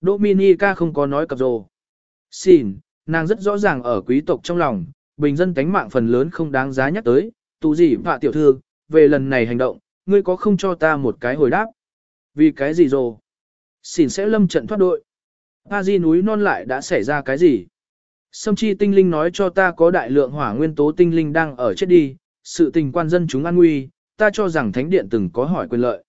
Dominica không có nói cặp rồ. Xin, nàng rất rõ ràng ở quý tộc trong lòng, bình dân tánh mạng phần lớn không đáng giá nhắc tới, tù gì vạ tiểu thư, về lần này hành động, ngươi có không cho ta một cái hồi đáp? Vì cái gì rồ? Xin sẽ lâm trận thoát đội. A di núi non lại đã xảy ra cái gì? Sâm chi tinh linh nói cho ta có đại lượng hỏa nguyên tố tinh linh đang ở chết đi, sự tình quan dân chúng an nguy, ta cho rằng thánh điện từng có hỏi quyền lợi.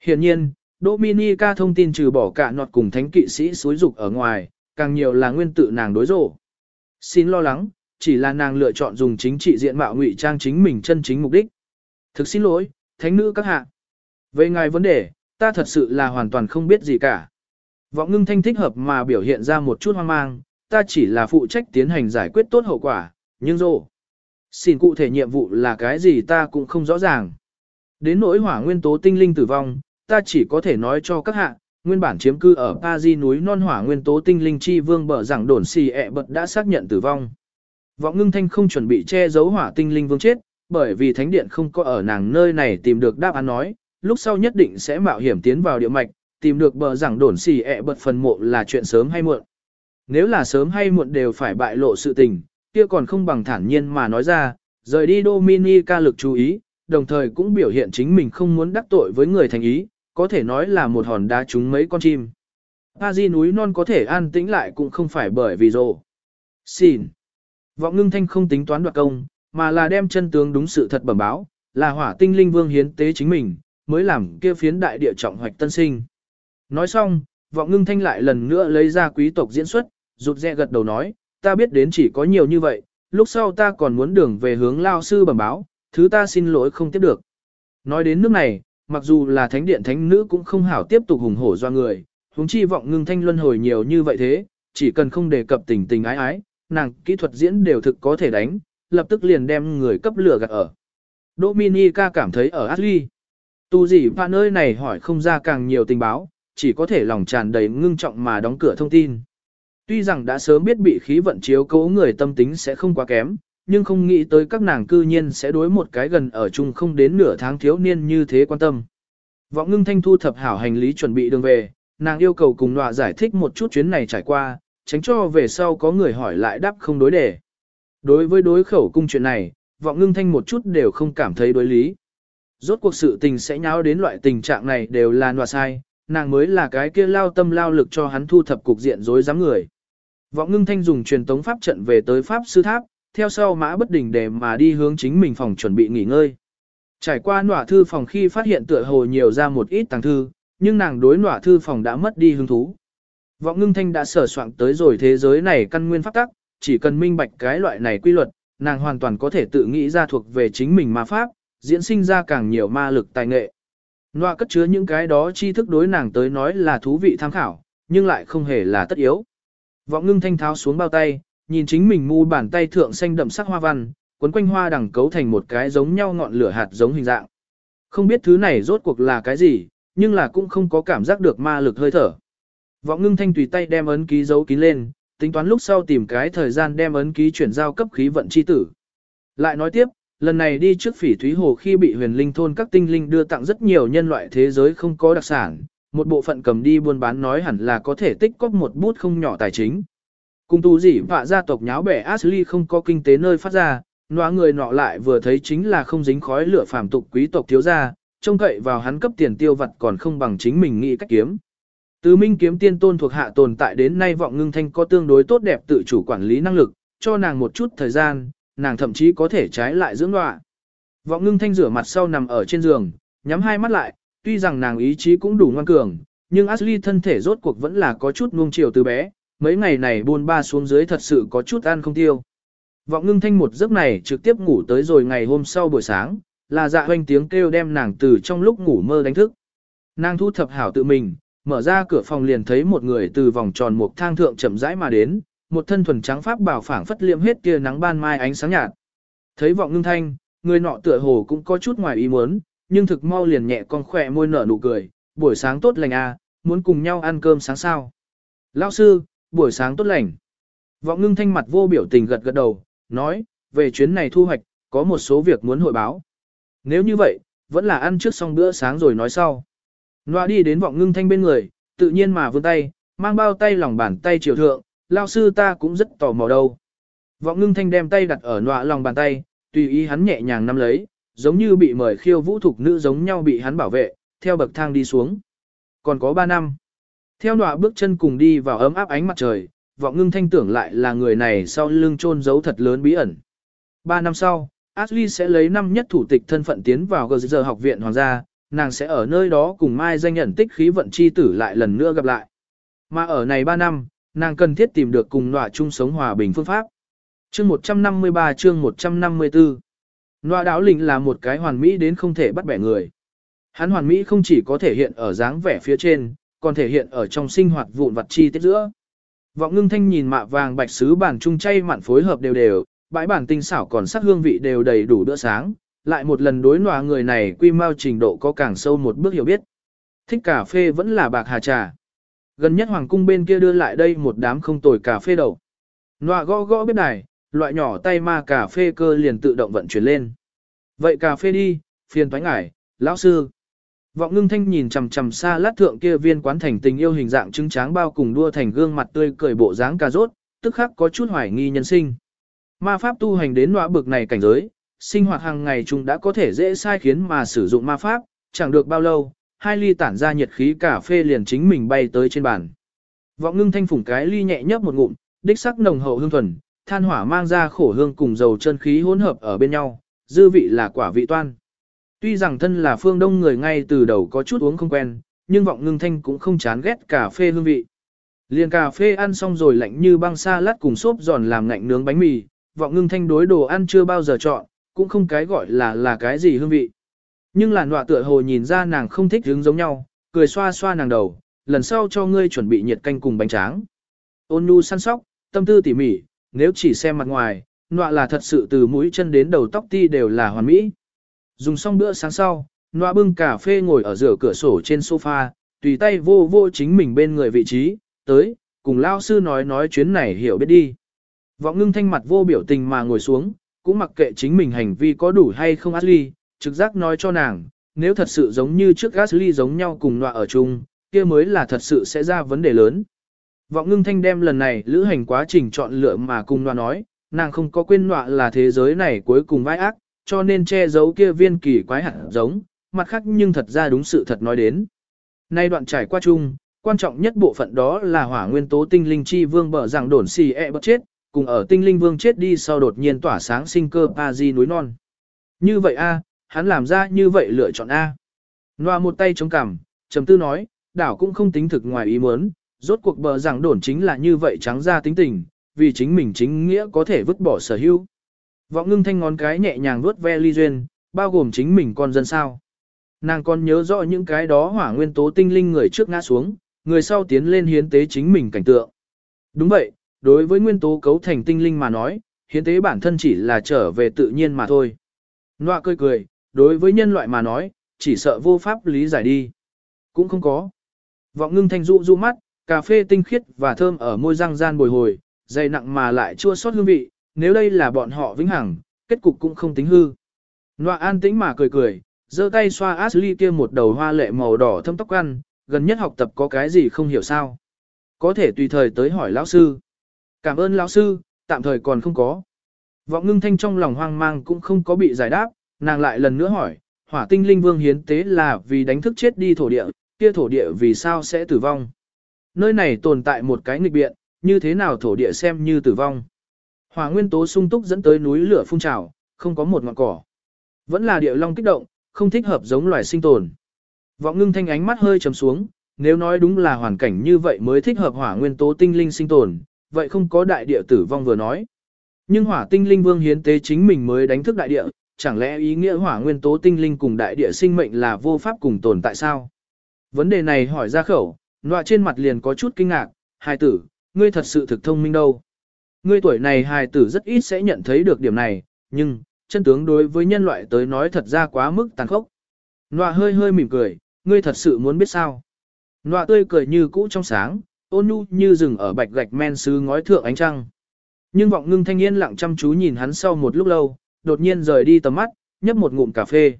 Hiện nhiên, Dominica thông tin trừ bỏ cả nọt cùng thánh kỵ sĩ suối dục ở ngoài, càng nhiều là nguyên tự nàng đối rộ. Xin lo lắng, chỉ là nàng lựa chọn dùng chính trị diện mạo ngụy trang chính mình chân chính mục đích. Thực xin lỗi, thánh nữ các hạ. Về ngài vấn đề, ta thật sự là hoàn toàn không biết gì cả. Vọng ngưng thanh thích hợp mà biểu hiện ra một chút hoang mang, ta chỉ là phụ trách tiến hành giải quyết tốt hậu quả, nhưng rộ. Xin cụ thể nhiệm vụ là cái gì ta cũng không rõ ràng. Đến nỗi hỏa nguyên tố tinh linh tử vong, ta chỉ có thể nói cho các hạ, nguyên bản chiếm cư ở Paris núi non hỏa nguyên tố tinh linh chi vương bờ rằng đồn xì ẹ bật đã xác nhận tử vong. Vọng ngưng thanh không chuẩn bị che giấu hỏa tinh linh vương chết, bởi vì thánh điện không có ở nàng nơi này tìm được đáp án nói, lúc sau nhất định sẽ mạo hiểm tiến vào địa mạch, tìm được bờ rằng đồn xì ẹ bật phần mộ là chuyện sớm hay muộn. Nếu là sớm hay muộn đều phải bại lộ sự tình, kia còn không bằng thản nhiên mà nói ra, rời đi Dominica lực chú ý, đồng thời cũng biểu hiện chính mình không muốn đắc tội với người thành ý, có thể nói là một hòn đá trúng mấy con chim. Pa di núi non có thể an tĩnh lại cũng không phải bởi vì rồ. Xin. Vọng ngưng thanh không tính toán đoạt công, mà là đem chân tướng đúng sự thật bẩm báo, là hỏa tinh linh vương hiến tế chính mình, mới làm kia phiến đại địa trọng hoạch tân sinh. Nói xong, vọng ngưng thanh lại lần nữa lấy ra quý tộc diễn xuất, rụt rẽ gật đầu nói, ta biết đến chỉ có nhiều như vậy, lúc sau ta còn muốn đường về hướng lao sư bẩm báo, thứ ta xin lỗi không tiếp được. Nói đến nước này, mặc dù là thánh điện thánh nữ cũng không hảo tiếp tục hùng hổ do người, huống chi vọng ngưng thanh luân hồi nhiều như vậy thế, chỉ cần không đề cập tình tình ái ái, nàng kỹ thuật diễn đều thực có thể đánh, lập tức liền đem người cấp lửa gạt ở. Dominica cảm thấy ở Ashley. Tu gì và nơi này hỏi không ra càng nhiều tình báo, chỉ có thể lòng tràn đầy ngưng trọng mà đóng cửa thông tin. Tuy rằng đã sớm biết bị khí vận chiếu cố người tâm tính sẽ không quá kém, nhưng không nghĩ tới các nàng cư nhiên sẽ đối một cái gần ở chung không đến nửa tháng thiếu niên như thế quan tâm. Vọng ngưng thanh thu thập hảo hành lý chuẩn bị đường về, nàng yêu cầu cùng nọa giải thích một chút chuyến này trải qua, tránh cho về sau có người hỏi lại đáp không đối đề. Đối với đối khẩu cung chuyện này, vọng ngưng thanh một chút đều không cảm thấy đối lý. Rốt cuộc sự tình sẽ nháo đến loại tình trạng này đều là nọa sai, nàng mới là cái kia lao tâm lao lực cho hắn thu thập cục diện rối rắm người. Vọng ngưng thanh dùng truyền tống pháp trận về tới pháp sư tháp, theo sau mã bất đình để mà đi hướng chính mình phòng chuẩn bị nghỉ ngơi. Trải qua nọa thư phòng khi phát hiện tựa hồ nhiều ra một ít tàng thư, nhưng nàng đối nọa thư phòng đã mất đi hứng thú. Vọng ngưng thanh đã sở soạn tới rồi thế giới này căn nguyên pháp tắc, chỉ cần minh bạch cái loại này quy luật, nàng hoàn toàn có thể tự nghĩ ra thuộc về chính mình ma pháp, diễn sinh ra càng nhiều ma lực tài nghệ. Nọa cất chứa những cái đó tri thức đối nàng tới nói là thú vị tham khảo, nhưng lại không hề là tất yếu. Vọng ngưng thanh tháo xuống bao tay, nhìn chính mình mu bàn tay thượng xanh đậm sắc hoa văn, quấn quanh hoa đằng cấu thành một cái giống nhau ngọn lửa hạt giống hình dạng. Không biết thứ này rốt cuộc là cái gì, nhưng là cũng không có cảm giác được ma lực hơi thở. Vọng ngưng thanh tùy tay đem ấn ký giấu kín lên, tính toán lúc sau tìm cái thời gian đem ấn ký chuyển giao cấp khí vận chi tử. Lại nói tiếp, lần này đi trước phỉ thúy hồ khi bị huyền linh thôn các tinh linh đưa tặng rất nhiều nhân loại thế giới không có đặc sản, một bộ phận cầm đi buôn bán nói hẳn là có thể tích cóp một bút không nhỏ tài chính. Cùng tu gì vạ gia tộc nháo bẻ Ashley không có kinh tế nơi phát ra, nọa người nọ lại vừa thấy chính là không dính khói lửa phàm tục quý tộc thiếu gia, trông cậy vào hắn cấp tiền tiêu vật còn không bằng chính mình nghĩ cách kiếm. Từ minh kiếm tiên tôn thuộc hạ tồn tại đến nay vọng ngưng thanh có tương đối tốt đẹp tự chủ quản lý năng lực, cho nàng một chút thời gian, nàng thậm chí có thể trái lại dưỡng đọa. Vọng ngưng thanh rửa mặt sau nằm ở trên giường, nhắm hai mắt lại, tuy rằng nàng ý chí cũng đủ ngoan cường, nhưng Ashley thân thể rốt cuộc vẫn là có chút nuông chiều từ bé, mấy ngày này buôn ba xuống dưới thật sự có chút ăn không tiêu. Vọng ngưng thanh một giấc này trực tiếp ngủ tới rồi ngày hôm sau buổi sáng, là dạ hoanh tiếng kêu đem nàng từ trong lúc ngủ mơ đánh thức. Nàng thu thập hảo tự mình, mở ra cửa phòng liền thấy một người từ vòng tròn một thang thượng chậm rãi mà đến, một thân thuần trắng pháp bảo phảng phất liệm hết kia nắng ban mai ánh sáng nhạt. Thấy vọng ngưng thanh, người nọ tựa hồ cũng có chút ngoài ý muốn, nhưng thực mau liền nhẹ con khỏe môi nở nụ cười, buổi sáng tốt lành à, muốn cùng nhau ăn cơm sáng sao. Lão sư, buổi sáng tốt lành. Vọng ngưng thanh mặt vô biểu tình gật gật đầu, nói, về chuyến này thu hoạch, có một số việc muốn hội báo. Nếu như vậy, vẫn là ăn trước xong bữa sáng rồi nói sau. Noa đi đến vọng ngưng thanh bên người, tự nhiên mà vươn tay, mang bao tay lòng bàn tay triều thượng, lao sư ta cũng rất tò mò đâu. Vọng ngưng thanh đem tay đặt ở nọa lòng bàn tay, tùy ý hắn nhẹ nhàng nắm lấy, giống như bị mời khiêu vũ thục nữ giống nhau bị hắn bảo vệ, theo bậc thang đi xuống. Còn có 3 năm. Theo nọa bước chân cùng đi vào ấm áp ánh mặt trời, vọng ngưng thanh tưởng lại là người này sau lưng chôn giấu thật lớn bí ẩn. Ba năm sau, Ashley sẽ lấy năm nhất thủ tịch thân phận tiến vào GZ học viện hoàng gia, nàng sẽ ở nơi đó cùng Mai danh nhận tích khí vận chi tử lại lần nữa gặp lại. Mà ở này 3 năm, nàng cần thiết tìm được cùng nọa chung sống hòa bình phương pháp. Chương 153 chương 154 Nọa đáo lĩnh là một cái hoàn mỹ đến không thể bắt bẻ người. Hắn hoàn mỹ không chỉ có thể hiện ở dáng vẻ phía trên, còn thể hiện ở trong sinh hoạt vụn vặt chi tiết giữa. Vọng ngưng thanh nhìn mạ vàng bạch sứ bản trung chay mặn phối hợp đều đều, bãi bản tinh xảo còn sắc hương vị đều đầy đủ bữa sáng, lại một lần đối nòa người này quy mau trình độ có càng sâu một bước hiểu biết. Thích cà phê vẫn là bạc hà trà. Gần nhất hoàng cung bên kia đưa lại đây một đám không tồi cà phê đậu. Nòa gõ gõ bếp đài, loại nhỏ tay ma cà phê cơ liền tự động vận chuyển lên. Vậy cà phê đi, phiền thoái ngải, lão sư. Vọng ngưng thanh nhìn chằm chằm xa lát thượng kia viên quán thành tình yêu hình dạng trứng tráng bao cùng đua thành gương mặt tươi cười bộ dáng cà rốt, tức khắc có chút hoài nghi nhân sinh. Ma pháp tu hành đến nọa bực này cảnh giới, sinh hoạt hàng ngày chúng đã có thể dễ sai khiến mà sử dụng ma pháp, chẳng được bao lâu, hai ly tản ra nhiệt khí cà phê liền chính mình bay tới trên bàn. Vọng ngưng thanh phủng cái ly nhẹ nhấp một ngụm, đích sắc nồng hậu hương thuần, than hỏa mang ra khổ hương cùng dầu chân khí hỗn hợp ở bên nhau, dư vị là quả vị toan. Tuy rằng thân là phương đông người ngay từ đầu có chút uống không quen, nhưng vọng ngưng thanh cũng không chán ghét cà phê hương vị. Liền cà phê ăn xong rồi lạnh như băng sa lát cùng xốp giòn làm ngạnh nướng bánh mì, vọng ngưng thanh đối đồ ăn chưa bao giờ chọn, cũng không cái gọi là là cái gì hương vị. Nhưng làn Nọa tựa hồ nhìn ra nàng không thích hướng giống nhau, cười xoa xoa nàng đầu, lần sau cho ngươi chuẩn bị nhiệt canh cùng bánh tráng. Ôn nhu săn sóc, tâm tư tỉ mỉ, nếu chỉ xem mặt ngoài, nọa là thật sự từ mũi chân đến đầu tóc ti đều là hoàn mỹ. Dùng xong bữa sáng sau, noa bưng cà phê ngồi ở giữa cửa sổ trên sofa, tùy tay vô vô chính mình bên người vị trí, tới, cùng lao sư nói nói chuyến này hiểu biết đi. Vọng ngưng thanh mặt vô biểu tình mà ngồi xuống, cũng mặc kệ chính mình hành vi có đủ hay không Ashley, trực giác nói cho nàng, nếu thật sự giống như trước Ashley giống nhau cùng nọa ở chung, kia mới là thật sự sẽ ra vấn đề lớn. Vọng ngưng thanh đem lần này lữ hành quá trình chọn lựa mà cùng nọa nói, nàng không có quên nọa là thế giới này cuối cùng vai ác, cho nên che giấu kia viên kỳ quái hạt giống, mặt khác nhưng thật ra đúng sự thật nói đến. Nay đoạn trải qua chung, quan trọng nhất bộ phận đó là hỏa nguyên tố tinh linh chi vương bở rằng đổn xì e bất chết, cùng ở tinh linh vương chết đi sau đột nhiên tỏa sáng sinh cơ Pazi di núi non. Như vậy a, hắn làm ra như vậy lựa chọn a. Noa một tay chống cằm, trầm tư nói, đảo cũng không tính thực ngoài ý muốn, rốt cuộc bờ rằng đổn chính là như vậy trắng ra tính tình, vì chính mình chính nghĩa có thể vứt bỏ sở hữu. Vọng ngưng thanh ngón cái nhẹ nhàng vuốt ve ly duyên, bao gồm chính mình con dân sao. Nàng còn nhớ rõ những cái đó hỏa nguyên tố tinh linh người trước ngã xuống, người sau tiến lên hiến tế chính mình cảnh tượng. Đúng vậy, đối với nguyên tố cấu thành tinh linh mà nói, hiến tế bản thân chỉ là trở về tự nhiên mà thôi. Nọa cười cười, đối với nhân loại mà nói, chỉ sợ vô pháp lý giải đi. Cũng không có. Vọng ngưng thanh dụ du mắt, cà phê tinh khiết và thơm ở môi răng gian bồi hồi, dày nặng mà lại chua xót hương vị, nếu đây là bọn họ vĩnh hằng, kết cục cũng không tính hư. Nọa an tĩnh mà cười cười, giơ tay xoa Ashley kia một đầu hoa lệ màu đỏ thâm tóc ăn, gần nhất học tập có cái gì không hiểu sao. Có thể tùy thời tới hỏi lão sư. Cảm ơn lão sư, tạm thời còn không có. Vọng ngưng thanh trong lòng hoang mang cũng không có bị giải đáp, nàng lại lần nữa hỏi, hỏa tinh linh vương hiến tế là vì đánh thức chết đi thổ địa, kia thổ địa vì sao sẽ tử vong. Nơi này tồn tại một cái nghịch biện, như thế nào thổ địa xem như tử vong. Hỏa nguyên tố sung túc dẫn tới núi lửa phun trào, không có một ngọn cỏ. Vẫn là địa long kích động, không thích hợp giống loài sinh tồn. Vọng ngưng thanh ánh mắt hơi trầm xuống, nếu nói đúng là hoàn cảnh như vậy mới thích hợp hỏa nguyên tố tinh linh sinh tồn, vậy không có đại địa tử vong vừa nói. Nhưng hỏa tinh linh vương hiến tế chính mình mới đánh thức đại địa, chẳng lẽ ý nghĩa hỏa nguyên tố tinh linh cùng đại địa sinh mệnh là vô pháp cùng tồn tại sao? Vấn đề này hỏi ra khẩu, nọa trên mặt liền có chút kinh ngạc, hài tử, ngươi thật sự thực thông minh đâu. Ngươi tuổi này hài tử rất ít sẽ nhận thấy được điểm này, nhưng, chân tướng đối với nhân loại tới nói thật ra quá mức tàn khốc. Nọa hơi hơi mỉm cười, ngươi thật sự muốn biết sao. Nọa tươi cười như cũ trong sáng, ôn nhu như rừng ở bạch gạch men sứ ngói thượng ánh trăng. Nhưng vọng ngưng thanh niên lặng chăm chú nhìn hắn sau một lúc lâu, đột nhiên rời đi tầm mắt, nhấp một ngụm cà phê.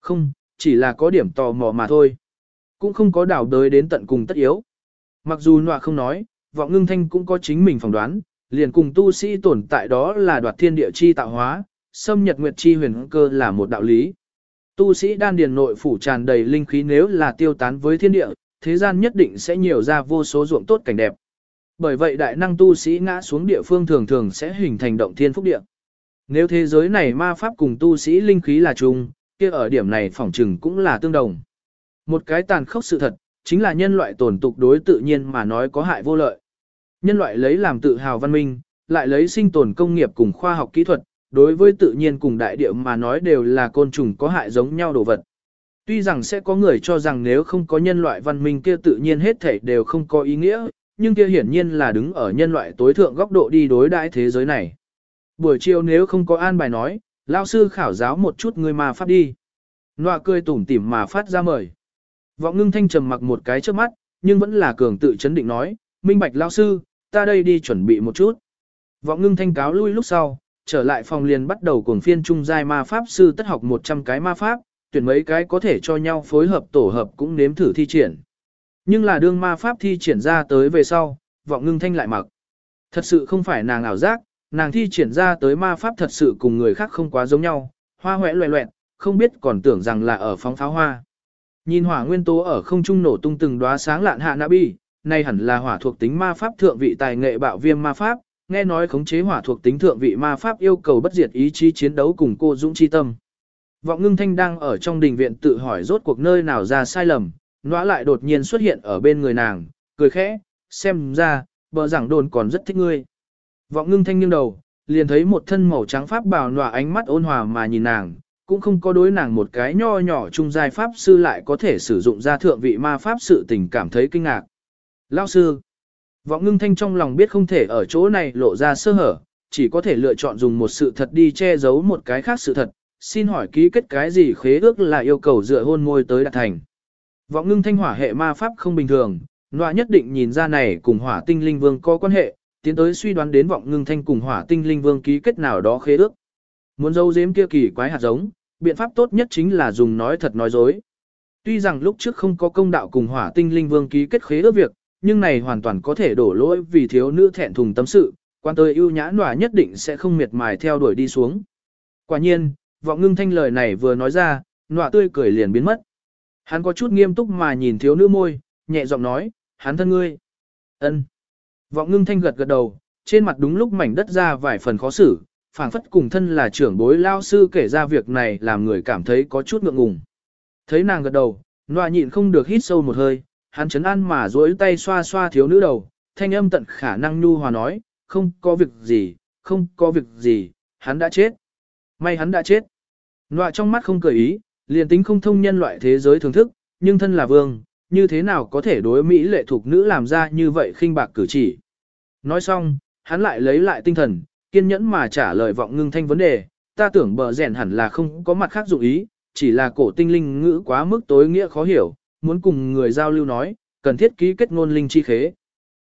Không, chỉ là có điểm tò mò mà thôi. Cũng không có đảo đới đến tận cùng tất yếu. Mặc dù nọa không nói, vọng ngưng thanh cũng có chính mình phỏng đoán, liền cùng tu sĩ tồn tại đó là đoạt thiên địa chi tạo hóa, xâm nhật nguyệt chi huyền cơ là một đạo lý. Tu sĩ đan điền nội phủ tràn đầy linh khí nếu là tiêu tán với thiên địa, thế gian nhất định sẽ nhiều ra vô số ruộng tốt cảnh đẹp. Bởi vậy đại năng tu sĩ ngã xuống địa phương thường thường sẽ hình thành động thiên phúc địa. Nếu thế giới này ma pháp cùng tu sĩ linh khí là chung, kia ở điểm này phỏng trừng cũng là tương đồng. Một cái tàn khốc sự thật, chính là nhân loại tổn tục đối tự nhiên mà nói có hại vô lợi. Nhân loại lấy làm tự hào văn minh, lại lấy sinh tồn công nghiệp cùng khoa học kỹ thuật, đối với tự nhiên cùng đại địa mà nói đều là côn trùng có hại giống nhau đồ vật. Tuy rằng sẽ có người cho rằng nếu không có nhân loại văn minh kia tự nhiên hết thảy đều không có ý nghĩa, nhưng kia hiển nhiên là đứng ở nhân loại tối thượng góc độ đi đối đãi thế giới này. Buổi chiều nếu không có an bài nói, lao sư khảo giáo một chút người mà phát đi. Nọa cười tủm tỉm mà phát ra mời. Vọng ngưng thanh trầm mặc một cái trước mắt, nhưng vẫn là cường tự chấn định nói, minh bạch lao sư, ta đây đi chuẩn bị một chút. Vọng ngưng thanh cáo lui lúc sau, trở lại phòng liền bắt đầu cuồng phiên trung giai ma pháp sư tất học 100 cái ma pháp, tuyển mấy cái có thể cho nhau phối hợp tổ hợp cũng nếm thử thi triển. Nhưng là đương ma pháp thi triển ra tới về sau, vọng ngưng thanh lại mặc. Thật sự không phải nàng ảo giác, nàng thi triển ra tới ma pháp thật sự cùng người khác không quá giống nhau, hoa hoẹ loẹ loẹn, không biết còn tưởng rằng là ở phóng pháo hoa. Nhìn hỏa nguyên tố ở không trung nổ tung từng đóa sáng lạn hạ nạ bi, nay hẳn là hỏa thuộc tính ma pháp thượng vị tài nghệ bạo viêm ma pháp, nghe nói khống chế hỏa thuộc tính thượng vị ma pháp yêu cầu bất diệt ý chí chiến đấu cùng cô dũng chi tâm. Vọng ngưng thanh đang ở trong đình viện tự hỏi rốt cuộc nơi nào ra sai lầm, nóa lại đột nhiên xuất hiện ở bên người nàng, cười khẽ, xem ra, bờ giảng đồn còn rất thích ngươi. Vọng ngưng thanh nghiêng đầu, liền thấy một thân màu trắng pháp bào nọa ánh mắt ôn hòa mà nhìn nàng, cũng không có đối nàng một cái nho nhỏ trung giai pháp sư lại có thể sử dụng ra thượng vị ma pháp sự tình cảm thấy kinh ngạc. Lao sư, vọng ngưng thanh trong lòng biết không thể ở chỗ này lộ ra sơ hở, chỉ có thể lựa chọn dùng một sự thật đi che giấu một cái khác sự thật, xin hỏi ký kết cái gì khế ước là yêu cầu dựa hôn môi tới đạt thành. Vọng ngưng thanh hỏa hệ ma pháp không bình thường, nọa nhất định nhìn ra này cùng hỏa tinh linh vương có quan hệ, tiến tới suy đoán đến vọng ngưng thanh cùng hỏa tinh linh vương ký kết nào đó khế ước. Muốn dâu dếm kia kỳ quái hạt giống, biện pháp tốt nhất chính là dùng nói thật nói dối. Tuy rằng lúc trước không có công đạo cùng hỏa tinh linh vương ký kết khế ước việc, nhưng này hoàn toàn có thể đổ lỗi vì thiếu nữ thẹn thùng tâm sự, quan tới ưu nhã nỏa nhất định sẽ không miệt mài theo đuổi đi xuống. Quả nhiên, vọng ngưng thanh lời này vừa nói ra, nọa tươi cười liền biến mất. Hắn có chút nghiêm túc mà nhìn thiếu nữ môi, nhẹ giọng nói, hắn thân ngươi. ân. Vọng ngưng thanh gật gật đầu, trên mặt đúng lúc mảnh đất ra vài phần khó xử, phảng phất cùng thân là trưởng bối lao sư kể ra việc này làm người cảm thấy có chút ngượng ngùng. Thấy nàng gật đầu, nọa nhịn không được hít sâu một hơi, hắn chấn an mà duỗi tay xoa xoa thiếu nữ đầu, thanh âm tận khả năng nhu hòa nói, không có việc gì, không có việc gì, hắn đã chết. May hắn đã chết. Nọa trong mắt không cười ý, liền tính không thông nhân loại thế giới thưởng thức, nhưng thân là vương, như thế nào có thể đối Mỹ lệ thuộc nữ làm ra như vậy khinh bạc cử chỉ. Nói xong, hắn lại lấy lại tinh thần, kiên nhẫn mà trả lời vọng ngưng thanh vấn đề, ta tưởng bờ rèn hẳn là không có mặt khác dụng ý, chỉ là cổ tinh linh ngữ quá mức tối nghĩa khó hiểu, muốn cùng người giao lưu nói, cần thiết ký kết ngôn linh chi khế.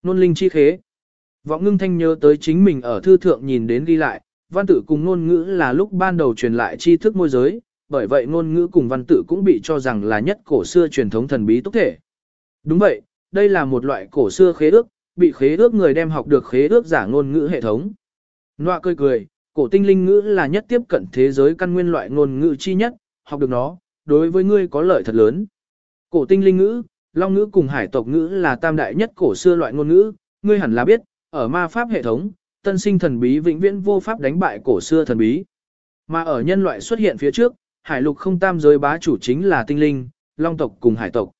Ngôn linh chi khế. Vọng ngưng thanh nhớ tới chính mình ở thư thượng nhìn đến ghi lại, văn tử cùng ngôn ngữ là lúc ban đầu truyền lại tri thức môi giới, bởi vậy ngôn ngữ cùng văn tự cũng bị cho rằng là nhất cổ xưa truyền thống thần bí tốc thể. Đúng vậy, đây là một loại cổ xưa khế ước, bị khế ước người đem học được khế ước giả ngôn ngữ hệ thống. Nọa cười cười, cổ tinh linh ngữ là nhất tiếp cận thế giới căn nguyên loại ngôn ngữ chi nhất, học được nó, đối với ngươi có lợi thật lớn. Cổ tinh linh ngữ, long ngữ cùng hải tộc ngữ là tam đại nhất cổ xưa loại ngôn ngữ, ngươi hẳn là biết, ở ma pháp hệ thống, tân sinh thần bí vĩnh viễn vô pháp đánh bại cổ xưa thần bí. Mà ở nhân loại xuất hiện phía trước, hải lục không tam giới bá chủ chính là tinh linh, long tộc cùng hải tộc.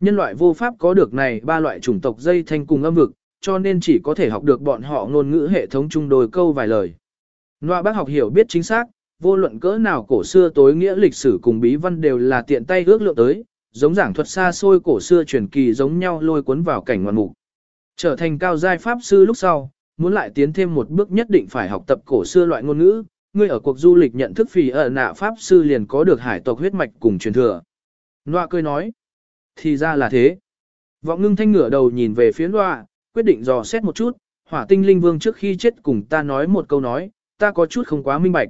Nhân loại vô pháp có được này ba loại chủng tộc dây thanh cùng âm vực, cho nên chỉ có thể học được bọn họ ngôn ngữ hệ thống chung đôi câu vài lời. Noa bác học hiểu biết chính xác, vô luận cỡ nào cổ xưa tối nghĩa lịch sử cùng bí văn đều là tiện tay ước lượng tới, giống giảng thuật xa xôi cổ xưa truyền kỳ giống nhau lôi cuốn vào cảnh ngoạn mục. Trở thành cao giai pháp sư lúc sau, muốn lại tiến thêm một bước nhất định phải học tập cổ xưa loại ngôn ngữ, ngươi ở cuộc du lịch nhận thức phì ở nạ pháp sư liền có được hải tộc huyết mạch cùng truyền thừa. Noa cười nói, thì ra là thế. Vọng ngưng thanh ngửa đầu nhìn về phía Noa, quyết định dò xét một chút, hỏa tinh linh vương trước khi chết cùng ta nói một câu nói, ta có chút không quá minh bạch.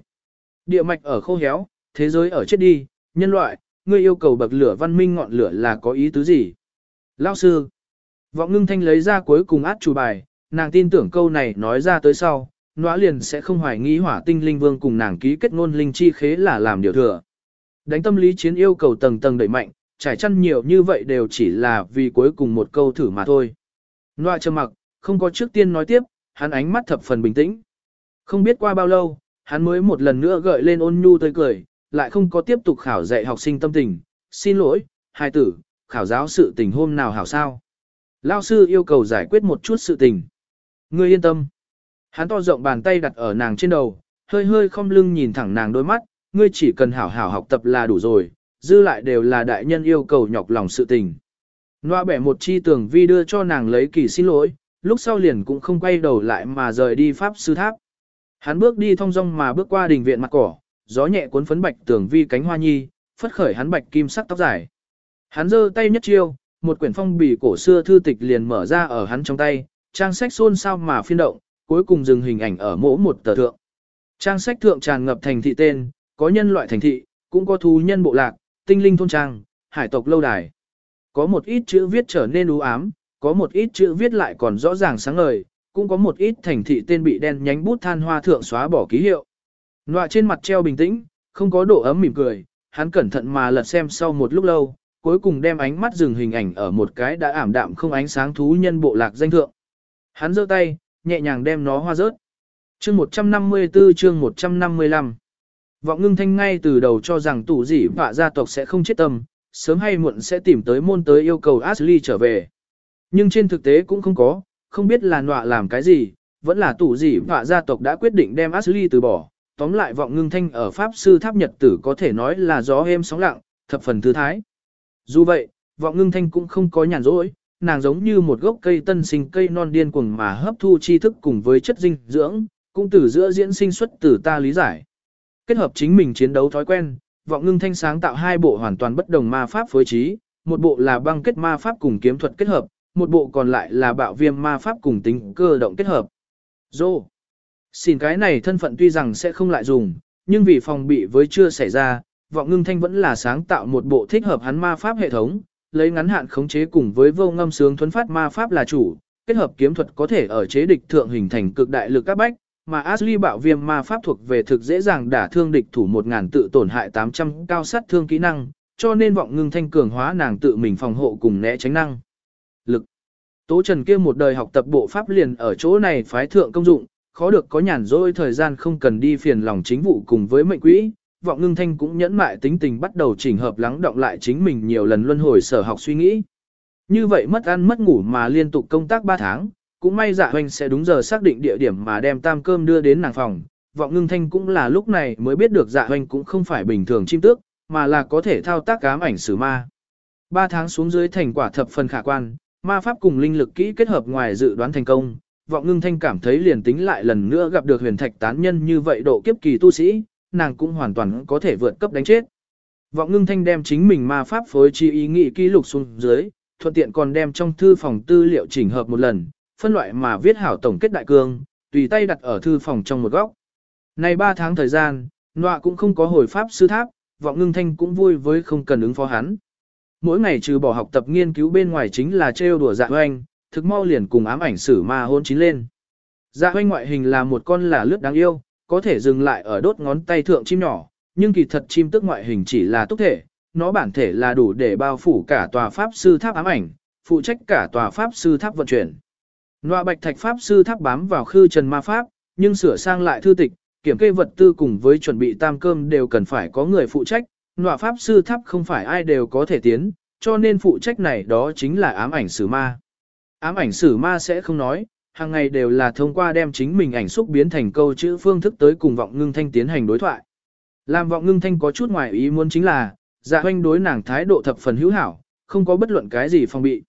Địa mạch ở khô héo, thế giới ở chết đi, nhân loại, ngươi yêu cầu bậc lửa văn minh ngọn lửa là có ý tứ gì? Lao sư, Vọng ngưng thanh lấy ra cuối cùng át chủ bài, nàng tin tưởng câu này nói ra tới sau, nóa liền sẽ không hoài nghi hỏa tinh linh vương cùng nàng ký kết ngôn linh chi khế là làm điều thừa. Đánh tâm lý chiến yêu cầu tầng tầng đẩy mạnh, trải chăn nhiều như vậy đều chỉ là vì cuối cùng một câu thử mà thôi. Nóa trầm mặc, không có trước tiên nói tiếp, hắn ánh mắt thập phần bình tĩnh. Không biết qua bao lâu, hắn mới một lần nữa gợi lên ôn nhu tươi cười, lại không có tiếp tục khảo dạy học sinh tâm tình. Xin lỗi, hai tử, khảo giáo sự tình hôm nào hảo sao. Lao sư yêu cầu giải quyết một chút sự tình. Ngươi yên tâm. Hắn to rộng bàn tay đặt ở nàng trên đầu, hơi hơi không lưng nhìn thẳng nàng đôi mắt, ngươi chỉ cần hảo hảo học tập là đủ rồi, dư lại đều là đại nhân yêu cầu nhọc lòng sự tình. Noa bẻ một chi tường vi đưa cho nàng lấy kỳ xin lỗi, lúc sau liền cũng không quay đầu lại mà rời đi pháp sư tháp. Hắn bước đi thong dong mà bước qua đình viện mặt cỏ, gió nhẹ cuốn phấn bạch tường vi cánh hoa nhi, phất khởi hắn bạch kim sắc tóc dài. Hắn giơ tay nhất chiêu, một quyển phong bì cổ xưa thư tịch liền mở ra ở hắn trong tay, trang sách xôn xao mà phiên động, cuối cùng dừng hình ảnh ở mỗi một tờ thượng. Trang sách thượng tràn ngập thành thị tên, có nhân loại thành thị, cũng có thú nhân bộ lạc, tinh linh thôn trang, hải tộc lâu đài. Có một ít chữ viết trở nên u ám, có một ít chữ viết lại còn rõ ràng sáng ngời, cũng có một ít thành thị tên bị đen nhánh bút than hoa thượng xóa bỏ ký hiệu. Nọa trên mặt treo bình tĩnh, không có độ ấm mỉm cười, hắn cẩn thận mà lật xem sau một lúc lâu, cuối cùng đem ánh mắt dừng hình ảnh ở một cái đã ảm đạm không ánh sáng thú nhân bộ lạc danh thượng. Hắn giơ tay, nhẹ nhàng đem nó hoa rớt. Chương 154 chương 155 Vọng ngưng thanh ngay từ đầu cho rằng tủ dĩ vạ gia tộc sẽ không chết tâm, sớm hay muộn sẽ tìm tới môn tới yêu cầu Ashley trở về. Nhưng trên thực tế cũng không có, không biết là nọa làm cái gì, vẫn là tủ dĩ vạ gia tộc đã quyết định đem Ashley từ bỏ. Tóm lại vọng ngưng thanh ở Pháp Sư Tháp Nhật Tử có thể nói là gió êm sóng lặng, thập phần thư thái. Dù vậy, vọng ngưng thanh cũng không có nhàn rỗi, nàng giống như một gốc cây tân sinh cây non điên cuồng mà hấp thu tri thức cùng với chất dinh dưỡng, cũng từ giữa diễn sinh xuất từ ta lý giải. Kết hợp chính mình chiến đấu thói quen, vọng ngưng thanh sáng tạo hai bộ hoàn toàn bất đồng ma pháp phối trí, một bộ là băng kết ma pháp cùng kiếm thuật kết hợp, một bộ còn lại là bạo viêm ma pháp cùng tính cơ động kết hợp. Dô! Xin cái này thân phận tuy rằng sẽ không lại dùng, nhưng vì phòng bị với chưa xảy ra, vọng ngưng thanh vẫn là sáng tạo một bộ thích hợp hắn ma pháp hệ thống, lấy ngắn hạn khống chế cùng với vô ngâm sướng thuấn phát ma pháp là chủ, kết hợp kiếm thuật có thể ở chế địch thượng hình thành cực đại lực các bách, mà Ashley bạo viêm ma pháp thuộc về thực dễ dàng đả thương địch thủ 1000 tự tổn hại 800 cao sát thương kỹ năng, cho nên vọng ngưng thanh cường hóa nàng tự mình phòng hộ cùng né tránh năng. Lực. Tố Trần kia một đời học tập bộ pháp liền ở chỗ này phái thượng công dụng, khó được có nhàn rỗi thời gian không cần đi phiền lòng chính vụ cùng với mệnh quỹ, vọng ngưng thanh cũng nhẫn mại tính tình bắt đầu chỉnh hợp lắng động lại chính mình nhiều lần luân hồi sở học suy nghĩ. Như vậy mất ăn mất ngủ mà liên tục công tác 3 tháng, cũng may dạ hoành sẽ đúng giờ xác định địa điểm mà đem tam cơm đưa đến nàng phòng. Vọng ngưng thanh cũng là lúc này mới biết được dạ hoành cũng không phải bình thường chim tước, mà là có thể thao tác ám ảnh sử ma. Ba tháng xuống dưới thành quả thập phần khả quan, ma pháp cùng linh lực kỹ kết hợp ngoài dự đoán thành công. Vọng ngưng thanh cảm thấy liền tính lại lần nữa gặp được huyền thạch tán nhân như vậy độ kiếp kỳ tu sĩ, nàng cũng hoàn toàn có thể vượt cấp đánh chết. Vọng ngưng thanh đem chính mình ma pháp phối chi ý nghĩ ký lục xuống dưới, thuận tiện còn đem trong thư phòng tư liệu chỉnh hợp một lần, phân loại mà viết hảo tổng kết đại cương, tùy tay đặt ở thư phòng trong một góc. Này 3 tháng thời gian, nọa cũng không có hồi pháp sư tháp, vọng ngưng thanh cũng vui với không cần ứng phó hắn. Mỗi ngày trừ bỏ học tập nghiên cứu bên ngoài chính là trêu đùa dạ hoanh, thực mau liền cùng ám ảnh sử ma hôn chín lên. Dạ hoanh ngoại hình là một con là lướt đáng yêu, có thể dừng lại ở đốt ngón tay thượng chim nhỏ, nhưng kỳ thật chim tức ngoại hình chỉ là túc thể, nó bản thể là đủ để bao phủ cả tòa pháp sư tháp ám ảnh, phụ trách cả tòa pháp sư tháp vận chuyển. Nọa bạch thạch pháp sư tháp bám vào khư trần ma pháp, nhưng sửa sang lại thư tịch, kiểm kê vật tư cùng với chuẩn bị tam cơm đều cần phải có người phụ trách. Nọa pháp sư tháp không phải ai đều có thể tiến, cho nên phụ trách này đó chính là ám ảnh sử ma. Ám ảnh sử ma sẽ không nói, hàng ngày đều là thông qua đem chính mình ảnh xúc biến thành câu chữ phương thức tới cùng vọng ngưng thanh tiến hành đối thoại. Làm vọng ngưng thanh có chút ngoài ý muốn chính là, dạ hoanh đối nàng thái độ thập phần hữu hảo, không có bất luận cái gì phòng bị.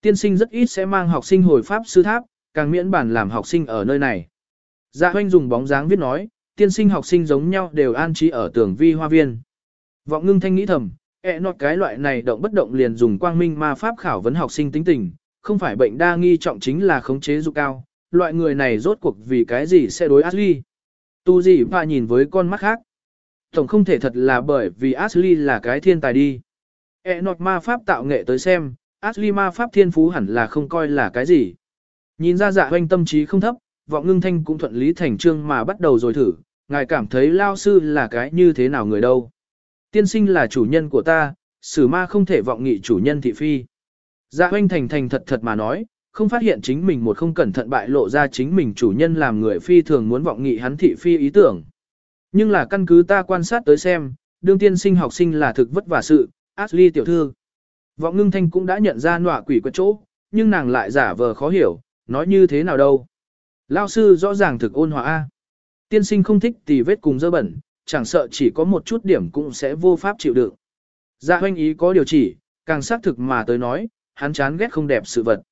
Tiên sinh rất ít sẽ mang học sinh hồi pháp sư tháp, càng miễn bản làm học sinh ở nơi này. Dạ hoanh dùng bóng dáng viết nói, tiên sinh học sinh giống nhau đều an trí ở tường vi hoa viên. Vọng ngưng thanh nghĩ thầm, ẹ e nọt cái loại này động bất động liền dùng quang minh ma pháp khảo vấn học sinh tính tình, không phải bệnh đa nghi trọng chính là khống chế dục cao, loại người này rốt cuộc vì cái gì sẽ đối Ashley. Tu gì và nhìn với con mắt khác. Tổng không thể thật là bởi vì Ashley là cái thiên tài đi. E nọt ma pháp tạo nghệ tới xem, Ashley ma pháp thiên phú hẳn là không coi là cái gì. Nhìn ra dạ hoanh tâm trí không thấp, vọng ngưng thanh cũng thuận lý thành trương mà bắt đầu rồi thử, ngài cảm thấy lao sư là cái như thế nào người đâu. Tiên sinh là chủ nhân của ta, sử ma không thể vọng nghị chủ nhân thị phi. Dạ hoanh thành thành thật thật mà nói, không phát hiện chính mình một không cẩn thận bại lộ ra chính mình chủ nhân làm người phi thường muốn vọng nghị hắn thị phi ý tưởng. Nhưng là căn cứ ta quan sát tới xem, đương tiên sinh học sinh là thực vất vả sự, Ashley tiểu thư. Vọng ngưng thanh cũng đã nhận ra nọa quỷ quật chỗ, nhưng nàng lại giả vờ khó hiểu, nói như thế nào đâu. Lao sư rõ ràng thực ôn hòa A. Tiên sinh không thích tì vết cùng dơ bẩn, chẳng sợ chỉ có một chút điểm cũng sẽ vô pháp chịu đựng. Dạ hoanh ý có điều chỉ, càng xác thực mà tới nói, hắn chán ghét không đẹp sự vật.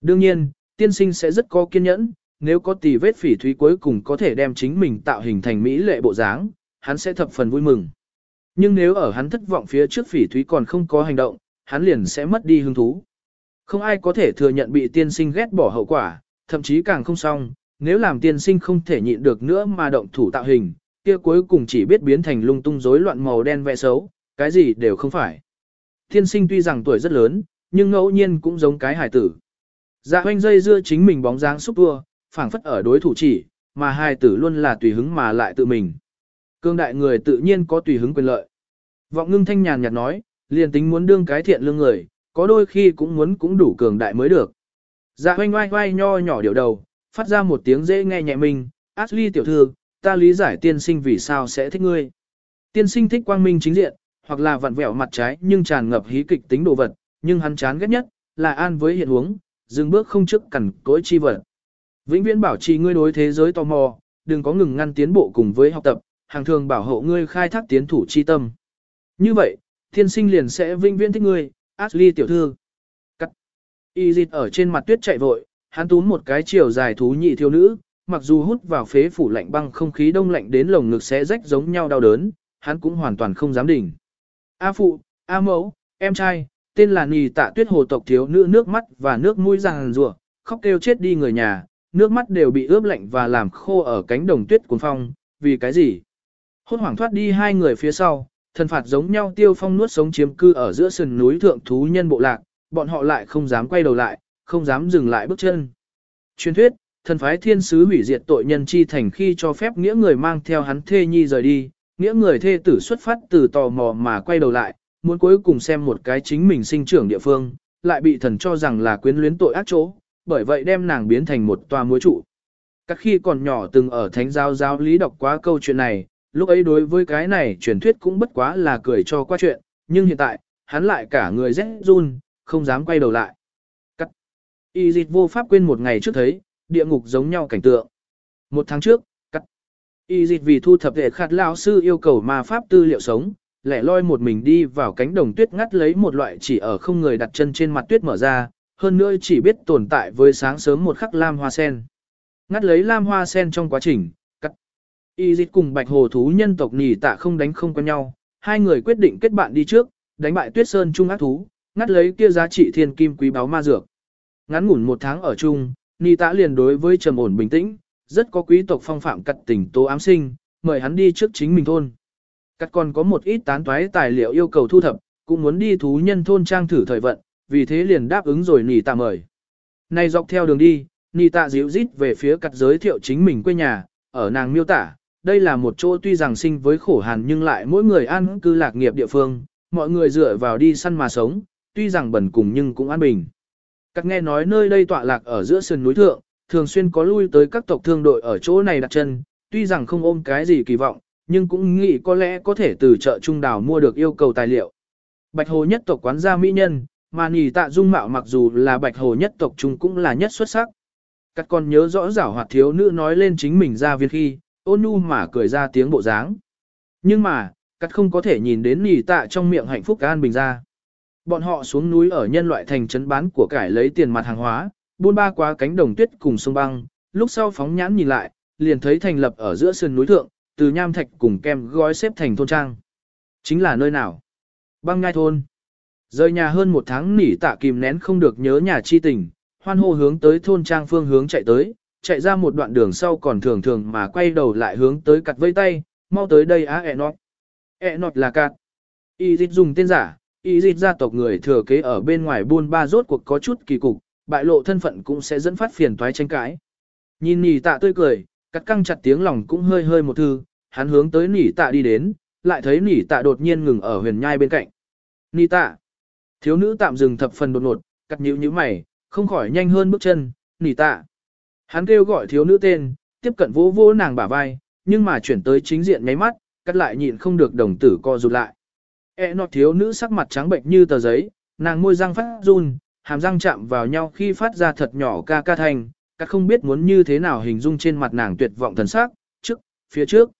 Đương nhiên, tiên sinh sẽ rất có kiên nhẫn, nếu có tỷ vết phỉ thúy cuối cùng có thể đem chính mình tạo hình thành mỹ lệ bộ dáng, hắn sẽ thập phần vui mừng. Nhưng nếu ở hắn thất vọng phía trước phỉ thúy còn không có hành động, hắn liền sẽ mất đi hứng thú. Không ai có thể thừa nhận bị tiên sinh ghét bỏ hậu quả, thậm chí càng không xong, nếu làm tiên sinh không thể nhịn được nữa mà động thủ tạo hình, kia cuối cùng chỉ biết biến thành lung tung rối loạn màu đen vẽ xấu, cái gì đều không phải. Tiên sinh tuy rằng tuổi rất lớn, nhưng ngẫu nhiên cũng giống cái hài tử. Dạ hoanh dây dưa chính mình bóng dáng xúc tua, phảng phất ở đối thủ chỉ, mà hài tử luôn là tùy hứng mà lại tự mình. Cương đại người tự nhiên có tùy hứng quyền lợi. Vọng ngưng thanh nhàn nhạt nói, liền tính muốn đương cái thiện lương người, có đôi khi cũng muốn cũng đủ cường đại mới được. Dạ hoanh oai oai nho nhỏ điều đầu, phát ra một tiếng dễ nghe nhẹ mình, Ashley tiểu thư, ta lý giải tiên sinh vì sao sẽ thích ngươi. Tiên sinh thích quang minh chính diện, hoặc là vặn vẹo mặt trái nhưng tràn ngập hí kịch tính đồ vật, nhưng hắn chán ghét nhất, là an với hiện huống, dừng bước không trước cẩn cỗi chi vật. Vĩnh viễn bảo trì ngươi đối thế giới tò mò, đừng có ngừng ngăn tiến bộ cùng với học tập, hàng thường bảo hộ ngươi khai thác tiến thủ chi tâm. Như vậy, thiên sinh liền sẽ vĩnh viễn thích ngươi, Ashley tiểu thư. Cắt. Y dịch ở trên mặt tuyết chạy vội, hắn túm một cái chiều dài thú nhị thiếu nữ, mặc dù hút vào phế phủ lạnh băng không khí đông lạnh đến lồng ngực sẽ rách giống nhau đau đớn, hắn cũng hoàn toàn không dám đỉnh. A phụ, A mẫu, em trai, tên là Nì Tạ Tuyết hồ tộc thiếu nữ nước mắt và nước mũi ràng rùa, khóc kêu chết đi người nhà, nước mắt đều bị ướp lạnh và làm khô ở cánh đồng tuyết cuốn phong, vì cái gì? Hốt hoảng thoát đi hai người phía sau, thần phạt giống nhau tiêu phong nuốt sống chiếm cư ở giữa sườn núi thượng thú nhân bộ lạc, bọn họ lại không dám quay đầu lại, không dám dừng lại bước chân. Truyền thuyết, thần phái thiên sứ hủy diệt tội nhân chi thành khi cho phép nghĩa người mang theo hắn thê nhi rời đi, nghĩa người thê tử xuất phát từ tò mò mà quay đầu lại, muốn cuối cùng xem một cái chính mình sinh trưởng địa phương, lại bị thần cho rằng là quyến luyến tội ác chỗ, bởi vậy đem nàng biến thành một tòa muối trụ. Các khi còn nhỏ từng ở thánh giáo giáo lý đọc quá câu chuyện này, lúc ấy đối với cái này truyền thuyết cũng bất quá là cười cho qua chuyện, nhưng hiện tại, hắn lại cả người rét run, không dám quay đầu lại. Cắt. Y dịch vô pháp quên một ngày trước thấy, địa ngục giống nhau cảnh tượng. Một tháng trước, cắt. Y dịch vì thu thập hệ khát lão sư yêu cầu ma pháp tư liệu sống, lẻ loi một mình đi vào cánh đồng tuyết ngắt lấy một loại chỉ ở không người đặt chân trên mặt tuyết mở ra, hơn nữa chỉ biết tồn tại với sáng sớm một khắc lam hoa sen. Ngắt lấy lam hoa sen trong quá trình, cắt. Y dịch cùng bạch hồ thú nhân tộc nỉ tạ không đánh không quen nhau, hai người quyết định kết bạn đi trước, đánh bại tuyết sơn trung ác thú, ngắt lấy kia giá trị thiên kim quý báu ma dược. Ngắn ngủn một tháng ở chung, nỉ tạ liền đối với trầm ổn bình tĩnh, rất có quý tộc phong phạm cắt tình tố ám sinh, mời hắn đi trước chính mình thôn. Cắt còn có một ít tán toái tài liệu yêu cầu thu thập, cũng muốn đi thú nhân thôn trang thử thời vận, vì thế liền đáp ứng rồi nỉ tạ mời. Này dọc theo đường đi, nỉ tạ dịu rít về phía cắt giới thiệu chính mình quê nhà, ở nàng miêu tả, đây là một chỗ tuy rằng sinh với khổ hàn nhưng lại mỗi người ăn cư lạc nghiệp địa phương, mọi người dựa vào đi săn mà sống, tuy rằng bẩn cùng nhưng cũng an bình. Các nghe nói nơi đây tọa lạc ở giữa sườn núi thượng, thường xuyên có lui tới các tộc thương đội ở chỗ này đặt chân, tuy rằng không ôm cái gì kỳ vọng, nhưng cũng nghĩ có lẽ có thể từ chợ trung đảo mua được yêu cầu tài liệu. Bạch Hồ nhất tộc quán gia mỹ nhân, mà nhì tạ dung mạo mặc dù là Bạch Hồ nhất tộc trung cũng là nhất xuất sắc. Cắt con nhớ rõ rảo hoạt thiếu nữ nói lên chính mình ra viên khi, ôn nhu mà cười ra tiếng bộ dáng. Nhưng mà, cắt không có thể nhìn đến nhì tạ trong miệng hạnh phúc an bình ra. Bọn họ xuống núi ở nhân loại thành trấn bán của cải lấy tiền mặt hàng hóa, buôn ba qua cánh đồng tuyết cùng sông băng, lúc sau phóng nhãn nhìn lại, liền thấy thành lập ở giữa sườn núi thượng, từ nham thạch cùng kem gói xếp thành thôn trang. Chính là nơi nào? Băng ngai thôn. Rời nhà hơn một tháng nỉ tạ kìm nén không được nhớ nhà chi tình, hoan hô hướng tới thôn trang phương hướng chạy tới, chạy ra một đoạn đường sau còn thường thường mà quay đầu lại hướng tới cặt vây tay, mau tới đây á ẹ nọt. Ẹ nọt là cạt. Y dịch dùng tên giả, y dịch gia tộc người thừa kế ở bên ngoài buôn ba rốt cuộc có chút kỳ cục, bại lộ thân phận cũng sẽ dẫn phát phiền toái tranh cãi. Nhìn nỉ tạ tươi cười, cắt căng chặt tiếng lòng cũng hơi hơi một thư, hắn hướng tới nỉ tạ đi đến, lại thấy nỉ tạ đột nhiên ngừng ở huyền nhai bên cạnh. Nỉ tạ. Thiếu nữ tạm dừng thập phần đột ngột, cắt nhíu nhíu mày, không khỏi nhanh hơn bước chân, nỉ tạ. Hắn kêu gọi thiếu nữ tên, tiếp cận vỗ vỗ nàng bả vai, nhưng mà chuyển tới chính diện nháy mắt, cắt lại nhịn không được đồng tử co rụt lại. E nọt thiếu nữ sắc mặt trắng bệnh như tờ giấy, nàng môi răng phát run, hàm răng chạm vào nhau khi phát ra thật nhỏ ca ca thành, cắt không biết muốn như thế nào hình dung trên mặt nàng tuyệt vọng thần sắc, trước, phía trước.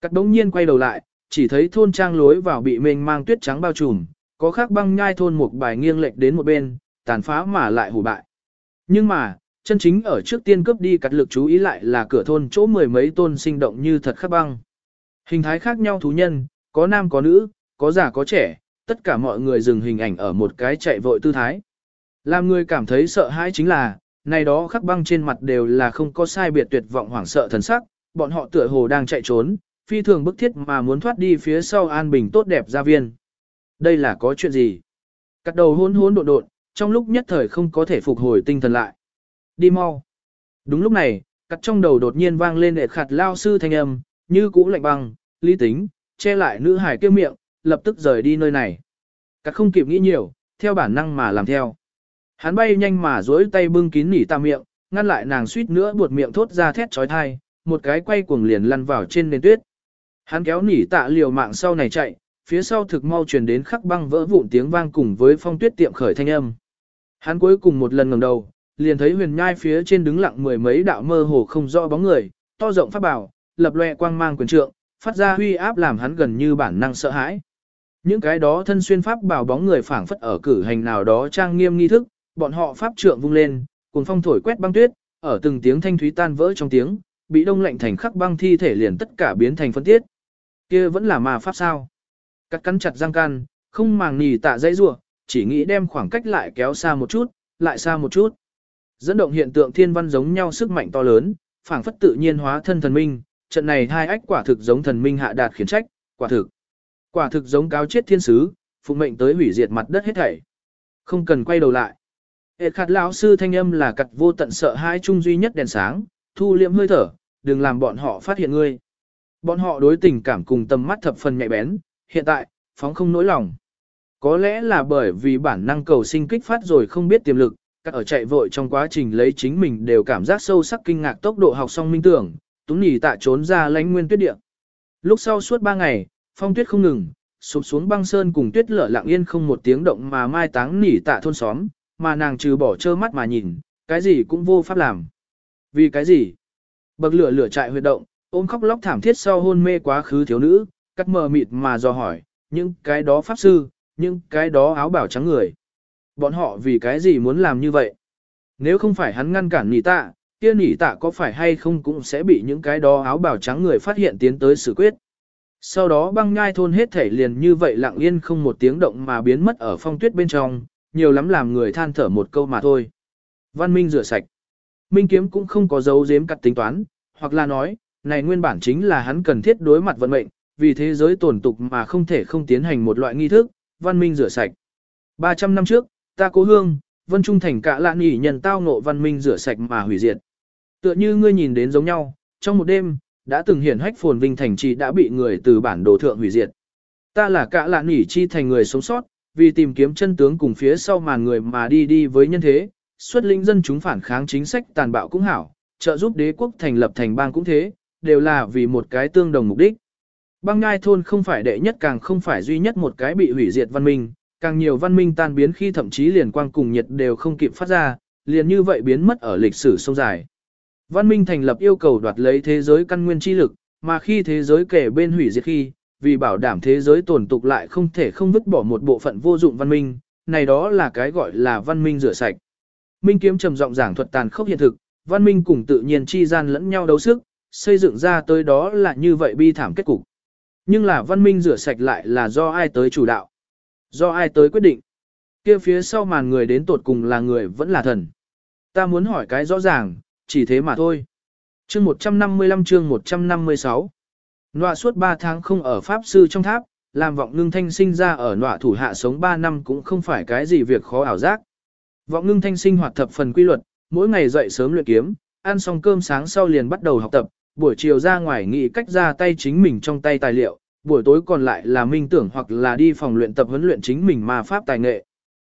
Cắt đống nhiên quay đầu lại, chỉ thấy thôn trang lối vào bị mênh mang tuyết trắng bao trùm, có khắc băng nhai thôn một bài nghiêng lệch đến một bên, tàn phá mà lại hủ bại. Nhưng mà, chân chính ở trước tiên cướp đi cắt lực chú ý lại là cửa thôn chỗ mười mấy tôn sinh động như thật khắc băng. Hình thái khác nhau thú nhân, có nam có nữ, có già có trẻ, tất cả mọi người dừng hình ảnh ở một cái chạy vội tư thái. Làm người cảm thấy sợ hãi chính là, này đó khắc băng trên mặt đều là không có sai biệt tuyệt vọng hoảng sợ thần sắc, bọn họ tựa hồ đang chạy trốn, phi thường bức thiết mà muốn thoát đi phía sau an bình tốt đẹp gia viên. Đây là có chuyện gì? Cắt đầu hôn hôn độn độn, trong lúc nhất thời không có thể phục hồi tinh thần lại. Đi mau. Đúng lúc này, cắt trong đầu đột nhiên vang lên đệ khạt lao sư thanh âm, như cũ lạnh băng, lý tính, che lại nữ hải kêu miệng, lập tức rời đi nơi này. Cắt không kịp nghĩ nhiều, theo bản năng mà làm theo. Hắn bay nhanh mà dối tay bưng kín nỉ tạ miệng, ngăn lại nàng suýt nữa buột miệng thốt ra thét trói thai, một cái quay cuồng liền lăn vào trên nền tuyết. Hắn kéo nỉ tạ liều mạng sau này chạy, phía sau thực mau truyền đến khắc băng vỡ vụn tiếng vang cùng với phong tuyết tiệm khởi thanh âm. Hắn cuối cùng một lần ngẩng đầu, liền thấy huyền nhai phía trên đứng lặng mười mấy đạo mơ hồ không rõ bóng người, to rộng phát bảo, lập loè quang mang quyền trượng, phát ra huy áp làm hắn gần như bản năng sợ hãi. Những cái đó thân xuyên pháp bảo bóng người phảng phất ở cử hành nào đó trang nghiêm nghi thức, bọn họ pháp trượng vung lên, cùng phong thổi quét băng tuyết, ở từng tiếng thanh thúy tan vỡ trong tiếng, bị đông lạnh thành khắc băng thi thể liền tất cả biến thành phân tiết. Kia vẫn là ma pháp sao? Cắt cắn chặt răng can, không màng nì tạ dây rủa, chỉ nghĩ đem khoảng cách lại kéo xa một chút, lại xa một chút. Dẫn động hiện tượng thiên văn giống nhau sức mạnh to lớn, phảng phất tự nhiên hóa thân thần minh, trận này hai ách quả thực giống thần minh hạ đạt khiển trách, quả thực. Quả thực giống cáo chết thiên sứ, phụ mệnh tới hủy diệt mặt đất hết thảy. Không cần quay đầu lại. Hệt khát lão sư thanh âm là cặt vô tận sợ hai chung duy nhất đèn sáng, thu liệm hơi thở, đừng làm bọn họ phát hiện ngươi. Bọn họ đối tình cảm cùng tầm mắt thập phần nhạy bén, hiện tại, phóng không nỗi lòng. Có lẽ là bởi vì bản năng cầu sinh kích phát rồi không biết tiềm lực, các ở chạy vội trong quá trình lấy chính mình đều cảm giác sâu sắc kinh ngạc tốc độ học song minh tưởng, túng nhì tạ trốn ra lánh nguyên tuyết địa. Lúc sau suốt ba ngày, phong tuyết không ngừng, sụp xuống băng sơn cùng tuyết lở lặng yên không một tiếng động mà mai táng nỉ tạ thôn xóm, mà nàng trừ bỏ trơ mắt mà nhìn, cái gì cũng vô pháp làm. Vì cái gì? Bậc lửa lửa trại huyệt động, ôm khóc lóc thảm thiết sau hôn mê quá khứ thiếu nữ, cắt mờ mịt mà do hỏi, những cái đó pháp sư, những cái đó áo bảo trắng người. Bọn họ vì cái gì muốn làm như vậy? Nếu không phải hắn ngăn cản nỉ tạ, kia nỉ tạ có phải hay không cũng sẽ bị những cái đó áo bảo trắng người phát hiện tiến tới xử quyết. Sau đó băng nhai thôn hết thể liền như vậy lặng yên không một tiếng động mà biến mất ở phong tuyết bên trong, nhiều lắm làm người than thở một câu mà thôi. Văn minh rửa sạch. Minh kiếm cũng không có dấu giếm cắt tính toán, hoặc là nói, này nguyên bản chính là hắn cần thiết đối mặt vận mệnh, vì thế giới tổn tục mà không thể không tiến hành một loại nghi thức, văn minh rửa sạch. 300 năm trước, ta cố hương, vân trung thành cả lạn ỉ nhận tao ngộ văn minh rửa sạch mà hủy diệt. Tựa như ngươi nhìn đến giống nhau, trong một đêm, đã từng hiển hách phồn vinh thành trì đã bị người từ bản đồ thượng hủy diệt. Ta là cả lạn ỉ chi thành người sống sót, vì tìm kiếm chân tướng cùng phía sau màn người mà đi đi với nhân thế, xuất linh dân chúng phản kháng chính sách tàn bạo cũng hảo, trợ giúp đế quốc thành lập thành bang cũng thế, đều là vì một cái tương đồng mục đích. Băng ngai thôn không phải đệ nhất càng không phải duy nhất một cái bị hủy diệt văn minh, càng nhiều văn minh tan biến khi thậm chí liền quang cùng nhiệt đều không kịp phát ra, liền như vậy biến mất ở lịch sử sông dài. Văn minh thành lập yêu cầu đoạt lấy thế giới căn nguyên chi lực, mà khi thế giới kể bên hủy diệt khi, vì bảo đảm thế giới tồn tục lại không thể không vứt bỏ một bộ phận vô dụng văn minh, này đó là cái gọi là văn minh rửa sạch. Minh kiếm trầm giọng giảng thuật tàn khốc hiện thực, văn minh cùng tự nhiên chi gian lẫn nhau đấu sức, xây dựng ra tới đó là như vậy bi thảm kết cục. Nhưng là văn minh rửa sạch lại là do ai tới chủ đạo, do ai tới quyết định. Kia phía sau màn người đến tột cùng là người vẫn là thần. Ta muốn hỏi cái rõ ràng, chỉ thế mà thôi. Chương 155 chương 156 Nọa suốt 3 tháng không ở Pháp Sư trong tháp, làm vọng ngưng thanh sinh ra ở nọa thủ hạ sống 3 năm cũng không phải cái gì việc khó ảo giác. Vọng ngưng thanh sinh hoạt thập phần quy luật, mỗi ngày dậy sớm luyện kiếm, ăn xong cơm sáng sau liền bắt đầu học tập, buổi chiều ra ngoài nghĩ cách ra tay chính mình trong tay tài liệu, buổi tối còn lại là minh tưởng hoặc là đi phòng luyện tập huấn luyện chính mình mà pháp tài nghệ.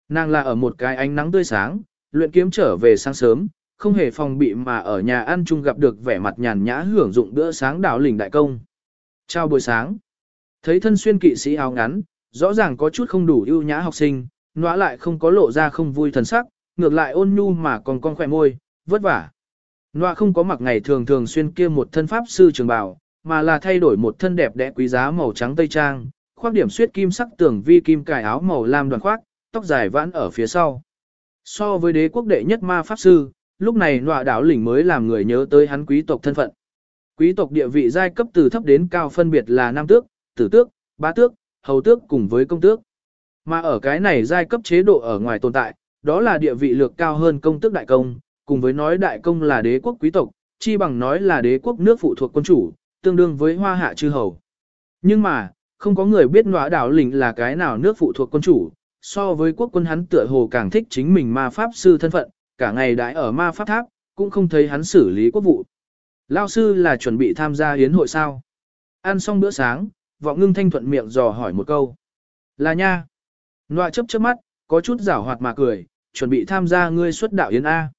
Nàng là ở một cái ánh nắng tươi sáng, luyện kiếm trở về sáng sớm, không hề phòng bị mà ở nhà ăn chung gặp được vẻ mặt nhàn nhã hưởng dụng bữa sáng đảo lình đại công. Chào buổi sáng. Thấy thân xuyên kỵ sĩ áo ngắn, rõ ràng có chút không đủ ưu nhã học sinh, nóa lại không có lộ ra không vui thần sắc, ngược lại ôn nhu mà còn con khỏe môi, vất vả. Nóa không có mặc ngày thường thường xuyên kia một thân pháp sư trường bào, mà là thay đổi một thân đẹp đẽ quý giá màu trắng tây trang, khoác điểm suyết kim sắc tưởng vi kim cài áo màu lam đoàn khoác, tóc dài vãn ở phía sau. So với đế quốc đệ nhất ma pháp sư, lúc này nọa đảo lĩnh mới làm người nhớ tới hắn quý tộc thân phận. Quý tộc địa vị giai cấp từ thấp đến cao phân biệt là nam tước, tử tước, bá tước, hầu tước cùng với công tước. Mà ở cái này giai cấp chế độ ở ngoài tồn tại, đó là địa vị lược cao hơn công tước đại công, cùng với nói đại công là đế quốc quý tộc, chi bằng nói là đế quốc nước phụ thuộc quân chủ, tương đương với hoa hạ chư hầu. Nhưng mà, không có người biết nọa đảo lĩnh là cái nào nước phụ thuộc quân chủ, so với quốc quân hắn tựa hồ càng thích chính mình ma pháp sư thân phận, cả ngày đãi ở ma pháp tháp, cũng không thấy hắn xử lý quốc vụ. Lao sư là chuẩn bị tham gia hiến hội sao? Ăn xong bữa sáng, vọng ngưng thanh thuận miệng dò hỏi một câu. Là nha. Nọa chấp chớp mắt, có chút giảo hoạt mà cười, chuẩn bị tham gia ngươi xuất đạo yến A.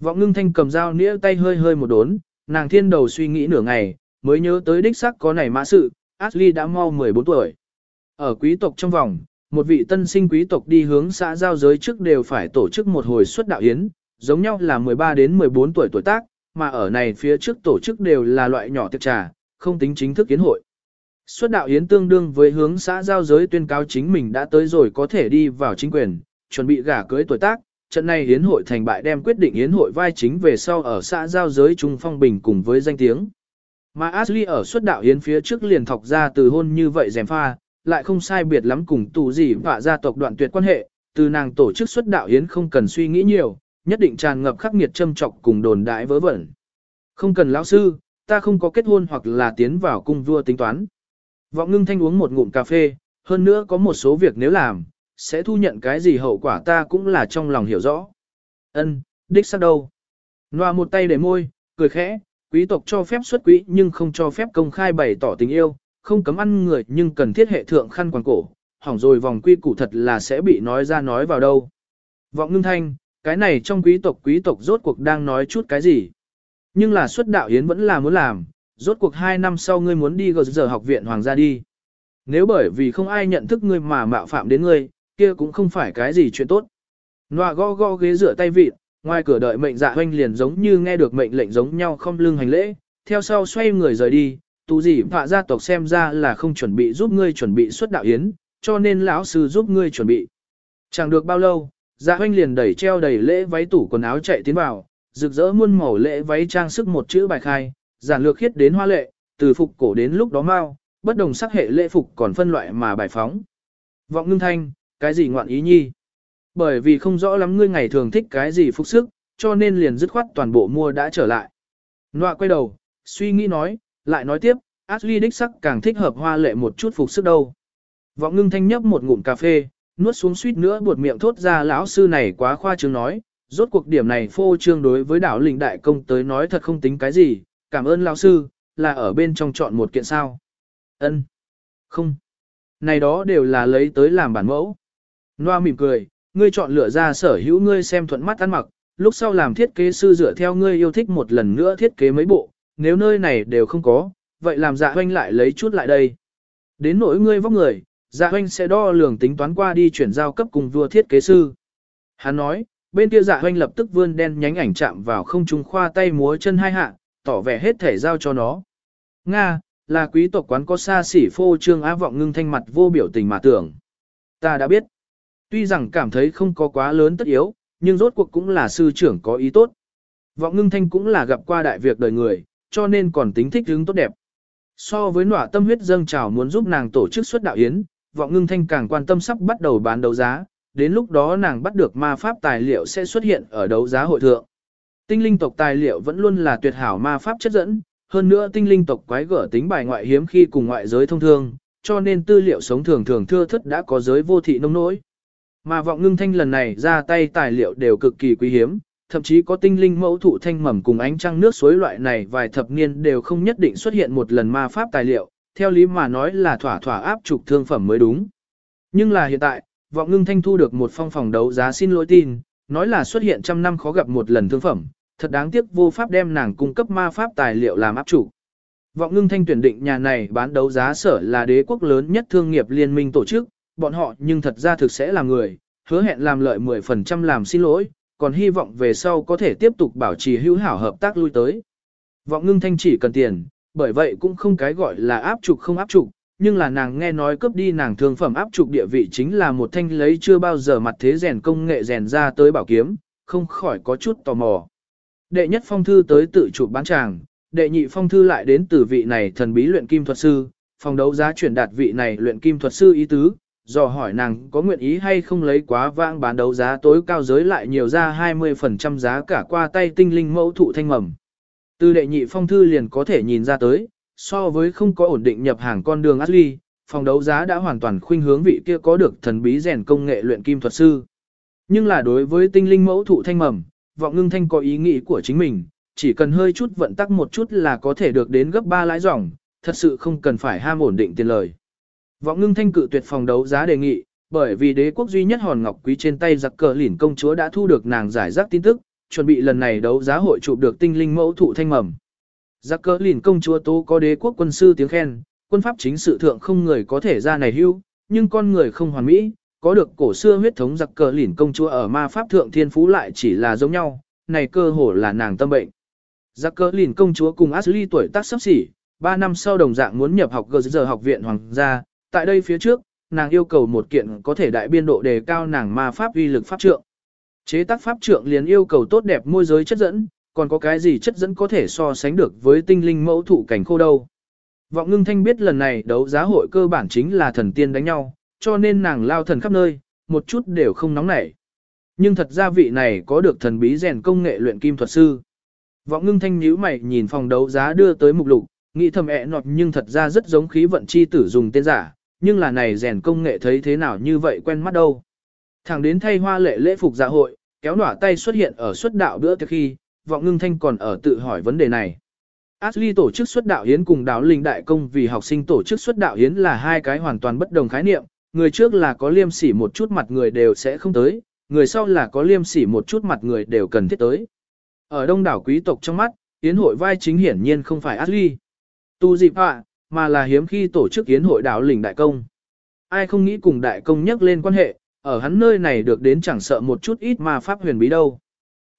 Vọng ngưng thanh cầm dao nĩa tay hơi hơi một đốn, nàng thiên đầu suy nghĩ nửa ngày, mới nhớ tới đích sắc có này mã sự, Ashley đã mau 14 tuổi. Ở quý tộc trong vòng, một vị tân sinh quý tộc đi hướng xã giao giới trước đều phải tổ chức một hồi xuất đạo yến, giống nhau là 13 đến 14 tuổi tuổi tác, mà ở này phía trước tổ chức đều là loại nhỏ tiệc trà, không tính chính thức yến hội. Xuất đạo yến tương đương với hướng xã giao giới tuyên cáo chính mình đã tới rồi có thể đi vào chính quyền, chuẩn bị gả cưới tuổi tác, trận này yến hội thành bại đem quyết định yến hội vai chính về sau ở xã giao giới trung phong bình cùng với danh tiếng. Mà Ashley ở xuất đạo yến phía trước liền thọc ra từ hôn như vậy dèm pha, lại không sai biệt lắm cùng tù gì và gia tộc đoạn tuyệt quan hệ, từ nàng tổ chức xuất đạo yến không cần suy nghĩ nhiều, nhất định tràn ngập khắc nghiệt châm trọc cùng đồn đại vớ vẩn. Không cần lão sư, ta không có kết hôn hoặc là tiến vào cung vua tính toán. Vọng ngưng thanh uống một ngụm cà phê, hơn nữa có một số việc nếu làm, sẽ thu nhận cái gì hậu quả ta cũng là trong lòng hiểu rõ. Ân, đích xác đâu. Nòa một tay để môi, cười khẽ, quý tộc cho phép xuất quỹ nhưng không cho phép công khai bày tỏ tình yêu, không cấm ăn người nhưng cần thiết hệ thượng khăn quàng cổ, hỏng rồi vòng quy củ thật là sẽ bị nói ra nói vào đâu. Vọng ngưng thanh, cái này trong quý tộc quý tộc rốt cuộc đang nói chút cái gì. Nhưng là xuất đạo yến vẫn là muốn làm, rốt cuộc 2 năm sau ngươi muốn đi gờ giờ học viện hoàng gia đi. Nếu bởi vì không ai nhận thức ngươi mà mạo phạm đến ngươi, kia cũng không phải cái gì chuyện tốt. Nọa go go ghế rửa tay vịt, ngoài cửa đợi mệnh dạ hoanh liền giống như nghe được mệnh lệnh giống nhau không lưng hành lễ, theo sau xoay người rời đi, tù gì họa gia tộc xem ra là không chuẩn bị giúp ngươi chuẩn bị xuất đạo yến, cho nên lão sư giúp ngươi chuẩn bị. Chẳng được bao lâu, dạ hoanh liền đẩy treo đầy lễ váy tủ quần áo chạy tiến vào, rực rỡ muôn màu lễ váy trang sức một chữ bài khai, giản lược khiết đến hoa lệ, từ phục cổ đến lúc đó mau, bất đồng sắc hệ lễ phục còn phân loại mà bài phóng. Vọng ngưng thanh, cái gì ngoạn ý nhi? Bởi vì không rõ lắm ngươi ngày thường thích cái gì phục sức, cho nên liền dứt khoát toàn bộ mua đã trở lại. Nọa quay đầu, suy nghĩ nói, lại nói tiếp, Ashley đích sắc càng thích hợp hoa lệ một chút phục sức đâu. Vọng ngưng thanh nhấp một ngụm cà phê, nuốt xuống suýt nữa buột miệng thốt ra lão sư này quá khoa trương nói, rốt cuộc điểm này phô trương đối với đảo lĩnh đại công tới nói thật không tính cái gì, cảm ơn lão sư, là ở bên trong chọn một kiện sao. Ân, Không. Này đó đều là lấy tới làm bản mẫu. Noa mỉm cười, ngươi chọn lựa ra sở hữu ngươi xem thuận mắt ăn mặc, lúc sau làm thiết kế sư dựa theo ngươi yêu thích một lần nữa thiết kế mấy bộ, nếu nơi này đều không có, vậy làm dạ hoanh lại lấy chút lại đây. Đến nỗi ngươi vóc người, dạ hoanh sẽ đo lường tính toán qua đi chuyển giao cấp cùng vua thiết kế sư. Hắn nói, bên kia dạ hoanh lập tức vươn đen nhánh ảnh chạm vào không trung khoa tay múa chân hai hạ, tỏ vẻ hết thể giao cho nó. Nga, là quý tộc quán có xa xỉ phô trương á vọng ngưng thanh mặt vô biểu tình mà tưởng. Ta đã biết. Tuy rằng cảm thấy không có quá lớn tất yếu, nhưng rốt cuộc cũng là sư trưởng có ý tốt. Vọng ngưng thanh cũng là gặp qua đại việc đời người, cho nên còn tính thích hứng tốt đẹp. So với nọa tâm huyết dâng trào muốn giúp nàng tổ chức xuất đạo yến, vọng ngưng thanh càng quan tâm sắp bắt đầu bán đấu giá, đến lúc đó nàng bắt được ma pháp tài liệu sẽ xuất hiện ở đấu giá hội thượng. Tinh linh tộc tài liệu vẫn luôn là tuyệt hảo ma pháp chất dẫn, hơn nữa tinh linh tộc quái gở tính bài ngoại hiếm khi cùng ngoại giới thông thương, cho nên tư liệu sống thường thường thưa thất đã có giới vô thị nông nỗi. Mà vọng ngưng thanh lần này ra tay tài liệu đều cực kỳ quý hiếm, thậm chí có tinh linh mẫu thụ thanh mầm cùng ánh trăng nước suối loại này vài thập niên đều không nhất định xuất hiện một lần ma pháp tài liệu, theo lý mà nói là thỏa thỏa áp trục thương phẩm mới đúng. Nhưng là hiện tại, vọng ngưng thanh thu được một phong phòng đấu giá xin lỗi tin, nói là xuất hiện trăm năm khó gặp một lần thương phẩm, thật đáng tiếc vô pháp đem nàng cung cấp ma pháp tài liệu làm áp trục. Vọng ngưng thanh tuyển định nhà này bán đấu giá sở là đế quốc lớn nhất thương nghiệp liên minh tổ chức, bọn họ nhưng thật ra thực sẽ là người, hứa hẹn làm lợi 10% làm xin lỗi, còn hy vọng về sau có thể tiếp tục bảo trì hữu hảo hợp tác lui tới. Vọng ngưng thanh chỉ cần tiền, bởi vậy cũng không cái gọi là áp trục không áp trục, nhưng là nàng nghe nói cướp đi nàng thương phẩm áp trục địa vị chính là một thanh lấy chưa bao giờ mặt thế rèn công nghệ rèn ra tới bảo kiếm, không khỏi có chút tò mò. Đệ nhất phong thư tới tự chụp bán tràng, đệ nhị phong thư lại đến từ vị này thần bí luyện kim thuật sư, phòng đấu giá chuyển đạt vị này luyện kim thuật sư ý tứ, dò hỏi nàng có nguyện ý hay không lấy quá vãng bán đấu giá tối cao giới lại nhiều ra 20% giá cả qua tay tinh linh mẫu thụ thanh mầm. Từ đệ nhị phong thư liền có thể nhìn ra tới, so với không có ổn định nhập hàng con đường Ashley, phòng đấu giá đã hoàn toàn khuynh hướng vị kia có được thần bí rèn công nghệ luyện kim thuật sư. Nhưng là đối với tinh linh mẫu thụ thanh mầm, vọng ngưng thanh có ý nghĩ của chính mình, chỉ cần hơi chút vận tắc một chút là có thể được đến gấp 3 lãi dòng, thật sự không cần phải ham ổn định tiền lời. Vọng ngưng thanh cự tuyệt phòng đấu giá đề nghị, bởi vì đế quốc duy nhất hòn ngọc quý trên tay giặc cờ lỉn công chúa đã thu được nàng giải rác tin tức, chuẩn bị lần này đấu giá hội chụp được tinh linh mẫu thụ thanh mầm. Giác cỡ lìn công chúa tố có đế quốc quân sư tiếng khen, quân pháp chính sự thượng không người có thể ra này hưu, nhưng con người không hoàn mỹ, có được cổ xưa huyết thống giặc cờ lỉn công chúa ở ma pháp thượng thiên phú lại chỉ là giống nhau, này cơ hồ là nàng tâm bệnh. Giặc cờ lỉn công chúa cùng Ashley tuổi tác sắp xỉ, 3 năm sau đồng dạng muốn nhập học gờ giờ học viện hoàng gia, tại đây phía trước, nàng yêu cầu một kiện có thể đại biên độ đề cao nàng ma pháp uy lực pháp trượng. Chế tác pháp trượng liền yêu cầu tốt đẹp môi giới chất dẫn, còn có cái gì chất dẫn có thể so sánh được với tinh linh mẫu thụ cảnh khô đâu. Vọng ngưng thanh biết lần này đấu giá hội cơ bản chính là thần tiên đánh nhau, cho nên nàng lao thần khắp nơi, một chút đều không nóng nảy. Nhưng thật ra vị này có được thần bí rèn công nghệ luyện kim thuật sư. Vọng ngưng thanh nhíu mày nhìn phòng đấu giá đưa tới mục lục, nghĩ thầm ẹ nọt nhưng thật ra rất giống khí vận chi tử dùng tên giả, nhưng là này rèn công nghệ thấy thế nào như vậy quen mắt đâu. Thẳng đến thay hoa lệ lễ phục dạ hội, kéo nỏa tay xuất hiện ở xuất đạo bữa tiệc khi, vọng ngưng thanh còn ở tự hỏi vấn đề này. Ashley tổ chức xuất đạo hiến cùng đáo linh đại công vì học sinh tổ chức xuất đạo hiến là hai cái hoàn toàn bất đồng khái niệm, người trước là có liêm sỉ một chút mặt người đều sẽ không tới, người sau là có liêm sỉ một chút mặt người đều cần thiết tới. Ở đông đảo quý tộc trong mắt, hiến hội vai chính hiển nhiên không phải Ashley. Tu dịp ạ, mà là hiếm khi tổ chức yến hội đáo linh đại công. Ai không nghĩ cùng đại công nhắc lên quan hệ, ở hắn nơi này được đến chẳng sợ một chút ít mà pháp huyền bí đâu.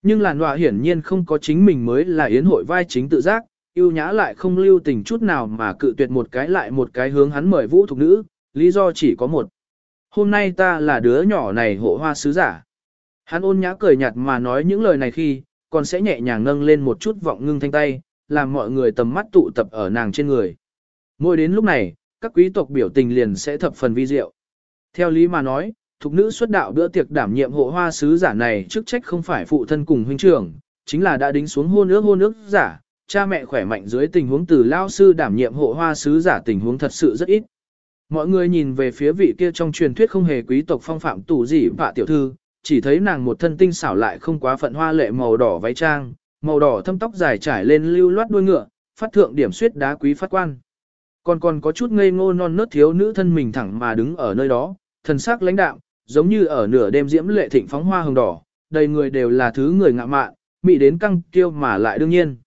Nhưng làn đọa hiển nhiên không có chính mình mới là yến hội vai chính tự giác, yêu nhã lại không lưu tình chút nào mà cự tuyệt một cái lại một cái hướng hắn mời vũ thục nữ, lý do chỉ có một. Hôm nay ta là đứa nhỏ này hộ hoa sứ giả. Hắn ôn nhã cười nhạt mà nói những lời này khi, còn sẽ nhẹ nhàng nâng lên một chút vọng ngưng thanh tay, làm mọi người tầm mắt tụ tập ở nàng trên người. Mỗi đến lúc này, các quý tộc biểu tình liền sẽ thập phần vi diệu. Theo lý mà nói, thục nữ xuất đạo bữa tiệc đảm nhiệm hộ hoa sứ giả này chức trách không phải phụ thân cùng huynh trưởng, chính là đã đính xuống hôn ước hôn ước giả, cha mẹ khỏe mạnh dưới tình huống từ lao sư đảm nhiệm hộ hoa sứ giả tình huống thật sự rất ít. Mọi người nhìn về phía vị kia trong truyền thuyết không hề quý tộc phong phạm tủ gì vạ tiểu thư, chỉ thấy nàng một thân tinh xảo lại không quá phận hoa lệ màu đỏ váy trang, màu đỏ thâm tóc dài trải lên lưu loát đuôi ngựa, phát thượng điểm suyết đá quý phát quan. Còn còn có chút ngây ngô non nớt thiếu nữ thân mình thẳng mà đứng ở nơi đó, thần sắc lãnh đạm, giống như ở nửa đêm diễm lệ thịnh phóng hoa hồng đỏ, đầy người đều là thứ người ngạ mạn, mị đến căng kiêu mà lại đương nhiên.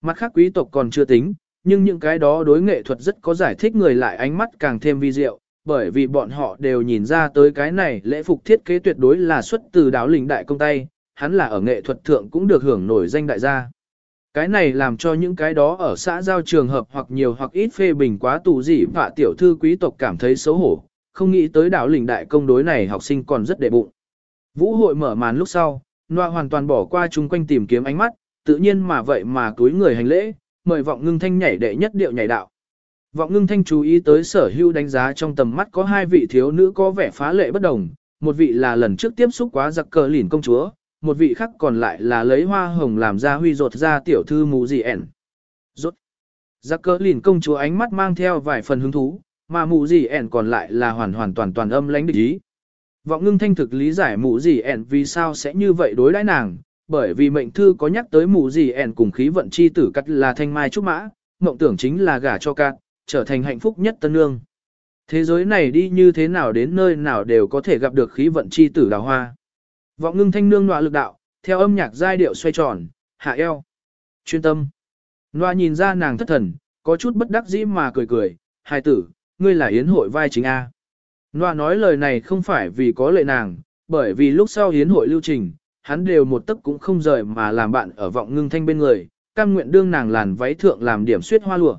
Mặt khác quý tộc còn chưa tính, nhưng những cái đó đối nghệ thuật rất có giải thích người lại ánh mắt càng thêm vi diệu, bởi vì bọn họ đều nhìn ra tới cái này lễ phục thiết kế tuyệt đối là xuất từ đáo lĩnh đại công tay, hắn là ở nghệ thuật thượng cũng được hưởng nổi danh đại gia. Cái này làm cho những cái đó ở xã giao trường hợp hoặc nhiều hoặc ít phê bình quá tù dị và tiểu thư quý tộc cảm thấy xấu hổ, không nghĩ tới đảo lĩnh đại công đối này học sinh còn rất đệ bụng. Vũ hội mở màn lúc sau, Noa hoàn toàn bỏ qua chung quanh tìm kiếm ánh mắt, tự nhiên mà vậy mà túi người hành lễ, mời vọng ngưng thanh nhảy đệ nhất điệu nhảy đạo. Vọng ngưng thanh chú ý tới sở Hưu đánh giá trong tầm mắt có hai vị thiếu nữ có vẻ phá lệ bất đồng, một vị là lần trước tiếp xúc quá giặc cờ lỉn công chúa, một vị khác còn lại là lấy hoa hồng làm ra huy rột ra tiểu thư mù gì ẻn. Rốt. Giặc cờ lỉn công chúa ánh mắt mang theo vài phần hứng thú, mà mụ gì ẻn còn lại là hoàn hoàn toàn toàn âm lãnh địch ý. Vọng ngưng thanh thực lý giải mụ gì ẻn vì sao sẽ như vậy đối đãi nàng, bởi vì mệnh thư có nhắc tới mụ gì ẻn cùng khí vận chi tử cắt là thanh mai trúc mã, mộng tưởng chính là gả cho cát, trở thành hạnh phúc nhất tân nương. Thế giới này đi như thế nào đến nơi nào đều có thể gặp được khí vận chi tử đào hoa. Vọng ngưng thanh nương nọa lực đạo, theo âm nhạc giai điệu xoay tròn, hạ eo. Chuyên tâm. Nọa nhìn ra nàng thất thần, có chút bất đắc dĩ mà cười cười, hài tử, ngươi là yến hội vai chính A. Noa nói lời này không phải vì có lệ nàng, bởi vì lúc sau yến hội lưu trình, hắn đều một tấc cũng không rời mà làm bạn ở vọng ngưng thanh bên người, cam nguyện đương nàng làn váy thượng làm điểm suyết hoa lụa.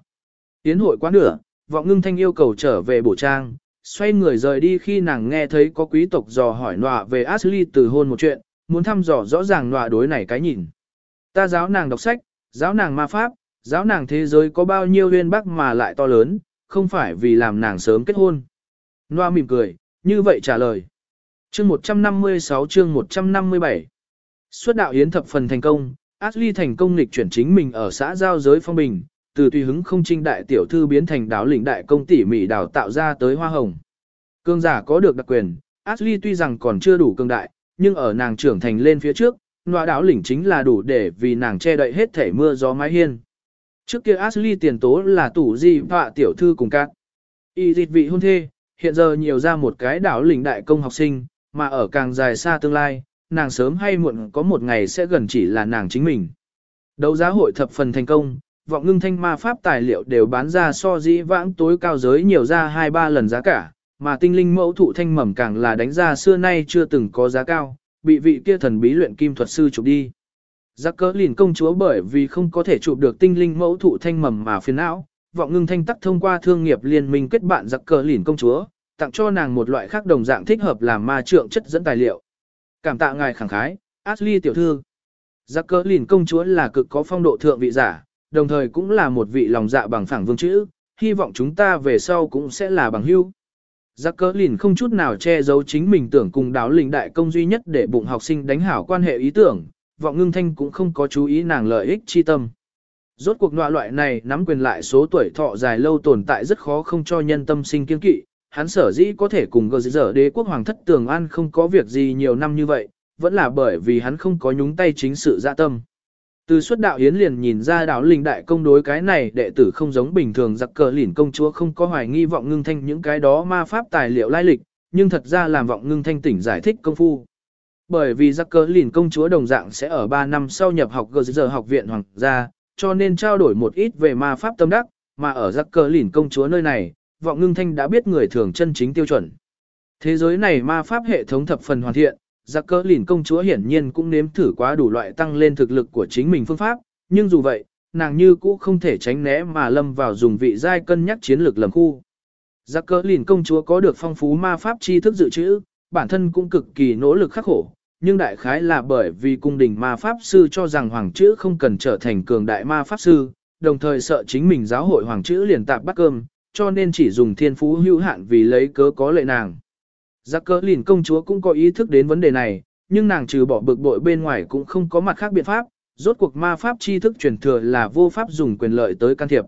Yến hội quá nửa, vọng ngưng thanh yêu cầu trở về bổ trang, xoay người rời đi khi nàng nghe thấy có quý tộc dò hỏi nọa về Ashley từ hôn một chuyện, muốn thăm dò rõ ràng nọa đối này cái nhìn. Ta giáo nàng đọc sách, giáo nàng ma pháp, giáo nàng thế giới có bao nhiêu huyên bắc mà lại to lớn, không phải vì làm nàng sớm kết hôn. Noa mỉm cười, như vậy trả lời. Chương 156 chương 157 Xuất đạo yến thập phần thành công, Ashley thành công lịch chuyển chính mình ở xã giao giới phong bình, từ tùy hứng không trinh đại tiểu thư biến thành đáo lĩnh đại công tỉ mỉ đào tạo ra tới hoa hồng. Cương giả có được đặc quyền, Ashley tuy rằng còn chưa đủ cương đại, nhưng ở nàng trưởng thành lên phía trước, nọa đáo lĩnh chính là đủ để vì nàng che đậy hết thể mưa gió mái hiên. Trước kia Ashley tiền tố là tủ di họa tiểu thư cùng các. Y dịch vị hôn thê, hiện giờ nhiều ra một cái đảo lĩnh đại công học sinh, mà ở càng dài xa tương lai, nàng sớm hay muộn có một ngày sẽ gần chỉ là nàng chính mình. Đấu giá hội thập phần thành công, vọng ngưng thanh ma pháp tài liệu đều bán ra so dĩ vãng tối cao giới nhiều ra 2-3 lần giá cả, mà tinh linh mẫu thụ thanh mầm càng là đánh ra xưa nay chưa từng có giá cao, bị vị kia thần bí luyện kim thuật sư chụp đi. Giác cỡ lìn công chúa bởi vì không có thể chụp được tinh linh mẫu thụ thanh mầm mà phiền não, vọng ngưng thanh tắc thông qua thương nghiệp liên minh kết bạn giặc cờ lìn công chúa, tặng cho nàng một loại khác đồng dạng thích hợp làm ma trượng chất dẫn tài liệu. Cảm tạ ngài khẳng khái, Ashley tiểu thư. Giặc cờ lìn công chúa là cực có phong độ thượng vị giả, đồng thời cũng là một vị lòng dạ bằng phẳng vương chữ, hy vọng chúng ta về sau cũng sẽ là bằng hữu. Giác cỡ lìn không chút nào che giấu chính mình tưởng cùng đáo lình đại công duy nhất để bụng học sinh đánh hảo quan hệ ý tưởng, vọng ngưng thanh cũng không có chú ý nàng lợi ích chi tâm. Rốt cuộc nọa loại này nắm quyền lại số tuổi thọ dài lâu tồn tại rất khó không cho nhân tâm sinh kiên kỵ, hắn sở dĩ có thể cùng gờ dở đế quốc hoàng thất tường an không có việc gì nhiều năm như vậy, vẫn là bởi vì hắn không có nhúng tay chính sự dạ tâm. Từ xuất đạo hiến liền nhìn ra đạo linh đại công đối cái này đệ tử không giống bình thường giặc cờ lỉn công chúa không có hoài nghi vọng ngưng thanh những cái đó ma pháp tài liệu lai lịch, nhưng thật ra làm vọng ngưng thanh tỉnh giải thích công phu. Bởi vì giặc cờ lìn công chúa đồng dạng sẽ ở 3 năm sau nhập học gờ giờ học viện hoàng gia, cho nên trao đổi một ít về ma pháp tâm đắc, mà ở giặc cờ lìn công chúa nơi này, vọng ngưng thanh đã biết người thường chân chính tiêu chuẩn. Thế giới này ma pháp hệ thống thập phần hoàn thiện, giặc cờ lìn công chúa hiển nhiên cũng nếm thử quá đủ loại tăng lên thực lực của chính mình phương pháp, nhưng dù vậy, nàng như cũ không thể tránh né mà lâm vào dùng vị giai cân nhắc chiến lược lầm khu. Giặc cờ lìn công chúa có được phong phú ma pháp tri thức dự trữ, bản thân cũng cực kỳ nỗ lực khắc khổ, nhưng đại khái là bởi vì cung đình ma pháp sư cho rằng hoàng chữ không cần trở thành cường đại ma pháp sư, đồng thời sợ chính mình giáo hội hoàng chữ liền tạp bắt cơm, cho nên chỉ dùng thiên phú hữu hạn vì lấy cớ có lệ nàng. Giác cỡ lìn công chúa cũng có ý thức đến vấn đề này, nhưng nàng trừ bỏ bực bội bên ngoài cũng không có mặt khác biện pháp, rốt cuộc ma pháp tri thức truyền thừa là vô pháp dùng quyền lợi tới can thiệp.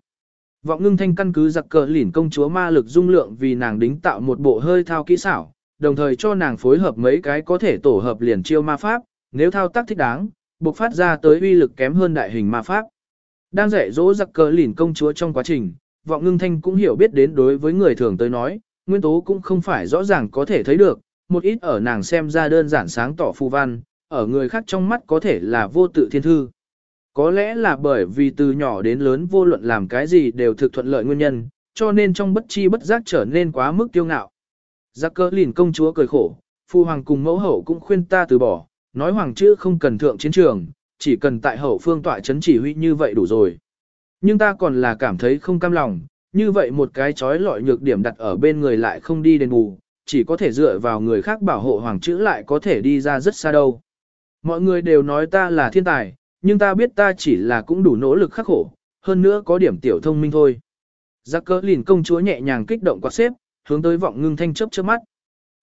Vọng ngưng thanh căn cứ giặc cờ lỉn công chúa ma lực dung lượng vì nàng đính tạo một bộ hơi thao kỹ xảo, đồng thời cho nàng phối hợp mấy cái có thể tổ hợp liền chiêu ma pháp, nếu thao tác thích đáng, buộc phát ra tới uy lực kém hơn đại hình ma pháp. Đang dạy dỗ giặc cờ lìn công chúa trong quá trình, vọng ngưng thanh cũng hiểu biết đến đối với người thường tới nói, nguyên tố cũng không phải rõ ràng có thể thấy được, một ít ở nàng xem ra đơn giản sáng tỏ phù văn, ở người khác trong mắt có thể là vô tự thiên thư. Có lẽ là bởi vì từ nhỏ đến lớn vô luận làm cái gì đều thực thuận lợi nguyên nhân, cho nên trong bất chi bất giác trở nên quá mức kiêu ngạo. Giác cơ lìn công chúa cười khổ, phu hoàng cùng mẫu hậu cũng khuyên ta từ bỏ, nói hoàng chữ không cần thượng chiến trường, chỉ cần tại hậu phương tọa chấn chỉ huy như vậy đủ rồi. Nhưng ta còn là cảm thấy không cam lòng, như vậy một cái chói lọi nhược điểm đặt ở bên người lại không đi đền bù, chỉ có thể dựa vào người khác bảo hộ hoàng chữ lại có thể đi ra rất xa đâu. Mọi người đều nói ta là thiên tài, nhưng ta biết ta chỉ là cũng đủ nỗ lực khắc khổ, hơn nữa có điểm tiểu thông minh thôi. Giác cỡ lìn công chúa nhẹ nhàng kích động quạt xếp, hướng tới vọng ngưng thanh chớp chớp mắt.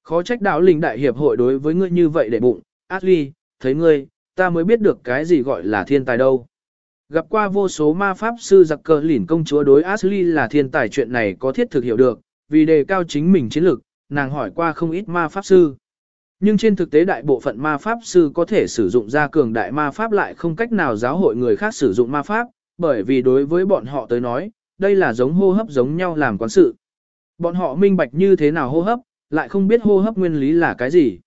Khó trách đạo linh đại hiệp hội đối với ngươi như vậy để bụng, Ashley, thấy ngươi, ta mới biết được cái gì gọi là thiên tài đâu. Gặp qua vô số ma pháp sư giặc cờ lỉn công chúa đối Ashley là thiên tài chuyện này có thiết thực hiểu được, vì đề cao chính mình chiến lực, nàng hỏi qua không ít ma pháp sư. Nhưng trên thực tế đại bộ phận ma pháp sư có thể sử dụng ra cường đại ma pháp lại không cách nào giáo hội người khác sử dụng ma pháp, bởi vì đối với bọn họ tới nói, đây là giống hô hấp giống nhau làm quán sự. Bọn họ minh bạch như thế nào hô hấp, lại không biết hô hấp nguyên lý là cái gì.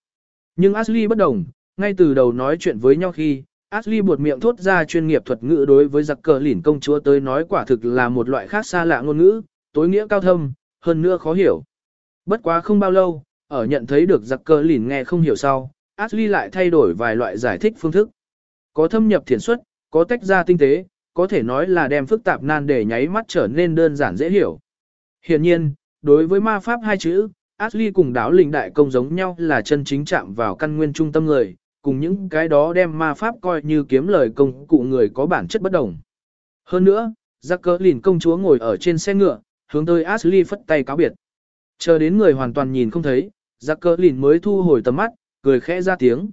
Nhưng Ashley bất đồng, ngay từ đầu nói chuyện với nhau khi, Ashley buột miệng thốt ra chuyên nghiệp thuật ngữ đối với giặc cờ lỉn công chúa tới nói quả thực là một loại khác xa lạ ngôn ngữ, tối nghĩa cao thâm, hơn nữa khó hiểu. Bất quá không bao lâu, ở nhận thấy được giặc cờ lỉn nghe không hiểu sau, Ashley lại thay đổi vài loại giải thích phương thức. Có thâm nhập thiền xuất, có tách ra tinh tế, có thể nói là đem phức tạp nan để nháy mắt trở nên đơn giản dễ hiểu. Hiện nhiên, đối với ma pháp hai chữ, Ashley cùng đáo linh đại công giống nhau là chân chính chạm vào căn nguyên trung tâm người, cùng những cái đó đem ma pháp coi như kiếm lời công cụ người có bản chất bất đồng. Hơn nữa, Giặc cỡ lìn công chúa ngồi ở trên xe ngựa, hướng tới Ashley phất tay cáo biệt. Chờ đến người hoàn toàn nhìn không thấy, Giặc cỡ lìn mới thu hồi tầm mắt, cười khẽ ra tiếng.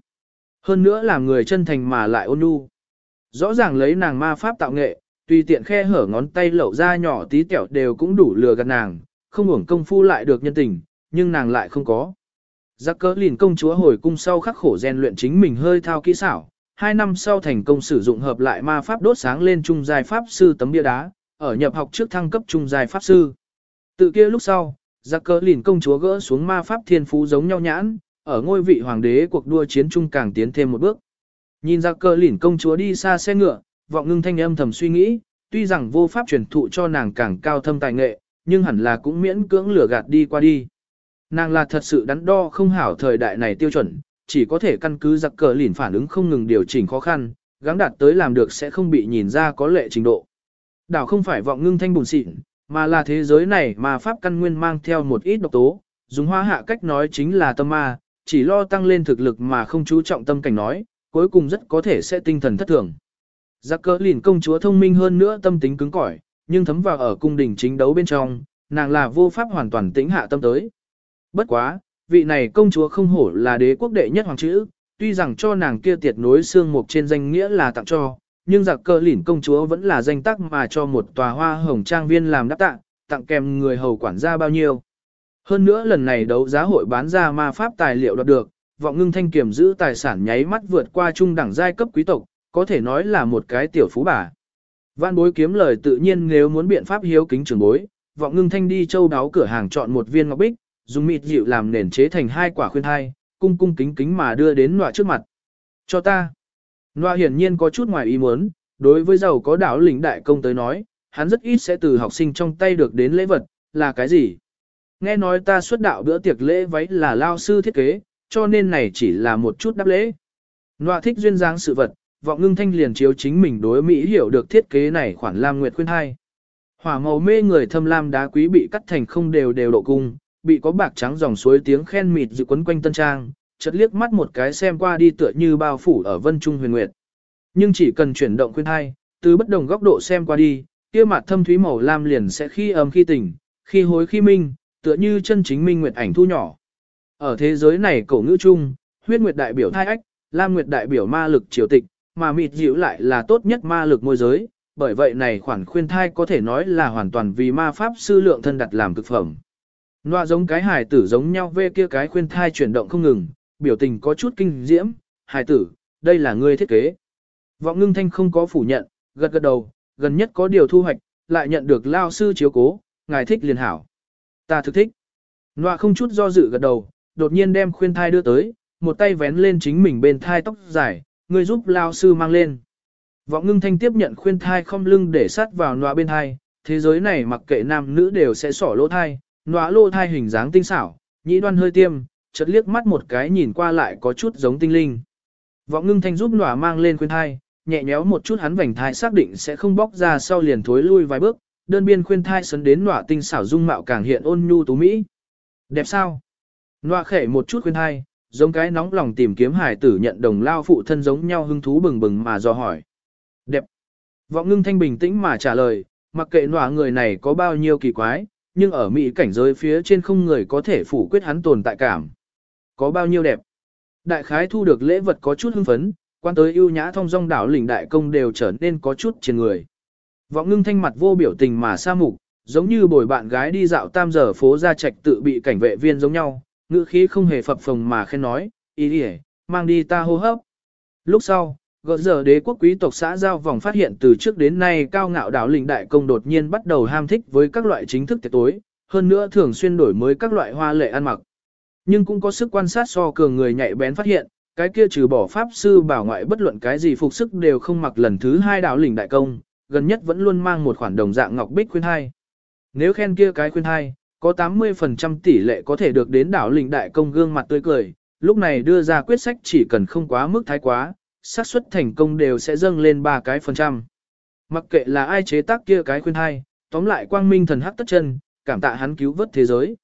Hơn nữa làm người chân thành mà lại ôn nhu. Rõ ràng lấy nàng ma pháp tạo nghệ, tùy tiện khe hở ngón tay lẩu ra nhỏ tí tẹo đều cũng đủ lừa gạt nàng, không uổng công phu lại được nhân tình, nhưng nàng lại không có. Giác cỡ lìn công chúa hồi cung sau khắc khổ rèn luyện chính mình hơi thao kỹ xảo, hai năm sau thành công sử dụng hợp lại ma pháp đốt sáng lên trung giai pháp sư tấm bia đá, ở nhập học trước thăng cấp trung giai pháp sư. Tự kia lúc sau, Giác cỡ lìn công chúa gỡ xuống ma pháp thiên phú giống nhau nhãn, ở ngôi vị hoàng đế cuộc đua chiến trung càng tiến thêm một bước. Nhìn Giác cỡ lìn công chúa đi xa xe ngựa, vọng ngưng thanh âm thầm suy nghĩ, tuy rằng vô pháp truyền thụ cho nàng càng cao thâm tài nghệ, nhưng hẳn là cũng miễn cưỡng lửa gạt đi qua đi. Nàng là thật sự đắn đo không hảo thời đại này tiêu chuẩn, chỉ có thể căn cứ giặc cờ lỉn phản ứng không ngừng điều chỉnh khó khăn, gắng đạt tới làm được sẽ không bị nhìn ra có lệ trình độ. Đảo không phải vọng ngưng thanh bùn xịn, mà là thế giới này mà pháp căn nguyên mang theo một ít độc tố, dùng hoa hạ cách nói chính là tâm ma, chỉ lo tăng lên thực lực mà không chú trọng tâm cảnh nói, cuối cùng rất có thể sẽ tinh thần thất thường. Giặc cờ lìn công chúa thông minh hơn nữa tâm tính cứng cỏi, nhưng thấm vào ở cung đình chính đấu bên trong, nàng là vô pháp hoàn toàn tĩnh hạ tâm tới. Bất quá, vị này công chúa không hổ là đế quốc đệ nhất hoàng chữ, tuy rằng cho nàng kia tiệt nối xương mục trên danh nghĩa là tặng cho, nhưng giặc cơ lỉn công chúa vẫn là danh tác mà cho một tòa hoa hồng trang viên làm đáp tặng, tặng kèm người hầu quản gia bao nhiêu. Hơn nữa lần này đấu giá hội bán ra ma pháp tài liệu đoạt được, vọng ngưng thanh kiểm giữ tài sản nháy mắt vượt qua trung đẳng giai cấp quý tộc, có thể nói là một cái tiểu phú bà. Văn bối kiếm lời tự nhiên nếu muốn biện pháp hiếu kính trường bối, vọng ngưng thanh đi châu đáo cửa hàng chọn một viên ngọc bích, dùng mịt dịu làm nền chế thành hai quả khuyên thai, cung cung kính kính mà đưa đến nọa trước mặt. Cho ta. Nọa hiển nhiên có chút ngoài ý muốn, đối với giàu có đảo lĩnh đại công tới nói, hắn rất ít sẽ từ học sinh trong tay được đến lễ vật, là cái gì? Nghe nói ta xuất đạo bữa tiệc lễ váy là lao sư thiết kế, cho nên này chỉ là một chút đáp lễ. Nọa thích duyên dáng sự vật, vọng ngưng thanh liền chiếu chính mình đối Mỹ hiểu được thiết kế này khoản lam nguyệt khuyên hai. Hỏa màu mê người thâm lam đá quý bị cắt thành không đều đều độ cung, bị có bạc trắng dòng suối tiếng khen mịt dự quấn quanh tân trang, chợt liếc mắt một cái xem qua đi tựa như bao phủ ở vân trung huyền nguyệt. Nhưng chỉ cần chuyển động khuyên hai, từ bất đồng góc độ xem qua đi, kia mặt thâm thúy màu lam liền sẽ khi ấm khi tỉnh, khi hối khi minh, tựa như chân chính minh nguyệt ảnh thu nhỏ. Ở thế giới này cổ ngữ chung, huyết nguyệt đại biểu thai ách, lam nguyệt đại biểu ma lực triều tịch, mà mịt dịu lại là tốt nhất ma lực môi giới, bởi vậy này khoản khuyên thai có thể nói là hoàn toàn vì ma pháp sư lượng thân đặt làm cực phẩm. Nọa giống cái hải tử giống nhau về kia cái khuyên thai chuyển động không ngừng, biểu tình có chút kinh diễm, hải tử, đây là ngươi thiết kế. Vọng ngưng thanh không có phủ nhận, gật gật đầu, gần nhất có điều thu hoạch, lại nhận được lao sư chiếu cố, ngài thích liền hảo. Ta thực thích. Nọa không chút do dự gật đầu, đột nhiên đem khuyên thai đưa tới, một tay vén lên chính mình bên thai tóc dài, ngươi giúp lao sư mang lên. Vọng ngưng thanh tiếp nhận khuyên thai không lưng để sát vào nọa bên thai, thế giới này mặc kệ nam nữ đều sẽ sỏ lỗ thai, nọa lỗ thai hình dáng tinh xảo, nhĩ đoan hơi tiêm, chợt liếc mắt một cái nhìn qua lại có chút giống tinh linh. Vọng ngưng thanh giúp nọa mang lên khuyên thai, nhẹ nhéo một chút hắn vành thai xác định sẽ không bóc ra sau liền thối lui vài bước, đơn biên khuyên thai sấn đến nọa tinh xảo dung mạo càng hiện ôn nhu tú mỹ. Đẹp sao? Nọa khẽ một chút khuyên thai, giống cái nóng lòng tìm kiếm hải tử nhận đồng lao phụ thân giống nhau hứng thú bừng bừng mà do hỏi. Đẹp. Vọng ngưng thanh bình tĩnh mà trả lời, mặc kệ nọa người này có bao nhiêu kỳ quái, nhưng ở Mỹ cảnh giới phía trên không người có thể phủ quyết hắn tồn tại cảm. Có bao nhiêu đẹp. Đại khái thu được lễ vật có chút hưng phấn, quan tới ưu nhã thông dong đảo lĩnh đại công đều trở nên có chút trên người. Vọng ngưng thanh mặt vô biểu tình mà sa mục, giống như bồi bạn gái đi dạo tam giờ phố ra trạch tự bị cảnh vệ viên giống nhau, ngữ khí không hề phập phồng mà khen nói, ý đi mang đi ta hô hấp. Lúc sau, gỡ giờ đế quốc quý tộc xã giao vòng phát hiện từ trước đến nay cao ngạo đảo lĩnh đại công đột nhiên bắt đầu ham thích với các loại chính thức tiệc tối, hơn nữa thường xuyên đổi mới các loại hoa lệ ăn mặc. Nhưng cũng có sức quan sát so cường người nhạy bén phát hiện, cái kia trừ bỏ pháp sư bảo ngoại bất luận cái gì phục sức đều không mặc lần thứ hai đảo lĩnh đại công, gần nhất vẫn luôn mang một khoản đồng dạng ngọc bích khuyên hai. Nếu khen kia cái khuyên hai, có 80% tỷ lệ có thể được đến đảo lĩnh đại công gương mặt tươi cười, lúc này đưa ra quyết sách chỉ cần không quá mức thái quá, xác suất thành công đều sẽ dâng lên ba cái phần trăm. Mặc kệ là ai chế tác kia cái khuyên hai, tóm lại quang minh thần hắc tất chân, cảm tạ hắn cứu vớt thế giới.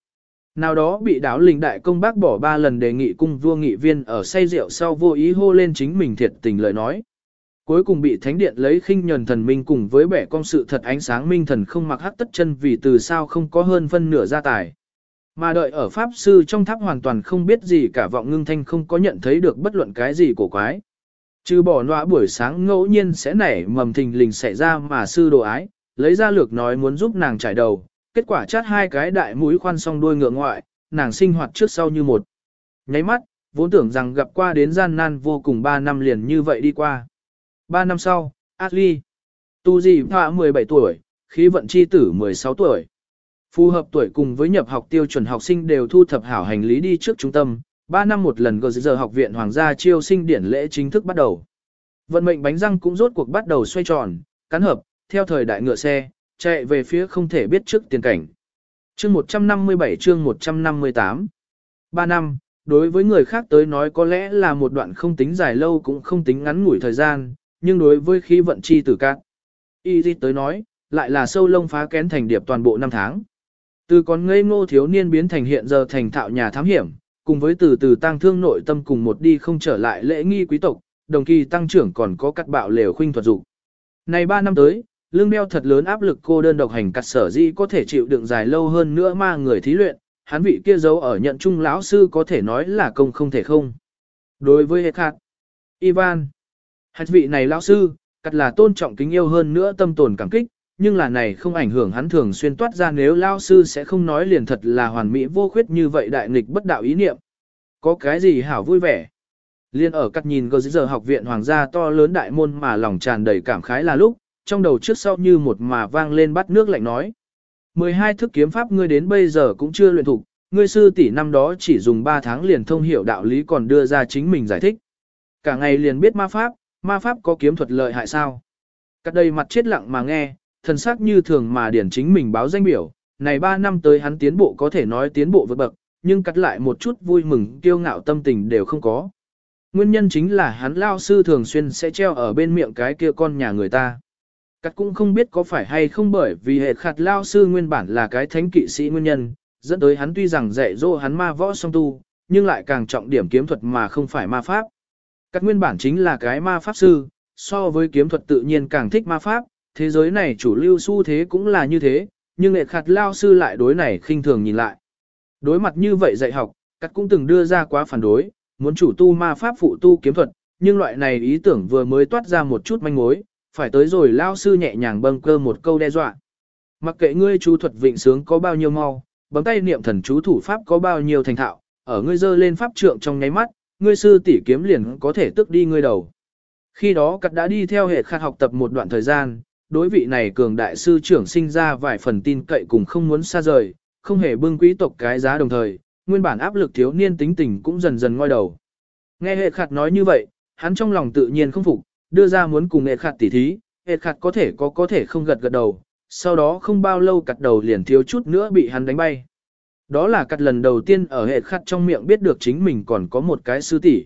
Nào đó bị đảo lình đại công bác bỏ ba lần đề nghị cung vua nghị viên ở say rượu sau vô ý hô lên chính mình thiệt tình lời nói. Cuối cùng bị thánh điện lấy khinh nhờn thần minh cùng với bẻ công sự thật ánh sáng minh thần không mặc hắc tất chân vì từ sao không có hơn phân nửa gia tài. Mà đợi ở Pháp Sư trong tháp hoàn toàn không biết gì cả vọng ngưng thanh không có nhận thấy được bất luận cái gì của quái. Trừ bỏ nọa buổi sáng ngẫu nhiên sẽ nảy mầm thình lình xảy ra mà sư đồ ái, lấy ra lược nói muốn giúp nàng trải đầu, kết quả chát hai cái đại mũi khoan song đuôi ngựa ngoại, nàng sinh hoạt trước sau như một. Nháy mắt, vốn tưởng rằng gặp qua đến gian nan vô cùng ba năm liền như vậy đi qua. Ba năm sau, Atli tu Di họa 17 tuổi, khí vận chi tử 16 tuổi. Phù hợp tuổi cùng với nhập học tiêu chuẩn học sinh đều thu thập hảo hành lý đi trước trung tâm, 3 năm một lần gờ giờ học viện Hoàng gia chiêu sinh điển lễ chính thức bắt đầu. Vận mệnh bánh răng cũng rốt cuộc bắt đầu xoay tròn, cắn hợp, theo thời đại ngựa xe, chạy về phía không thể biết trước tiền cảnh. Chương 157 chương 158 3 năm, đối với người khác tới nói có lẽ là một đoạn không tính dài lâu cũng không tính ngắn ngủi thời gian, nhưng đối với khí vận chi tử cát. Y tới nói, lại là sâu lông phá kén thành điệp toàn bộ năm tháng. Từ con ngây ngô thiếu niên biến thành hiện giờ thành thạo nhà thám hiểm, cùng với từ từ tăng thương nội tâm cùng một đi không trở lại lễ nghi quý tộc, đồng kỳ tăng trưởng còn có cắt bạo lều khuynh thuật dục. Này 3 năm tới, lương đeo thật lớn áp lực cô đơn độc hành cắt sở di có thể chịu đựng dài lâu hơn nữa mà người thí luyện, hắn vị kia giấu ở nhận trung lão sư có thể nói là công không thể không. Đối với hệ khát, Ivan, hạt vị này lão sư, cắt là tôn trọng kính yêu hơn nữa tâm tồn cảm kích, nhưng là này không ảnh hưởng hắn thường xuyên toát ra nếu lão sư sẽ không nói liền thật là hoàn mỹ vô khuyết như vậy đại nghịch bất đạo ý niệm. Có cái gì hảo vui vẻ. Liên ở cắt nhìn gờ giờ học viện hoàng gia to lớn đại môn mà lòng tràn đầy cảm khái là lúc, trong đầu trước sau như một mà vang lên bắt nước lạnh nói. 12 thức kiếm pháp ngươi đến bây giờ cũng chưa luyện thục, ngươi sư tỷ năm đó chỉ dùng 3 tháng liền thông hiểu đạo lý còn đưa ra chính mình giải thích. Cả ngày liền biết ma pháp, ma pháp có kiếm thuật lợi hại sao? Cắt đây mặt chết lặng mà nghe, thần sắc như thường mà điển chính mình báo danh biểu, này 3 năm tới hắn tiến bộ có thể nói tiến bộ vượt bậc, nhưng cắt lại một chút vui mừng kiêu ngạo tâm tình đều không có. Nguyên nhân chính là hắn lao sư thường xuyên sẽ treo ở bên miệng cái kia con nhà người ta. Cắt cũng không biết có phải hay không bởi vì hệ khạt lao sư nguyên bản là cái thánh kỵ sĩ nguyên nhân, dẫn tới hắn tuy rằng dạy dỗ hắn ma võ song tu, nhưng lại càng trọng điểm kiếm thuật mà không phải ma pháp. Cắt nguyên bản chính là cái ma pháp sư, so với kiếm thuật tự nhiên càng thích ma pháp, thế giới này chủ lưu xu thế cũng là như thế, nhưng nghệ khạt lao sư lại đối này khinh thường nhìn lại. Đối mặt như vậy dạy học, cắt cũng từng đưa ra quá phản đối, muốn chủ tu ma pháp phụ tu kiếm thuật, nhưng loại này ý tưởng vừa mới toát ra một chút manh mối, phải tới rồi lao sư nhẹ nhàng bâng cơ một câu đe dọa. Mặc kệ ngươi chú thuật vịnh sướng có bao nhiêu mau, bấm tay niệm thần chú thủ pháp có bao nhiêu thành thạo, ở ngươi dơ lên pháp trượng trong nháy mắt, ngươi sư tỷ kiếm liền có thể tức đi ngươi đầu. Khi đó cắt đã đi theo hệ khát học tập một đoạn thời gian, đối vị này cường đại sư trưởng sinh ra vài phần tin cậy cùng không muốn xa rời, không hề bưng quý tộc cái giá đồng thời, nguyên bản áp lực thiếu niên tính tình cũng dần dần ngoi đầu. Nghe hệ khát nói như vậy, hắn trong lòng tự nhiên không phục, đưa ra muốn cùng hệ khát tỉ thí, hệ khát có thể có có thể không gật gật đầu, sau đó không bao lâu cặt đầu liền thiếu chút nữa bị hắn đánh bay. Đó là cắt lần đầu tiên ở hệ khát trong miệng biết được chính mình còn có một cái sư tỷ.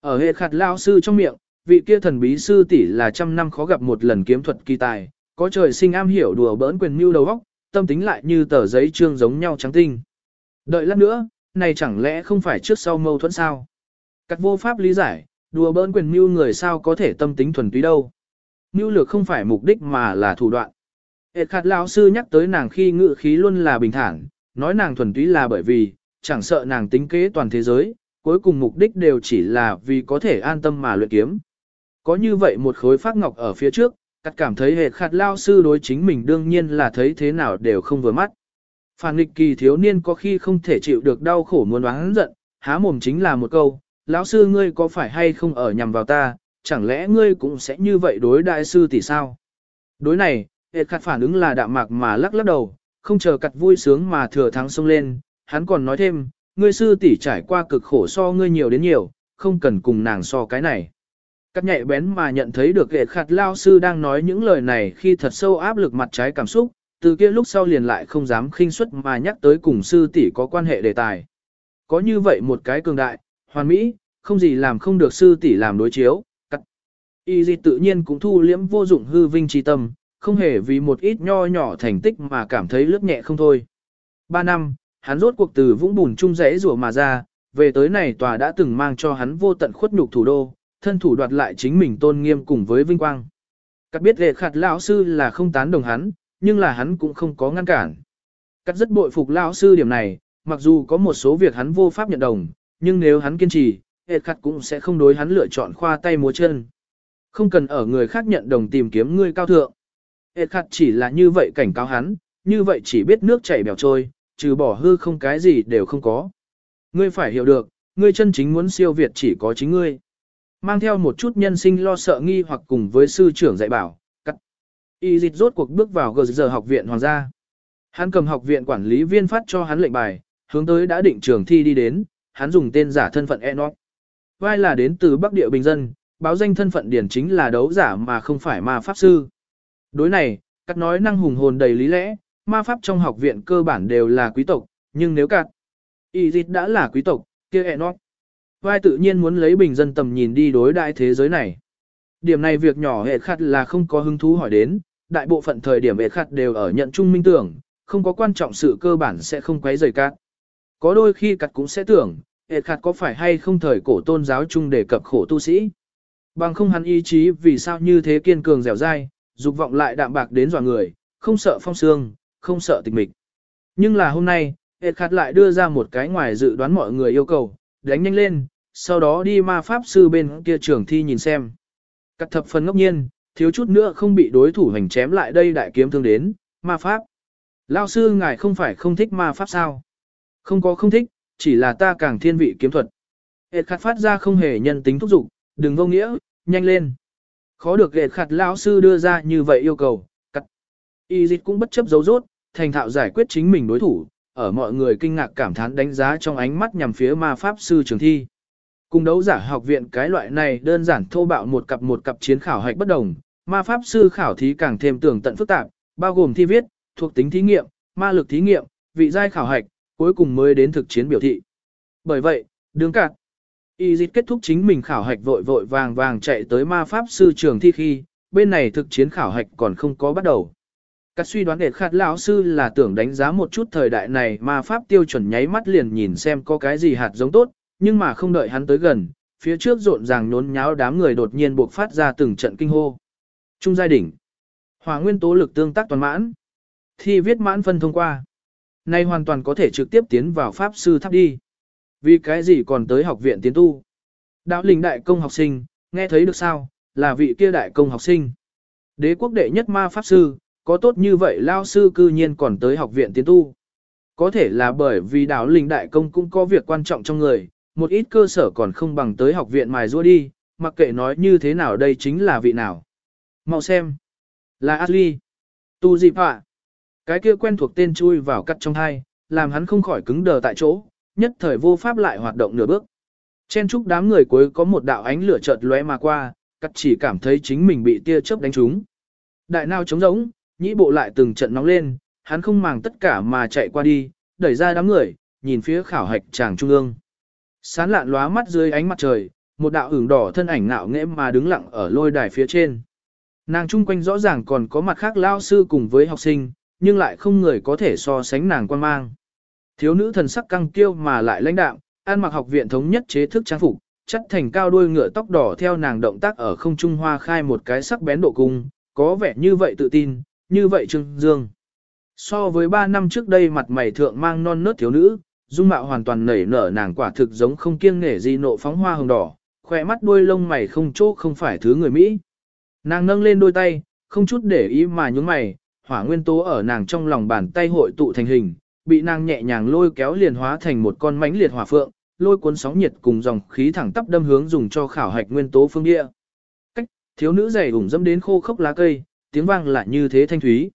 Ở hệ khát lao sư trong miệng, vị kia thần bí sư tỷ là trăm năm khó gặp một lần kiếm thuật kỳ tài, có trời sinh am hiểu đùa bỡn quyền mưu đầu óc, tâm tính lại như tờ giấy trương giống nhau trắng tinh. Đợi lát nữa, này chẳng lẽ không phải trước sau mâu thuẫn sao? Các vô pháp lý giải, đùa bỡn quyền mưu người sao có thể tâm tính thuần túy đâu. Mưu lược không phải mục đích mà là thủ đoạn. hệt khát lão sư nhắc tới nàng khi ngự khí luôn là bình thản, nói nàng thuần túy là bởi vì, chẳng sợ nàng tính kế toàn thế giới, cuối cùng mục đích đều chỉ là vì có thể an tâm mà luyện kiếm. Có như vậy một khối phát ngọc ở phía trước, Cắt cảm thấy hệt khát lao sư đối chính mình đương nhiên là thấy thế nào đều không vừa mắt. Phản nghịch kỳ thiếu niên có khi không thể chịu được đau khổ muốn oán giận, há mồm chính là một câu, lão sư ngươi có phải hay không ở nhằm vào ta, chẳng lẽ ngươi cũng sẽ như vậy đối đại sư tỷ sao? Đối này, hệt khát phản ứng là đạm mạc mà lắc lắc đầu, không chờ cặt vui sướng mà thừa thắng xông lên, hắn còn nói thêm, ngươi sư tỷ trải qua cực khổ so ngươi nhiều đến nhiều, không cần cùng nàng so cái này. Cắt nhạy bén mà nhận thấy được hệ khát lao sư đang nói những lời này khi thật sâu áp lực mặt trái cảm xúc, từ kia lúc sau liền lại không dám khinh suất mà nhắc tới cùng sư tỷ có quan hệ đề tài. Có như vậy một cái cường đại, hoàn mỹ, không gì làm không được sư tỷ làm đối chiếu, cắt. Y gì tự nhiên cũng thu liễm vô dụng hư vinh trí tâm, không hề vì một ít nho nhỏ thành tích mà cảm thấy lướt nhẹ không thôi. Ba năm, hắn rốt cuộc từ vũng bùn chung rẽ rủa mà ra, về tới này tòa đã từng mang cho hắn vô tận khuất nhục thủ đô, thân thủ đoạt lại chính mình tôn nghiêm cùng với vinh quang. Cắt biết lệ khạt lão sư là không tán đồng hắn, nhưng là hắn cũng không có ngăn cản. Cắt rất bội phục lão sư điểm này, mặc dù có một số việc hắn vô pháp nhận đồng, nhưng nếu hắn kiên trì, hệ khạt cũng sẽ không đối hắn lựa chọn khoa tay múa chân. Không cần ở người khác nhận đồng tìm kiếm người cao thượng. Hệ khạt chỉ là như vậy cảnh cáo hắn, như vậy chỉ biết nước chảy bèo trôi, trừ bỏ hư không cái gì đều không có. Ngươi phải hiểu được, ngươi chân chính muốn siêu việt chỉ có chính ngươi. Mang theo một chút nhân sinh lo sợ nghi hoặc cùng với sư trưởng dạy bảo, cắt. Y dịch rốt cuộc bước vào gờ giờ học viện hoàng gia. Hắn cầm học viện quản lý viên phát cho hắn lệnh bài, hướng tới đã định trường thi đi đến, hắn dùng tên giả thân phận Enoch. Vai là đến từ Bắc Địa Bình Dân, báo danh thân phận điển chính là đấu giả mà không phải ma pháp sư. Đối này, cắt nói năng hùng hồn đầy lý lẽ, ma pháp trong học viện cơ bản đều là quý tộc, nhưng nếu cắt, y dịch đã là quý tộc, kia Enoch. Vai tự nhiên muốn lấy bình dân tầm nhìn đi đối đại thế giới này. Điểm này việc nhỏ hệ khát là không có hứng thú hỏi đến, đại bộ phận thời điểm hệ khát đều ở nhận chung minh tưởng, không có quan trọng sự cơ bản sẽ không quấy rầy cát. Có đôi khi cắt cũng sẽ tưởng, hệ khát có phải hay không thời cổ tôn giáo chung đề cập khổ tu sĩ. Bằng không hắn ý chí vì sao như thế kiên cường dẻo dai, dục vọng lại đạm bạc đến dọa người, không sợ phong sương, không sợ tịch mịch. Nhưng là hôm nay, Ed khát lại đưa ra một cái ngoài dự đoán mọi người yêu cầu, đánh nhanh lên, sau đó đi ma pháp sư bên kia trường thi nhìn xem. Cắt thập phần ngốc nhiên, thiếu chút nữa không bị đối thủ hành chém lại đây đại kiếm thương đến, ma pháp. Lao sư ngài không phải không thích ma pháp sao? Không có không thích, chỉ là ta càng thiên vị kiếm thuật. Hệt khát phát ra không hề nhân tính thúc giục, đừng vô nghĩa, nhanh lên. Khó được hệt khặt lão sư đưa ra như vậy yêu cầu, cắt. Y dịch cũng bất chấp dấu rốt, thành thạo giải quyết chính mình đối thủ, ở mọi người kinh ngạc cảm thán đánh giá trong ánh mắt nhằm phía ma pháp sư trường thi. Cùng đấu giả học viện cái loại này đơn giản thô bạo một cặp một cặp chiến khảo hạch bất đồng, ma pháp sư khảo thí càng thêm tường tận phức tạp, bao gồm thi viết, thuộc tính thí nghiệm, ma lực thí nghiệm, vị giai khảo hạch, cuối cùng mới đến thực chiến biểu thị. Bởi vậy, đứng cạn, y dịch kết thúc chính mình khảo hạch vội vội vàng vàng chạy tới ma pháp sư trường thi khi, bên này thực chiến khảo hạch còn không có bắt đầu. Các suy đoán để khát lão sư là tưởng đánh giá một chút thời đại này ma pháp tiêu chuẩn nháy mắt liền nhìn xem có cái gì hạt giống tốt, nhưng mà không đợi hắn tới gần, phía trước rộn ràng nhốn nháo đám người đột nhiên buộc phát ra từng trận kinh hô. Trung giai đỉnh. Hỏa nguyên tố lực tương tác toàn mãn. Thi viết mãn phân thông qua. Nay hoàn toàn có thể trực tiếp tiến vào pháp sư tháp đi. Vì cái gì còn tới học viện tiến tu? Đạo linh đại công học sinh, nghe thấy được sao, là vị kia đại công học sinh. Đế quốc đệ nhất ma pháp sư, có tốt như vậy lao sư cư nhiên còn tới học viện tiến tu. Có thể là bởi vì đạo linh đại công cũng có việc quan trọng trong người, một ít cơ sở còn không bằng tới học viện mài rua đi, mặc kệ nói như thế nào đây chính là vị nào. Mau xem. Là Ashley. Tu dịp ạ. Cái kia quen thuộc tên chui vào cắt trong hai, làm hắn không khỏi cứng đờ tại chỗ, nhất thời vô pháp lại hoạt động nửa bước. Chen chúc đám người cuối có một đạo ánh lửa chợt lóe mà qua, cắt chỉ cảm thấy chính mình bị tia chớp đánh trúng. Đại nào trống rỗng, nhĩ bộ lại từng trận nóng lên, hắn không màng tất cả mà chạy qua đi, đẩy ra đám người, nhìn phía khảo hạch tràng trung ương. Sán lạn lóa mắt dưới ánh mặt trời, một đạo ửng đỏ thân ảnh ngạo nghễ mà đứng lặng ở lôi đài phía trên. Nàng chung quanh rõ ràng còn có mặt khác lao sư cùng với học sinh, nhưng lại không người có thể so sánh nàng quan mang. Thiếu nữ thần sắc căng kiêu mà lại lãnh đạm, ăn mặc học viện thống nhất chế thức trang phục, chất thành cao đuôi ngựa tóc đỏ theo nàng động tác ở không trung hoa khai một cái sắc bén độ cung, có vẻ như vậy tự tin, như vậy trưng dương. So với 3 năm trước đây mặt mày thượng mang non nớt thiếu nữ, dung mạo hoàn toàn nảy nở nàng quả thực giống không kiêng nể gì nộ phóng hoa hồng đỏ, khỏe mắt đuôi lông mày không chỗ không phải thứ người Mỹ. Nàng nâng lên đôi tay, không chút để ý mà nhúng mày, hỏa nguyên tố ở nàng trong lòng bàn tay hội tụ thành hình, bị nàng nhẹ nhàng lôi kéo liền hóa thành một con mãnh liệt hỏa phượng, lôi cuốn sóng nhiệt cùng dòng khí thẳng tắp đâm hướng dùng cho khảo hạch nguyên tố phương địa. Cách, thiếu nữ giày ủng dẫm đến khô khốc lá cây, tiếng vang lại như thế thanh thúy.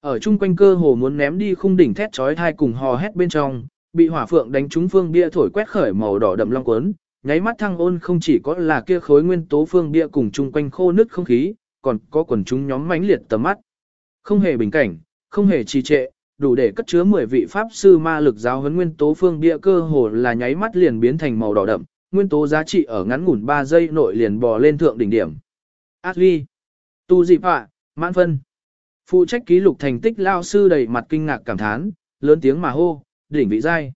Ở chung quanh cơ hồ muốn ném đi khung đỉnh thét chói tai cùng hò hét bên trong, bị hỏa phượng đánh trúng phương bia thổi quét khởi màu đỏ đậm long cuốn, nháy mắt thăng ôn không chỉ có là kia khối nguyên tố phương bia cùng chung quanh khô nứt không khí, còn có quần chúng nhóm mãnh liệt tầm mắt. Không hề bình cảnh, không hề trì trệ, đủ để cất chứa 10 vị pháp sư ma lực giáo huấn nguyên tố phương bia cơ hồ là nháy mắt liền biến thành màu đỏ đậm, nguyên tố giá trị ở ngắn ngủn 3 giây nội liền bò lên thượng đỉnh điểm. Atli, tu dịp hạ, mãn phân. Phụ trách ký lục thành tích lao sư đầy mặt kinh ngạc cảm thán, lớn tiếng mà hô, đỉnh vị giai.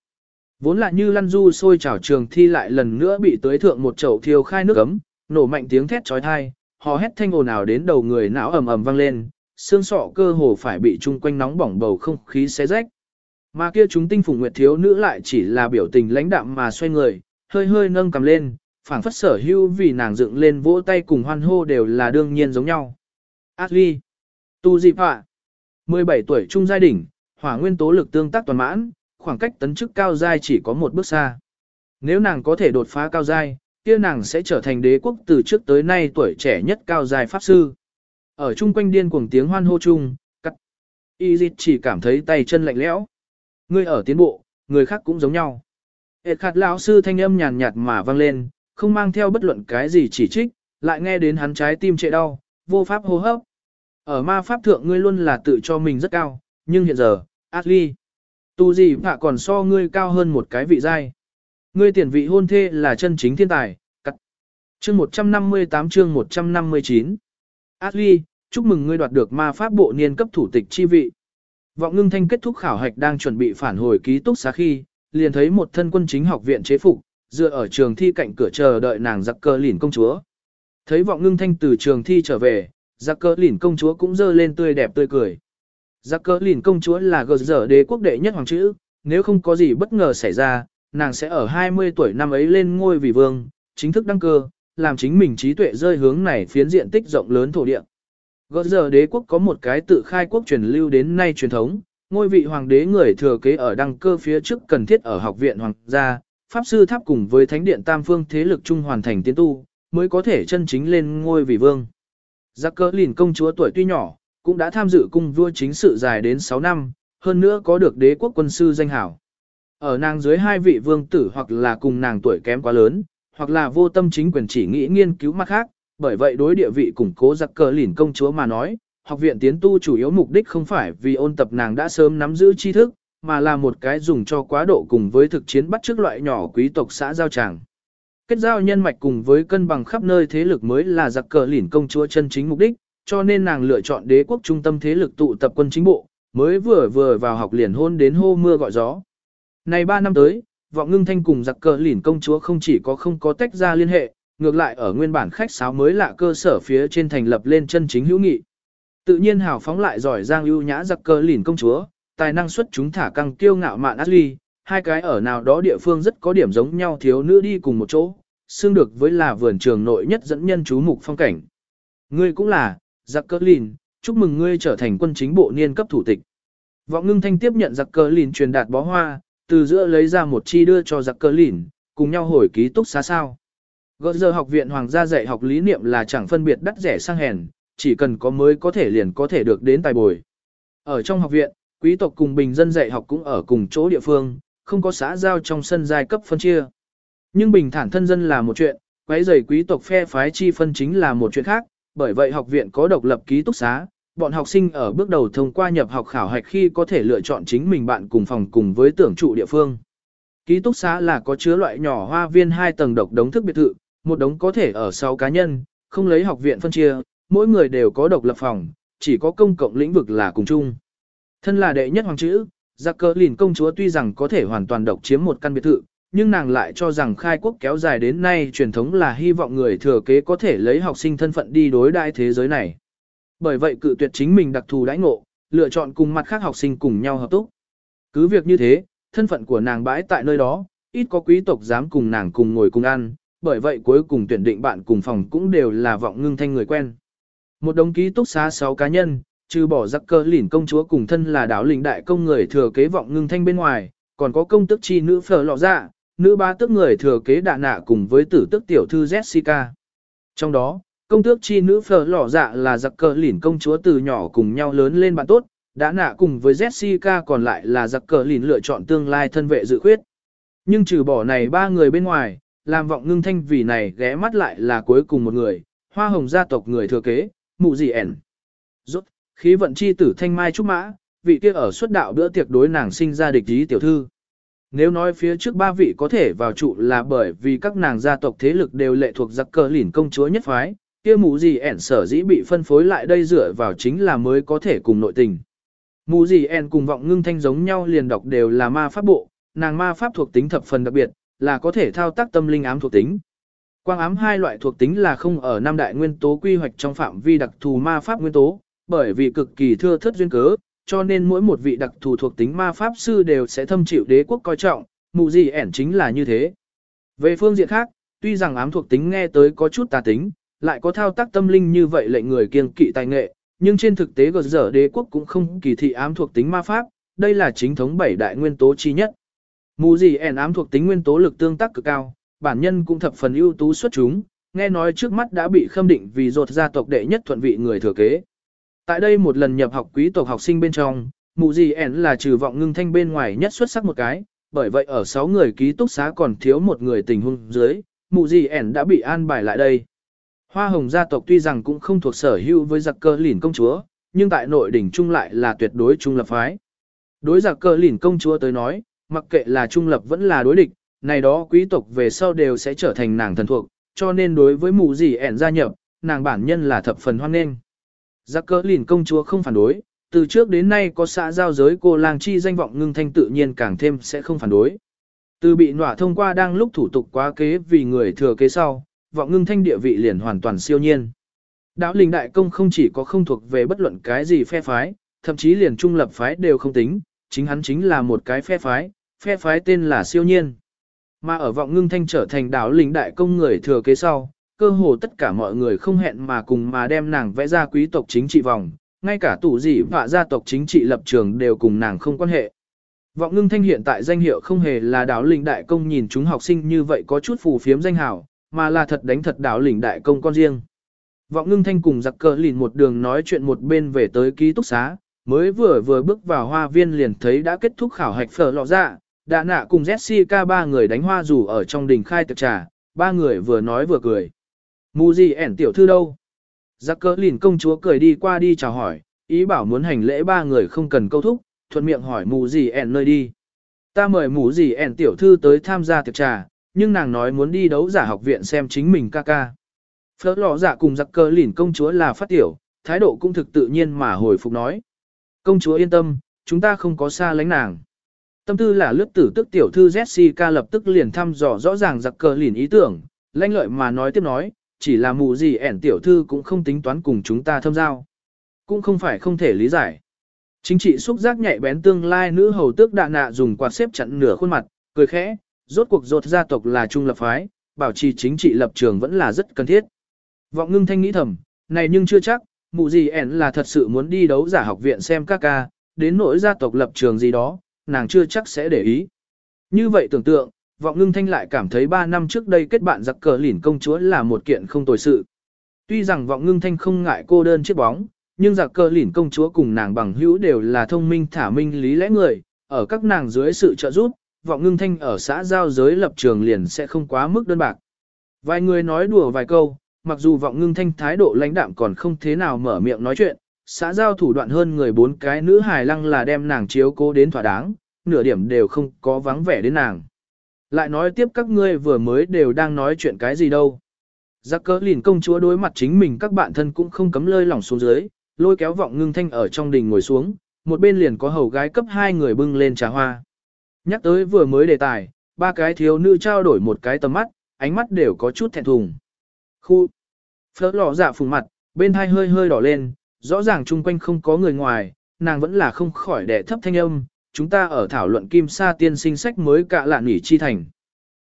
Vốn là như lăn du sôi trào trường thi lại lần nữa bị tới thượng một chậu thiêu khai nước ấm, nổ mạnh tiếng thét chói tai hò hét thanh ồn ào đến đầu người não ầm ầm vang lên, xương sọ cơ hồ phải bị chung quanh nóng bỏng bầu không khí xé rách. Mà kia chúng tinh phùng nguyệt thiếu nữ lại chỉ là biểu tình lãnh đạm mà xoay người, hơi hơi nâng cầm lên, phảng phất sở hưu vì nàng dựng lên vỗ tay cùng hoan hô đều là đương nhiên giống nhau. Ashley, Tu Dịp Họa, 17 tuổi trung giai đỉnh, hỏa nguyên tố lực tương tác toàn mãn, khoảng cách tấn chức cao giai chỉ có một bước xa. Nếu nàng có thể đột phá cao giai, kia nàng sẽ trở thành đế quốc từ trước tới nay tuổi trẻ nhất cao giai pháp sư. Ở chung quanh điên cuồng tiếng hoan hô chung, cắt. Y dịch chỉ cảm thấy tay chân lạnh lẽo. Người ở tiến bộ, người khác cũng giống nhau. Hệt khạt lão sư thanh âm nhàn nhạt mà vang lên, không mang theo bất luận cái gì chỉ trích, lại nghe đến hắn trái tim trệ đau, vô pháp hô hấp. Ở ma pháp thượng ngươi luôn là tự cho mình rất cao, nhưng hiện giờ, Ashley, tu gì phạ còn so ngươi cao hơn một cái vị giai. Ngươi tiền vị hôn thê là chân chính thiên tài, cắt. Chương 158 chương 159 Ashley, chúc mừng ngươi đoạt được ma pháp bộ niên cấp thủ tịch chi vị. Vọng ngưng thanh kết thúc khảo hạch đang chuẩn bị phản hồi ký túc xá khi, liền thấy một thân quân chính học viện chế phục, dựa ở trường thi cạnh cửa chờ đợi nàng giặc cơ lìn công chúa. Thấy vọng ngưng thanh từ trường thi trở về, giặc cơ lìn công chúa cũng dơ lên tươi đẹp tươi cười. Giặc cơ lìn công chúa là gờ dở đế quốc đệ nhất hoàng chữ, nếu không có gì bất ngờ xảy ra, nàng sẽ ở 20 tuổi năm ấy lên ngôi vì vương, chính thức đăng cơ, làm chính mình trí tuệ rơi hướng này phiến diện tích rộng lớn thổ địa. Gỡ giờ đế quốc có một cái tự khai quốc truyền lưu đến nay truyền thống, ngôi vị hoàng đế người thừa kế ở đăng cơ phía trước cần thiết ở học viện hoàng gia, pháp sư tháp cùng với thánh điện tam phương thế lực chung hoàn thành tiến tu, mới có thể chân chính lên ngôi vị vương. Giác cỡ lìn công chúa tuổi tuy nhỏ, cũng đã tham dự cung vua chính sự dài đến 6 năm, hơn nữa có được đế quốc quân sư danh hảo. Ở nàng dưới hai vị vương tử hoặc là cùng nàng tuổi kém quá lớn, hoặc là vô tâm chính quyền chỉ nghĩ nghiên cứu mặt khác, bởi vậy đối địa vị củng cố giặc cờ lỉn công chúa mà nói, học viện tiến tu chủ yếu mục đích không phải vì ôn tập nàng đã sớm nắm giữ tri thức, mà là một cái dùng cho quá độ cùng với thực chiến bắt trước loại nhỏ quý tộc xã giao tràng. Kết giao nhân mạch cùng với cân bằng khắp nơi thế lực mới là giặc cờ lỉn công chúa chân chính mục đích, cho nên nàng lựa chọn đế quốc trung tâm thế lực tụ tập quân chính bộ, mới vừa vừa vào học liền hôn đến hô mưa gọi gió. Này 3 năm tới, vọng ngưng thanh cùng giặc cờ lỉn công chúa không chỉ có không có tách ra liên hệ, ngược lại ở nguyên bản khách sáo mới lạ cơ sở phía trên thành lập lên chân chính hữu nghị. Tự nhiên hào phóng lại giỏi giang ưu nhã giặc cờ lỉn công chúa, tài năng xuất chúng thả căng kiêu ngạo mạn Ashley, hai cái ở nào đó địa phương rất có điểm giống nhau thiếu nữ đi cùng một chỗ, xương được với là vườn trường nội nhất dẫn nhân chú mục phong cảnh. Ngươi cũng là, giặc cờ lìn, chúc mừng ngươi trở thành quân chính bộ niên cấp thủ tịch. Vọng ngưng thanh tiếp nhận giặc cờ lìn truyền đạt bó hoa, từ giữa lấy ra một chi đưa cho giặc cờ lìn, cùng nhau hồi ký túc xá sao. Gỡ giờ học viện hoàng gia dạy học lý niệm là chẳng phân biệt đắt rẻ sang hèn, chỉ cần có mới có thể liền có thể được đến tài bồi. Ở trong học viện, quý tộc cùng bình dân dạy học cũng ở cùng chỗ địa phương, không có xã giao trong sân giai cấp phân chia. Nhưng bình thản thân dân là một chuyện, quấy giày quý tộc phe phái chi phân chính là một chuyện khác, bởi vậy học viện có độc lập ký túc xá, bọn học sinh ở bước đầu thông qua nhập học khảo hạch khi có thể lựa chọn chính mình bạn cùng phòng cùng với tưởng trụ địa phương. Ký túc xá là có chứa loại nhỏ hoa viên hai tầng độc đống thức biệt thự, một đống có thể ở 6 cá nhân, không lấy học viện phân chia, mỗi người đều có độc lập phòng, chỉ có công cộng lĩnh vực là cùng chung. Thân là đệ nhất hoàng chữ, giặc cờ lìn công chúa tuy rằng có thể hoàn toàn độc chiếm một căn biệt thự, nhưng nàng lại cho rằng khai quốc kéo dài đến nay truyền thống là hy vọng người thừa kế có thể lấy học sinh thân phận đi đối đại thế giới này. Bởi vậy cự tuyệt chính mình đặc thù đãi ngộ, lựa chọn cùng mặt khác học sinh cùng nhau hợp túc. Cứ việc như thế, thân phận của nàng bãi tại nơi đó, ít có quý tộc dám cùng nàng cùng ngồi cùng ăn, bởi vậy cuối cùng tuyển định bạn cùng phòng cũng đều là vọng ngưng thanh người quen. Một đồng ký túc xá 6 cá nhân, trừ bỏ giặc cơ lỉn công chúa cùng thân là đảo lĩnh đại công người thừa kế vọng ngưng thanh bên ngoài, còn có công tức chi nữ phở lọ dạ, nữ ba tước người thừa kế đạ nạ cùng với tử tức tiểu thư Jessica. Trong đó, công tước chi nữ phở lỏ dạ là giặc cờ lỉn công chúa từ nhỏ cùng nhau lớn lên bạn tốt, đã nạ cùng với Jessica còn lại là giặc cờ lỉn lựa chọn tương lai thân vệ dự khuyết. Nhưng trừ bỏ này ba người bên ngoài, làm vọng ngưng thanh vì này ghé mắt lại là cuối cùng một người, hoa hồng gia tộc người thừa kế, mụ gì ẻn. Rốt, khí vận chi tử thanh mai trúc mã, vị kia ở xuất đạo bữa tiệc đối nàng sinh ra địch ý tiểu thư. Nếu nói phía trước ba vị có thể vào trụ là bởi vì các nàng gia tộc thế lực đều lệ thuộc giặc cờ lỉn công chúa nhất phái, kia mụ gì ẻn sở dĩ bị phân phối lại đây dựa vào chính là mới có thể cùng nội tình. Mụ gì ẻn cùng vọng ngưng thanh giống nhau liền đọc đều là ma pháp bộ, nàng ma pháp thuộc tính thập phần đặc biệt, là có thể thao tác tâm linh ám thuộc tính. Quang ám hai loại thuộc tính là không ở năm đại nguyên tố quy hoạch trong phạm vi đặc thù ma pháp nguyên tố, bởi vì cực kỳ thưa thất duyên cớ, cho nên mỗi một vị đặc thù thuộc tính ma pháp sư đều sẽ thâm chịu đế quốc coi trọng, mụ gì ẻn chính là như thế. Về phương diện khác, tuy rằng ám thuộc tính nghe tới có chút tà tính, lại có thao tác tâm linh như vậy lệnh người kiêng kỵ tài nghệ, nhưng trên thực tế gờ dở đế quốc cũng không kỳ thị ám thuộc tính ma pháp, đây là chính thống bảy đại nguyên tố chi nhất. Mù gì ẻn ám thuộc tính nguyên tố lực tương tác cực cao, bản nhân cũng thập phần ưu tú xuất chúng, nghe nói trước mắt đã bị khâm định vì rột gia tộc đệ nhất thuận vị người thừa kế. Tại đây một lần nhập học quý tộc học sinh bên trong, mù gì ẻn là trừ vọng ngưng thanh bên ngoài nhất xuất sắc một cái, bởi vậy ở 6 người ký túc xá còn thiếu một người tình huống dưới, mù gì ẻn đã bị an bài lại đây. Hoa hồng gia tộc tuy rằng cũng không thuộc sở hữu với giặc cơ lìn công chúa, nhưng tại nội đỉnh trung lại là tuyệt đối trung lập phái. Đối giặc cơ lìn công chúa tới nói, mặc kệ là trung lập vẫn là đối địch, này đó quý tộc về sau đều sẽ trở thành nàng thần thuộc, cho nên đối với mù gì ẻn gia nhập, nàng bản nhân là thập phần hoan nghênh. Giặc cơ lìn công chúa không phản đối, từ trước đến nay có xã giao giới cô lang chi danh vọng ngưng thanh tự nhiên càng thêm sẽ không phản đối. Từ bị nọa thông qua đang lúc thủ tục quá kế vì người thừa kế sau, vọng ngưng thanh địa vị liền hoàn toàn siêu nhiên. Đạo linh đại công không chỉ có không thuộc về bất luận cái gì phe phái, thậm chí liền trung lập phái đều không tính, chính hắn chính là một cái phe phái, phe phái tên là siêu nhiên. Mà ở vọng ngưng thanh trở thành đạo linh đại công người thừa kế sau, cơ hồ tất cả mọi người không hẹn mà cùng mà đem nàng vẽ ra quý tộc chính trị vòng, ngay cả tủ dị và gia tộc chính trị lập trường đều cùng nàng không quan hệ. Vọng ngưng thanh hiện tại danh hiệu không hề là Đạo Linh đại công nhìn chúng học sinh như vậy có chút phù phiếm danh hào, mà là thật đánh thật đảo lĩnh đại công con riêng. Vọng ngưng thanh cùng giặc cờ lìn một đường nói chuyện một bên về tới ký túc xá, mới vừa vừa bước vào hoa viên liền thấy đã kết thúc khảo hạch phở lọ dạ, đã nạ cùng Jessica ba người đánh hoa rủ ở trong đình khai tiệc trà, ba người vừa nói vừa cười. Mù gì ẻn tiểu thư đâu? Giặc cờ lìn công chúa cười đi qua đi chào hỏi, ý bảo muốn hành lễ ba người không cần câu thúc, thuận miệng hỏi mù gì ẻn nơi đi. Ta mời mù gì ẻn tiểu thư tới tham gia tiệc trà, nhưng nàng nói muốn đi đấu giả học viện xem chính mình ca ca. Phớt lọ giả dạ cùng giặc cơ lỉn công chúa là phát tiểu, thái độ cũng thực tự nhiên mà hồi phục nói. Công chúa yên tâm, chúng ta không có xa lánh nàng. Tâm tư là lướt tử tức tiểu thư Jessica lập tức liền thăm dò rõ ràng giặc cờ lìn ý tưởng, lanh lợi mà nói tiếp nói, chỉ là mù gì ẻn tiểu thư cũng không tính toán cùng chúng ta thâm giao. Cũng không phải không thể lý giải. Chính trị xúc giác nhạy bén tương lai nữ hầu tước đạ nạ dùng quạt xếp chặn nửa khuôn mặt, cười khẽ, rốt cuộc rột gia tộc là trung lập phái, bảo trì chính trị lập trường vẫn là rất cần thiết. Vọng ngưng thanh nghĩ thầm, này nhưng chưa chắc, mụ gì ẻn là thật sự muốn đi đấu giả học viện xem các ca, đến nỗi gia tộc lập trường gì đó, nàng chưa chắc sẽ để ý. Như vậy tưởng tượng, vọng ngưng thanh lại cảm thấy 3 năm trước đây kết bạn giặc cờ lỉn công chúa là một kiện không tồi sự. Tuy rằng vọng ngưng thanh không ngại cô đơn chiếc bóng, nhưng giặc cờ lỉn công chúa cùng nàng bằng hữu đều là thông minh thả minh lý lẽ người, ở các nàng dưới sự trợ giúp, vọng ngưng thanh ở xã giao giới lập trường liền sẽ không quá mức đơn bạc. Vài người nói đùa vài câu, mặc dù vọng ngưng thanh thái độ lãnh đạm còn không thế nào mở miệng nói chuyện, xã giao thủ đoạn hơn người bốn cái nữ hài lăng là đem nàng chiếu cố đến thỏa đáng, nửa điểm đều không có vắng vẻ đến nàng. Lại nói tiếp các ngươi vừa mới đều đang nói chuyện cái gì đâu. Giác cỡ lìn công chúa đối mặt chính mình các bạn thân cũng không cấm lơi lỏng xuống dưới, lôi kéo vọng ngưng thanh ở trong đình ngồi xuống, một bên liền có hầu gái cấp hai người bưng lên trà hoa. Nhắc tới vừa mới đề tài, ba cái thiếu nữ trao đổi một cái tầm mắt, ánh mắt đều có chút thẹn thùng. Khu. Phớt lọ dạ phùng mặt, bên hai hơi hơi đỏ lên, rõ ràng chung quanh không có người ngoài, nàng vẫn là không khỏi đẻ thấp thanh âm, chúng ta ở thảo luận kim sa tiên sinh sách mới cạ lạn nỉ chi thành.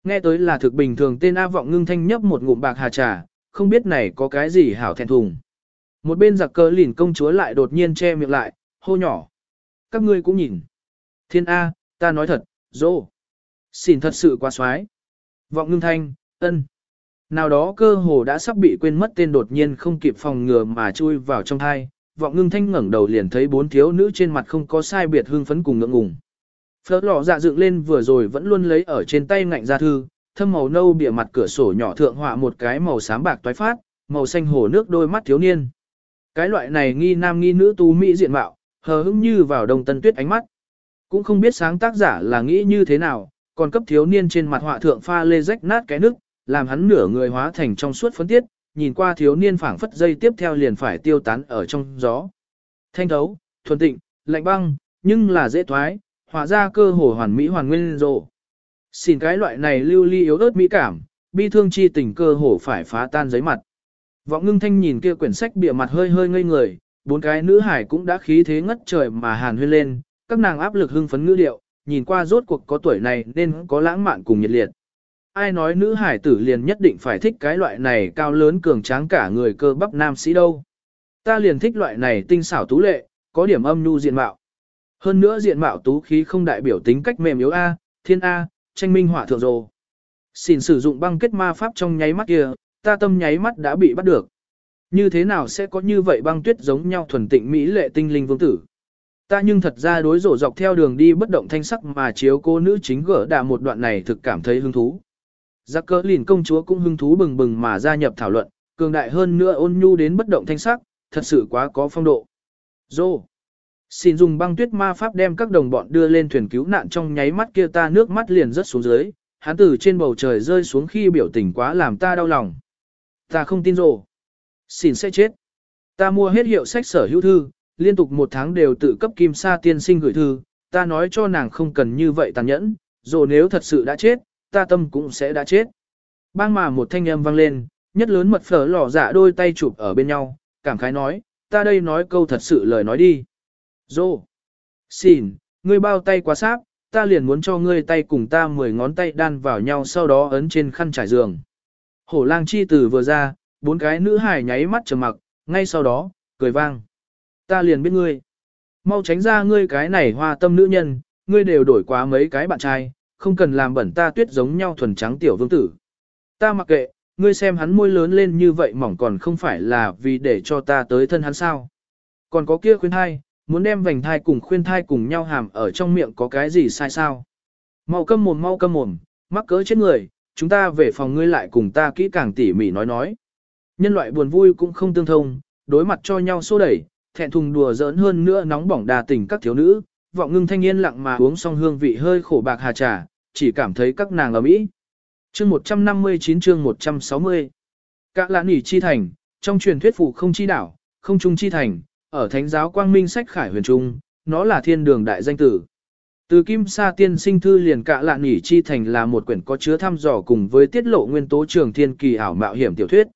Nghe tới là thực bình thường tên A vọng ngưng thanh nhấp một ngụm bạc hà trà, không biết này có cái gì hảo thẹn thùng. Một bên giặc cờ lìn công chúa lại đột nhiên che miệng lại, hô nhỏ. Các ngươi cũng nhìn. Thiên A, ta nói thật, dô. Xin thật sự quá xoái. Vọng ngưng thanh, ân. Nào đó cơ hồ đã sắp bị quên mất tên đột nhiên không kịp phòng ngừa mà chui vào trong thai. Vọng ngưng thanh ngẩng đầu liền thấy bốn thiếu nữ trên mặt không có sai biệt hương phấn cùng ngượng ngùng. Phớt lọ dạ dựng lên vừa rồi vẫn luôn lấy ở trên tay ngạnh ra thư, thâm màu nâu bìa mặt cửa sổ nhỏ thượng họa một cái màu xám bạc toái phát, màu xanh hồ nước đôi mắt thiếu niên. Cái loại này nghi nam nghi nữ tú mỹ diện mạo, hờ hững như vào đông tân tuyết ánh mắt. Cũng không biết sáng tác giả là nghĩ như thế nào, còn cấp thiếu niên trên mặt họa thượng pha lê rách nát cái nước, làm hắn nửa người hóa thành trong suốt phấn tiết, nhìn qua thiếu niên phảng phất dây tiếp theo liền phải tiêu tán ở trong gió. Thanh thấu, thuần tịnh, lạnh băng, nhưng là dễ thoái, họa ra cơ hồ hoàn mỹ hoàn nguyên rộ. Xin cái loại này lưu ly yếu ớt mỹ cảm, bi thương chi tình cơ hồ phải phá tan giấy mặt. Vọng ngưng thanh nhìn kia quyển sách bìa mặt hơi hơi ngây người, bốn cái nữ hải cũng đã khí thế ngất trời mà hàn huyên lên, các nàng áp lực hưng phấn ngữ điệu, nhìn qua rốt cuộc có tuổi này nên có lãng mạn cùng nhiệt liệt. Ai nói nữ hải tử liền nhất định phải thích cái loại này cao lớn cường tráng cả người cơ bắp nam sĩ đâu. Ta liền thích loại này tinh xảo tú lệ, có điểm âm nhu diện mạo. Hơn nữa diện mạo tú khí không đại biểu tính cách mềm yếu A, thiên A, tranh minh hỏa thượng rồ. Xin sử dụng băng kết ma pháp trong nháy mắt kia, ta tâm nháy mắt đã bị bắt được. Như thế nào sẽ có như vậy băng tuyết giống nhau thuần tịnh mỹ lệ tinh linh vương tử? Ta nhưng thật ra đối rổ dọc theo đường đi bất động thanh sắc mà chiếu cô nữ chính gỡ đà một đoạn này thực cảm thấy hứng thú. Giác cỡ lìn công chúa cũng hứng thú bừng bừng mà gia nhập thảo luận, cường đại hơn nữa ôn nhu đến bất động thanh sắc, thật sự quá có phong độ. Dô! Xin dùng băng tuyết ma pháp đem các đồng bọn đưa lên thuyền cứu nạn trong nháy mắt kia ta nước mắt liền rớt xuống dưới, hắn từ trên bầu trời rơi xuống khi biểu tình quá làm ta đau lòng. Ta không tin rồ. Xin sẽ chết. Ta mua hết hiệu sách sở hữu thư, liên tục một tháng đều tự cấp kim sa tiên sinh gửi thư, ta nói cho nàng không cần như vậy tàn nhẫn, rồi nếu thật sự đã chết, ta tâm cũng sẽ đã chết. Bang mà một thanh âm vang lên, nhất lớn mật phở lò dạ đôi tay chụp ở bên nhau, cảm khái nói, ta đây nói câu thật sự lời nói đi. Dô! Xin, ngươi bao tay quá sáp, ta liền muốn cho ngươi tay cùng ta mười ngón tay đan vào nhau sau đó ấn trên khăn trải giường. Hổ lang chi từ vừa ra, bốn cái nữ hải nháy mắt trầm mặc, ngay sau đó, cười vang. Ta liền biết ngươi. Mau tránh ra ngươi cái này hoa tâm nữ nhân, ngươi đều đổi quá mấy cái bạn trai, không cần làm bẩn ta tuyết giống nhau thuần trắng tiểu vương tử. Ta mặc kệ, ngươi xem hắn môi lớn lên như vậy mỏng còn không phải là vì để cho ta tới thân hắn sao. Còn có kia khuyên hai, muốn đem vành thai cùng khuyên thai cùng nhau hàm ở trong miệng có cái gì sai sao. Mau câm mồm mau câm mồm, mắc cỡ chết người, chúng ta về phòng ngươi lại cùng ta kỹ càng tỉ mỉ nói nói. Nhân loại buồn vui cũng không tương thông, đối mặt cho nhau xô đẩy, thẹn thùng đùa giỡn hơn nữa nóng bỏng đà tình các thiếu nữ, vọng ngưng thanh niên lặng mà uống xong hương vị hơi khổ bạc hà trà, chỉ cảm thấy các nàng ở mỹ. Chương 159 chương 160 Các lãn nỉ chi thành, trong truyền thuyết phụ không chi đảo, không trung chi thành, ở thánh giáo quang minh sách khải huyền trung, nó là thiên đường đại danh tử. Từ Kim Sa Tiên Sinh Thư liền cạ lạn nỉ chi thành là một quyển có chứa thăm dò cùng với tiết lộ nguyên tố trường thiên kỳ ảo mạo hiểm tiểu thuyết.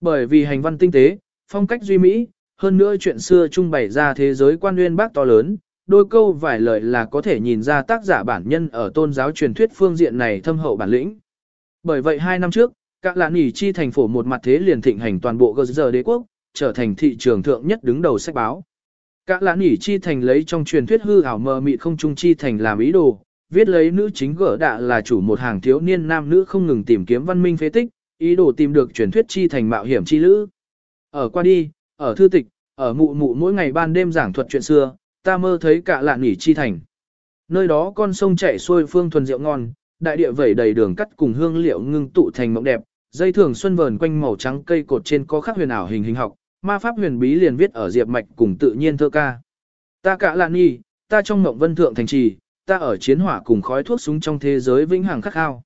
Bởi vì hành văn tinh tế, phong cách duy mỹ, hơn nữa chuyện xưa trung bày ra thế giới quan nguyên bác to lớn, đôi câu vài lời là có thể nhìn ra tác giả bản nhân ở tôn giáo truyền thuyết phương diện này thâm hậu bản lĩnh. Bởi vậy hai năm trước, các lạ nỉ chi thành phố một mặt thế liền thịnh hành toàn bộ gờ giờ đế quốc, trở thành thị trường thượng nhất đứng đầu sách báo. Các lãn nỉ chi thành lấy trong truyền thuyết hư ảo mờ mịt không trung chi thành làm ý đồ, viết lấy nữ chính gỡ đạ là chủ một hàng thiếu niên nam nữ không ngừng tìm kiếm văn minh phế tích, ý đồ tìm được truyền thuyết chi thành mạo hiểm chi lữ. Ở qua đi, ở thư tịch, ở mụ mụ mỗi ngày ban đêm giảng thuật chuyện xưa, ta mơ thấy cả lạ nghỉ chi thành. Nơi đó con sông chảy xuôi phương thuần rượu ngon, đại địa vẩy đầy đường cắt cùng hương liệu ngưng tụ thành mộng đẹp, dây thường xuân vờn quanh màu trắng cây cột trên có khắc huyền ảo hình hình học, ma pháp huyền bí liền viết ở diệp mạch cùng tự nhiên thơ ca. Ta cả lạn nghỉ, ta trong mộng vân thượng thành trì, ta ở chiến hỏa cùng khói thuốc súng trong thế giới vĩnh hằng khắc khao.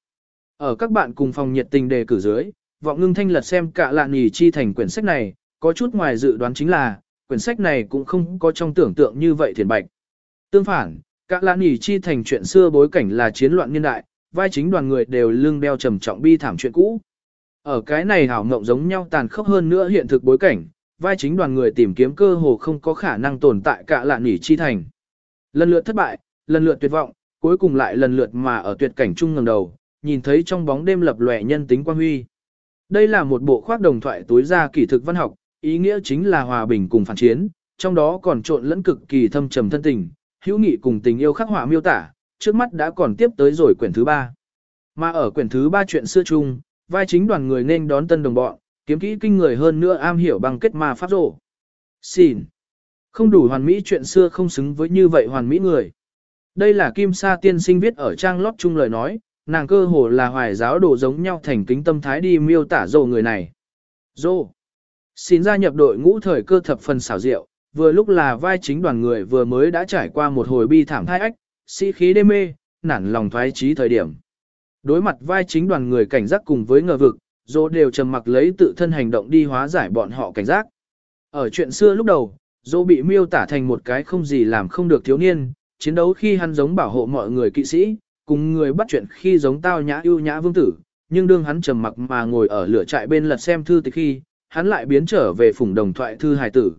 Ở các bạn cùng phòng nhiệt tình đề cử dưới, vọng ngưng thanh lật xem cả lạn nghỉ chi thành quyển sách này, có chút ngoài dự đoán chính là, quyển sách này cũng không có trong tưởng tượng như vậy thiền bạch. Tương phản, cả lã nhỉ chi thành chuyện xưa bối cảnh là chiến loạn niên đại, vai chính đoàn người đều lưng đeo trầm trọng bi thảm chuyện cũ. Ở cái này hảo ngộng giống nhau tàn khốc hơn nữa hiện thực bối cảnh, vai chính đoàn người tìm kiếm cơ hồ không có khả năng tồn tại cả lã nỉ chi thành. Lần lượt thất bại, lần lượt tuyệt vọng, cuối cùng lại lần lượt mà ở tuyệt cảnh chung ngầm đầu, nhìn thấy trong bóng đêm lập lòe nhân tính quan huy. Đây là một bộ khoác đồng thoại tối ra kỷ thực văn học, ý nghĩa chính là hòa bình cùng phản chiến, trong đó còn trộn lẫn cực kỳ thâm trầm thân tình, hữu nghị cùng tình yêu khắc họa miêu tả, trước mắt đã còn tiếp tới rồi quyển thứ ba. Mà ở quyển thứ ba chuyện xưa chung, vai chính đoàn người nên đón tân đồng bọn, kiếm kỹ kinh người hơn nữa am hiểu bằng kết ma pháp rổ. Xin. Không đủ hoàn mỹ chuyện xưa không xứng với như vậy hoàn mỹ người. Đây là Kim Sa tiên sinh viết ở trang lót chung lời nói, nàng cơ hồ là hoài giáo đồ giống nhau thành kính tâm thái đi miêu tả rổ người này. Rổ. Xin gia nhập đội ngũ thời cơ thập phần xảo diệu, vừa lúc là vai chính đoàn người vừa mới đã trải qua một hồi bi thảm thai ách, sĩ khí đê mê, nản lòng thoái trí thời điểm. Đối mặt vai chính đoàn người cảnh giác cùng với ngờ vực, dô đều trầm mặc lấy tự thân hành động đi hóa giải bọn họ cảnh giác. Ở chuyện xưa lúc đầu, dô bị miêu tả thành một cái không gì làm không được thiếu niên, chiến đấu khi hắn giống bảo hộ mọi người kỵ sĩ, cùng người bắt chuyện khi giống tao nhã ưu nhã vương tử, nhưng đương hắn trầm mặc mà ngồi ở lửa trại bên lật xem thư tịch khi, hắn lại biến trở về phủng đồng thoại thư hài tử.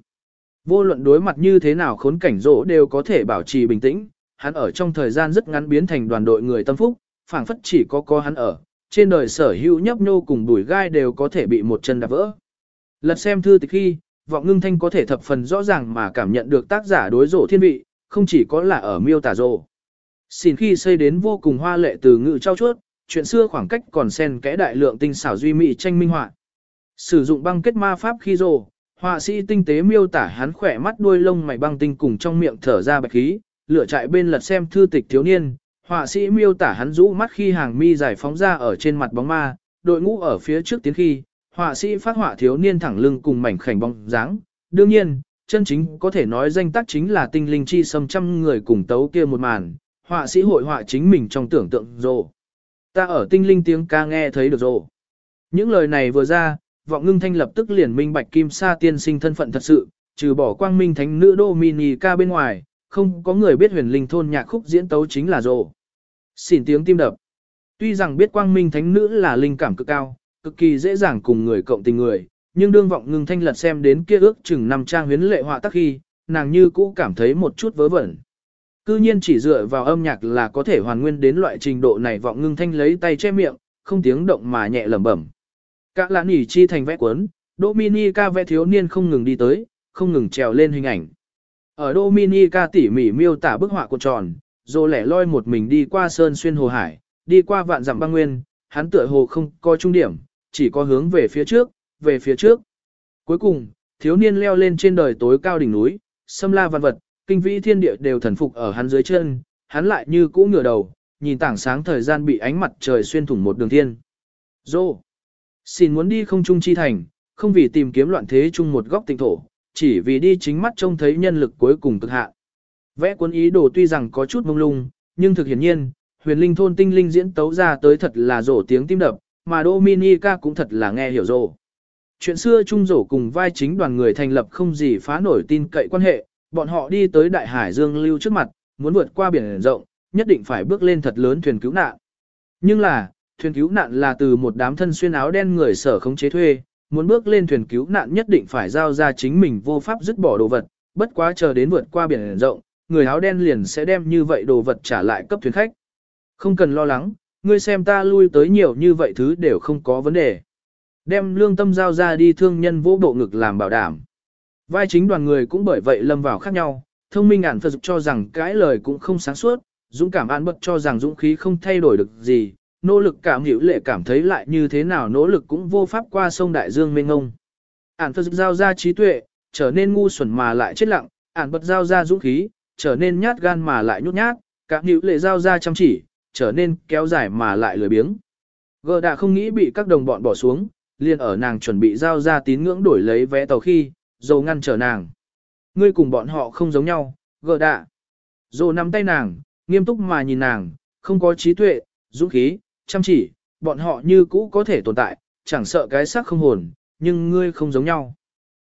Vô luận đối mặt như thế nào khốn cảnh rỗ đều có thể bảo trì bình tĩnh, hắn ở trong thời gian rất ngắn biến thành đoàn đội người tâm phúc, phảng phất chỉ có có hắn ở, trên đời sở hữu nhấp nhô cùng bùi gai đều có thể bị một chân đạp vỡ. Lật xem thư từ khi, vọng ngưng thanh có thể thập phần rõ ràng mà cảm nhận được tác giả đối rộ thiên vị, không chỉ có là ở miêu tả rộ. Xin khi xây đến vô cùng hoa lệ từ ngữ trao chuốt, chuyện xưa khoảng cách còn xen kẽ đại lượng tinh xảo duy mỹ tranh minh họa. Sử dụng băng kết ma pháp khi rồ, họa sĩ tinh tế miêu tả hắn khỏe mắt đuôi lông mày băng tinh cùng trong miệng thở ra bạch khí, lửa chạy bên lật xem thư tịch thiếu niên, họa sĩ miêu tả hắn rũ mắt khi hàng mi giải phóng ra ở trên mặt bóng ma, đội ngũ ở phía trước tiến khi, họa sĩ phát họa thiếu niên thẳng lưng cùng mảnh khảnh bóng dáng. Đương nhiên, chân chính có thể nói danh tác chính là tinh linh chi sâm trăm người cùng tấu kia một màn, họa sĩ hội họa chính mình trong tưởng tượng rồ. Ta ở tinh linh tiếng ca nghe thấy được rồ. Những lời này vừa ra, vọng ngưng thanh lập tức liền minh bạch kim sa tiên sinh thân phận thật sự, trừ bỏ quang minh thánh nữ Dominica bên ngoài, không có người biết huyền linh thôn nhạc khúc diễn tấu chính là rồ. Xỉn tiếng tim đập. Tuy rằng biết quang minh thánh nữ là linh cảm cực cao, cực kỳ dễ dàng cùng người cộng tình người, nhưng đương vọng ngưng thanh lật xem đến kia ước chừng năm trang huyến lệ họa tác khi, nàng như cũ cảm thấy một chút vớ vẩn. Cư nhiên chỉ dựa vào âm nhạc là có thể hoàn nguyên đến loại trình độ này vọng ngưng thanh lấy tay che miệng, không tiếng động mà nhẹ lẩm bẩm. Các lãn nhỉ chi thành vẽ cuốn, Dominica vẽ thiếu niên không ngừng đi tới, không ngừng trèo lên hình ảnh. Ở Dominica tỉ mỉ miêu tả bức họa cuộn tròn, rồi lẻ loi một mình đi qua sơn xuyên hồ hải, đi qua vạn dặm băng nguyên, hắn tựa hồ không có trung điểm, chỉ có hướng về phía trước, về phía trước. Cuối cùng, thiếu niên leo lên trên đời tối cao đỉnh núi, xâm la văn vật, kinh vĩ thiên địa đều thần phục ở hắn dưới chân, hắn lại như cũ ngửa đầu, nhìn tảng sáng thời gian bị ánh mặt trời xuyên thủng một đường thiên. Dô! Xin muốn đi không trung chi thành, không vì tìm kiếm loạn thế chung một góc tịnh thổ, chỉ vì đi chính mắt trông thấy nhân lực cuối cùng cực hạ. Vẽ cuốn ý đồ tuy rằng có chút mông lung, nhưng thực hiển nhiên, huyền linh thôn tinh linh diễn tấu ra tới thật là rổ tiếng tim đập, mà Dominica cũng thật là nghe hiểu rổ. Chuyện xưa trung rổ cùng vai chính đoàn người thành lập không gì phá nổi tin cậy quan hệ, bọn họ đi tới đại hải dương lưu trước mặt, muốn vượt qua biển rộng, nhất định phải bước lên thật lớn thuyền cứu nạn. Nhưng là, thuyền cứu nạn là từ một đám thân xuyên áo đen người sở không chế thuê, muốn bước lên thuyền cứu nạn nhất định phải giao ra chính mình vô pháp dứt bỏ đồ vật, bất quá chờ đến vượt qua biển rộng, người áo đen liền sẽ đem như vậy đồ vật trả lại cấp thuyền khách. Không cần lo lắng, ngươi xem ta lui tới nhiều như vậy thứ đều không có vấn đề. Đem lương tâm giao ra đi thương nhân vô bộ ngực làm bảo đảm. Vai chính đoàn người cũng bởi vậy lâm vào khác nhau, thông minh ản Phật cho rằng cái lời cũng không sáng suốt, dũng cảm an bật cho rằng dũng khí không thay đổi được gì, nỗ lực cảm hiểu lệ cảm thấy lại như thế nào nỗ lực cũng vô pháp qua sông Đại Dương mênh ngông. Ản Phật giao ra trí tuệ, trở nên ngu xuẩn mà lại chết lặng, ản bật giao ra dũng khí, trở nên nhát gan mà lại nhút nhát, cảm hiểu lệ giao ra chăm chỉ, trở nên kéo dài mà lại lười biếng. Gờ đã không nghĩ bị các đồng bọn bỏ xuống, liền ở nàng chuẩn bị giao ra tín ngưỡng đổi lấy vé tàu khi, dầu ngăn trở nàng. Ngươi cùng bọn họ không giống nhau, gờ đạ. Dồ nắm tay nàng, nghiêm túc mà nhìn nàng, không có trí tuệ, dũng khí, chăm chỉ, bọn họ như cũ có thể tồn tại, chẳng sợ cái xác không hồn, nhưng ngươi không giống nhau.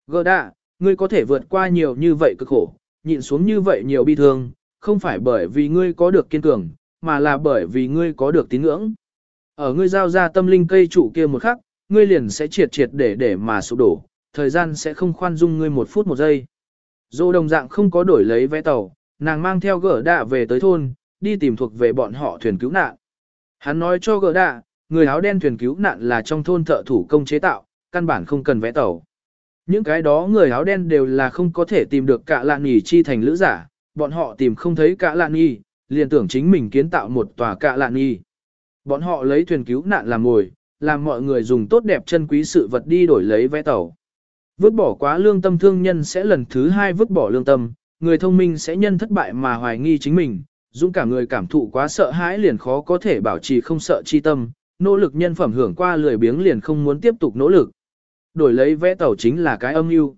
Gờ đạ, ngươi có thể vượt qua nhiều như vậy cực khổ, nhịn xuống như vậy nhiều bi thương, không phải bởi vì ngươi có được kiên cường, mà là bởi vì ngươi có được tín ngưỡng. Ở ngươi giao ra tâm linh cây trụ kia một khắc, ngươi liền sẽ triệt triệt để để mà sụp đổ, thời gian sẽ không khoan dung ngươi một phút một giây. Dô đồng dạng không có đổi lấy vé tàu, nàng mang theo gỡ đạ về tới thôn, đi tìm thuộc về bọn họ thuyền cứu nạn. Hắn nói cho gỡ đạ, người áo đen thuyền cứu nạn là trong thôn thợ thủ công chế tạo, căn bản không cần vẽ tàu. Những cái đó người áo đen đều là không có thể tìm được cả lạn nhì chi thành lữ giả, bọn họ tìm không thấy cả lạn nhì, liền tưởng chính mình kiến tạo một tòa cả lạn nhì. Bọn họ lấy thuyền cứu nạn làm ngồi, làm mọi người dùng tốt đẹp chân quý sự vật đi đổi lấy vé tàu. Vứt bỏ quá lương tâm thương nhân sẽ lần thứ hai vứt bỏ lương tâm, người thông minh sẽ nhân thất bại mà hoài nghi chính mình, dũng cả người cảm thụ quá sợ hãi liền khó có thể bảo trì không sợ chi tâm, nỗ lực nhân phẩm hưởng qua lười biếng liền không muốn tiếp tục nỗ lực. Đổi lấy vẽ tàu chính là cái âm mưu.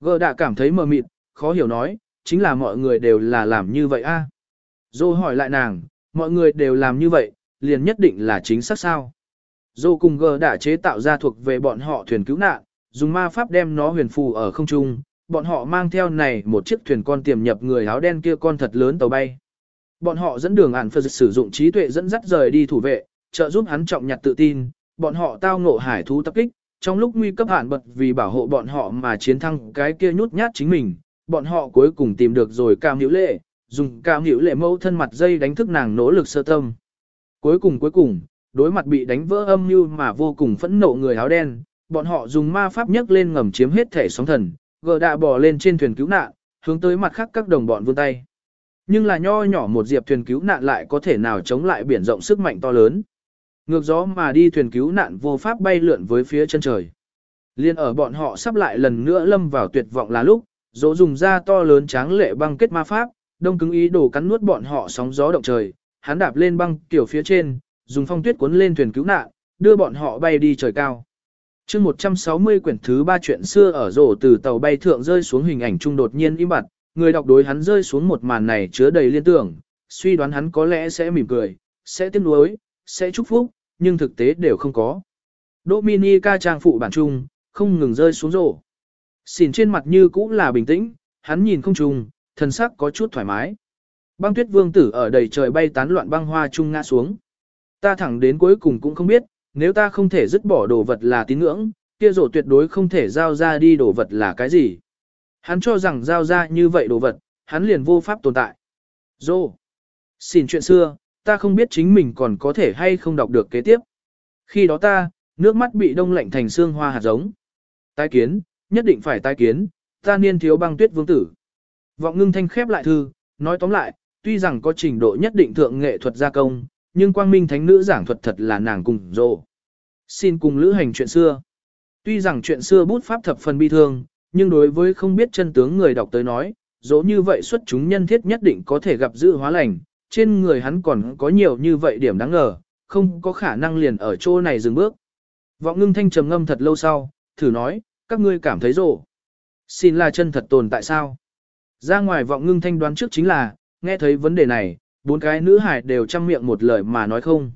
Gơ đã cảm thấy mờ mịt, khó hiểu nói, chính là mọi người đều là làm như vậy a. À? Dô hỏi lại nàng, mọi người đều làm như vậy, liền nhất định là chính xác sao. Dô cùng gờ đã chế tạo ra thuộc về bọn họ thuyền cứu nạn, dùng ma pháp đem nó huyền phù ở không trung, bọn họ mang theo này một chiếc thuyền con tiềm nhập người áo đen kia con thật lớn tàu bay. Bọn họ dẫn đường ản phật sử dụng trí tuệ dẫn dắt rời đi thủ vệ, trợ giúp hắn trọng nhặt tự tin, bọn họ tao ngộ hải thú tập kích, trong lúc nguy cấp hạn bật vì bảo hộ bọn họ mà chiến thắng cái kia nhút nhát chính mình, bọn họ cuối cùng tìm được rồi cam hữu lệ, dùng cam hữu lệ mâu thân mặt dây đánh thức nàng nỗ lực sơ tâm. Cuối cùng cuối cùng, đối mặt bị đánh vỡ âm mưu mà vô cùng phẫn nộ người áo đen, bọn họ dùng ma pháp nhấc lên ngầm chiếm hết thể sóng thần, gờ đạ bò lên trên thuyền cứu nạn, hướng tới mặt khác các đồng bọn vươn tay. Nhưng là nho nhỏ một diệp thuyền cứu nạn lại có thể nào chống lại biển rộng sức mạnh to lớn. Ngược gió mà đi thuyền cứu nạn vô pháp bay lượn với phía chân trời. Liên ở bọn họ sắp lại lần nữa lâm vào tuyệt vọng là lúc, dỗ dùng ra to lớn tráng lệ băng kết ma pháp, đông cứng ý đồ cắn nuốt bọn họ sóng gió động trời, hắn đạp lên băng kiểu phía trên, dùng phong tuyết cuốn lên thuyền cứu nạn, đưa bọn họ bay đi trời cao. chương 160 quyển thứ ba chuyện xưa ở rổ từ tàu bay thượng rơi xuống hình ảnh trung đột nhiên im bặt, người đọc đối hắn rơi xuống một màn này chứa đầy liên tưởng, suy đoán hắn có lẽ sẽ mỉm cười, sẽ tiếc nuối, sẽ chúc phúc, nhưng thực tế đều không có. Dominica trang phụ bản trung, không ngừng rơi xuống rổ. Xỉn trên mặt như cũ là bình tĩnh, hắn nhìn không trùng, thần sắc có chút thoải mái. Băng tuyết vương tử ở đầy trời bay tán loạn băng hoa trung ngã xuống. Ta thẳng đến cuối cùng cũng không biết, nếu ta không thể dứt bỏ đồ vật là tín ngưỡng, kia rổ tuyệt đối không thể giao ra đi đồ vật là cái gì. Hắn cho rằng giao ra như vậy đồ vật, hắn liền vô pháp tồn tại. Dô! Xin chuyện xưa, ta không biết chính mình còn có thể hay không đọc được kế tiếp. Khi đó ta, nước mắt bị đông lạnh thành xương hoa hạt giống. Tái kiến, nhất định phải tái kiến, ta niên thiếu băng tuyết vương tử. Vọng ngưng thanh khép lại thư, nói tóm lại, tuy rằng có trình độ nhất định thượng nghệ thuật gia công, nhưng quang minh thánh nữ giảng thuật thật là nàng cùng rồ. Xin cùng lữ hành chuyện xưa. Tuy rằng chuyện xưa bút pháp thập phần bi thương, nhưng đối với không biết chân tướng người đọc tới nói, dỗ như vậy xuất chúng nhân thiết nhất định có thể gặp dự hóa lành, trên người hắn còn có nhiều như vậy điểm đáng ngờ, không có khả năng liền ở chỗ này dừng bước. Vọng ngưng thanh trầm ngâm thật lâu sau, thử nói, các ngươi cảm thấy rộ. Xin là chân thật tồn tại sao? Ra ngoài vọng ngưng thanh đoán trước chính là, nghe thấy vấn đề này, bốn cái nữ hải đều chăm miệng một lời mà nói không.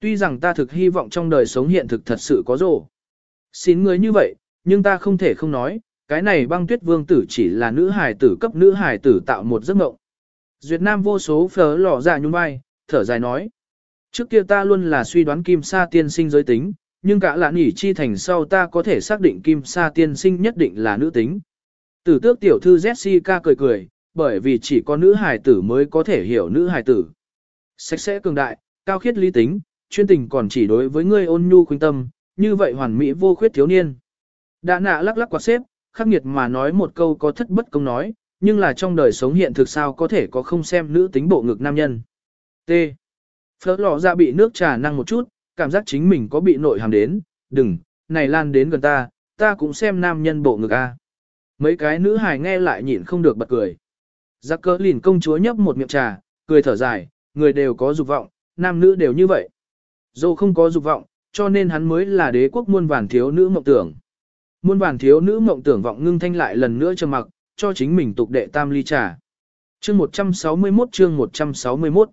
Tuy rằng ta thực hy vọng trong đời sống hiện thực thật sự có rộ. Xin người như vậy, nhưng ta không thể không nói, cái này băng tuyết vương tử chỉ là nữ hài tử cấp nữ hài tử tạo một giấc mộng. Duyệt Nam vô số phở lò dạ nhung vai, thở dài nói. Trước kia ta luôn là suy đoán kim sa tiên sinh giới tính, nhưng cả lạ nỉ chi thành sau ta có thể xác định kim sa tiên sinh nhất định là nữ tính. Tử tước tiểu thư Jessica cười cười, bởi vì chỉ có nữ hài tử mới có thể hiểu nữ hài tử. Sạch sẽ cường đại, cao khiết lý tính, chuyên tình còn chỉ đối với ngươi ôn nhu khuyên tâm, như vậy hoàn mỹ vô khuyết thiếu niên. Đã nạ lắc lắc quạt xếp, khắc nghiệt mà nói một câu có thất bất công nói, nhưng là trong đời sống hiện thực sao có thể có không xem nữ tính bộ ngực nam nhân. T. Phớt lò ra bị nước trà năng một chút, cảm giác chính mình có bị nội hàm đến, đừng, này lan đến gần ta, ta cũng xem nam nhân bộ ngực a. Mấy cái nữ hài nghe lại nhịn không được bật cười. Giác cỡ lìn công chúa nhấp một miệng trà, cười thở dài, người đều có dục vọng, nam nữ đều như vậy. Dù không có dục vọng, cho nên hắn mới là đế quốc muôn vàn thiếu nữ mộng tưởng. Muôn vàn thiếu nữ mộng tưởng vọng ngưng thanh lại lần nữa trầm mặc, cho chính mình tục đệ tam ly trà. Chương 161 chương 161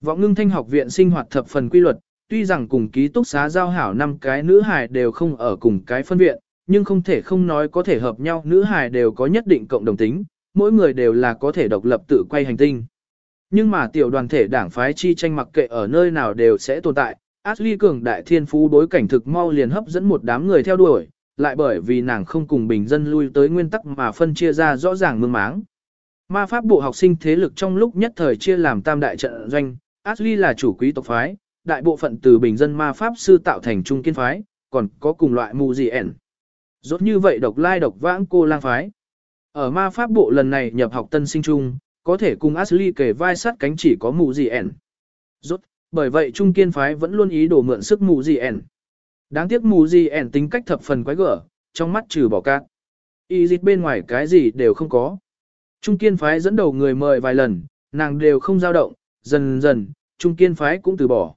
Vọng ngưng thanh học viện sinh hoạt thập phần quy luật, tuy rằng cùng ký túc xá giao hảo năm cái nữ hài đều không ở cùng cái phân viện, nhưng không thể không nói có thể hợp nhau nữ hài đều có nhất định cộng đồng tính, mỗi người đều là có thể độc lập tự quay hành tinh. Nhưng mà tiểu đoàn thể đảng phái chi tranh mặc kệ ở nơi nào đều sẽ tồn tại, Ashley cường đại thiên phú đối cảnh thực mau liền hấp dẫn một đám người theo đuổi, lại bởi vì nàng không cùng bình dân lui tới nguyên tắc mà phân chia ra rõ ràng mương máng. Ma pháp bộ học sinh thế lực trong lúc nhất thời chia làm tam đại trận doanh, Ashley là chủ quý tộc phái, đại bộ phận từ bình dân ma pháp sư tạo thành trung kiên phái, còn có cùng loại mù gì ẻn. Rốt như vậy độc lai độc vãng cô lang phái. Ở ma pháp bộ lần này nhập học tân sinh trung, có thể cùng Ashley kể vai sát cánh chỉ có mù gì ẻn. Rốt, bởi vậy trung kiên phái vẫn luôn ý đồ mượn sức mù gì ẻn. Đáng tiếc mù gì ẻn tính cách thập phần quái gở, trong mắt trừ bỏ cát. Y dịch bên ngoài cái gì đều không có. Trung kiên phái dẫn đầu người mời vài lần, nàng đều không dao động, dần dần, trung kiên phái cũng từ bỏ.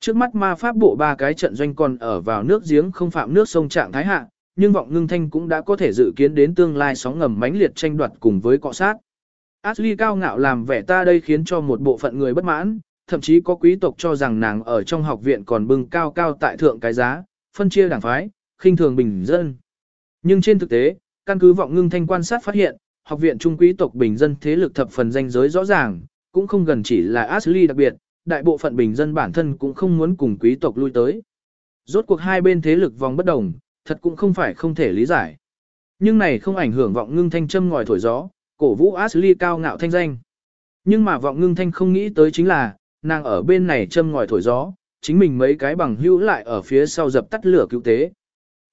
Trước mắt ma pháp bộ ba cái trận doanh còn ở vào nước giếng không phạm nước sông trạng thái hạ, nhưng vọng ngưng thanh cũng đã có thể dự kiến đến tương lai sóng ngầm mãnh liệt tranh đoạt cùng với cọ sát. Ashley cao ngạo làm vẻ ta đây khiến cho một bộ phận người bất mãn, thậm chí có quý tộc cho rằng nàng ở trong học viện còn bưng cao cao tại thượng cái giá, phân chia đảng phái, khinh thường bình dân. Nhưng trên thực tế, căn cứ vọng ngưng thanh quan sát phát hiện, học viện trung quý tộc bình dân thế lực thập phần danh giới rõ ràng, cũng không gần chỉ là Ashley đặc biệt, đại bộ phận bình dân bản thân cũng không muốn cùng quý tộc lui tới. Rốt cuộc hai bên thế lực vòng bất đồng, thật cũng không phải không thể lý giải. Nhưng này không ảnh hưởng vọng ngưng thanh châm ngòi thổi gió, cổ vũ Ashley cao ngạo thanh danh. Nhưng mà vọng ngưng thanh không nghĩ tới chính là, nàng ở bên này châm ngòi thổi gió, chính mình mấy cái bằng hữu lại ở phía sau dập tắt lửa cứu tế.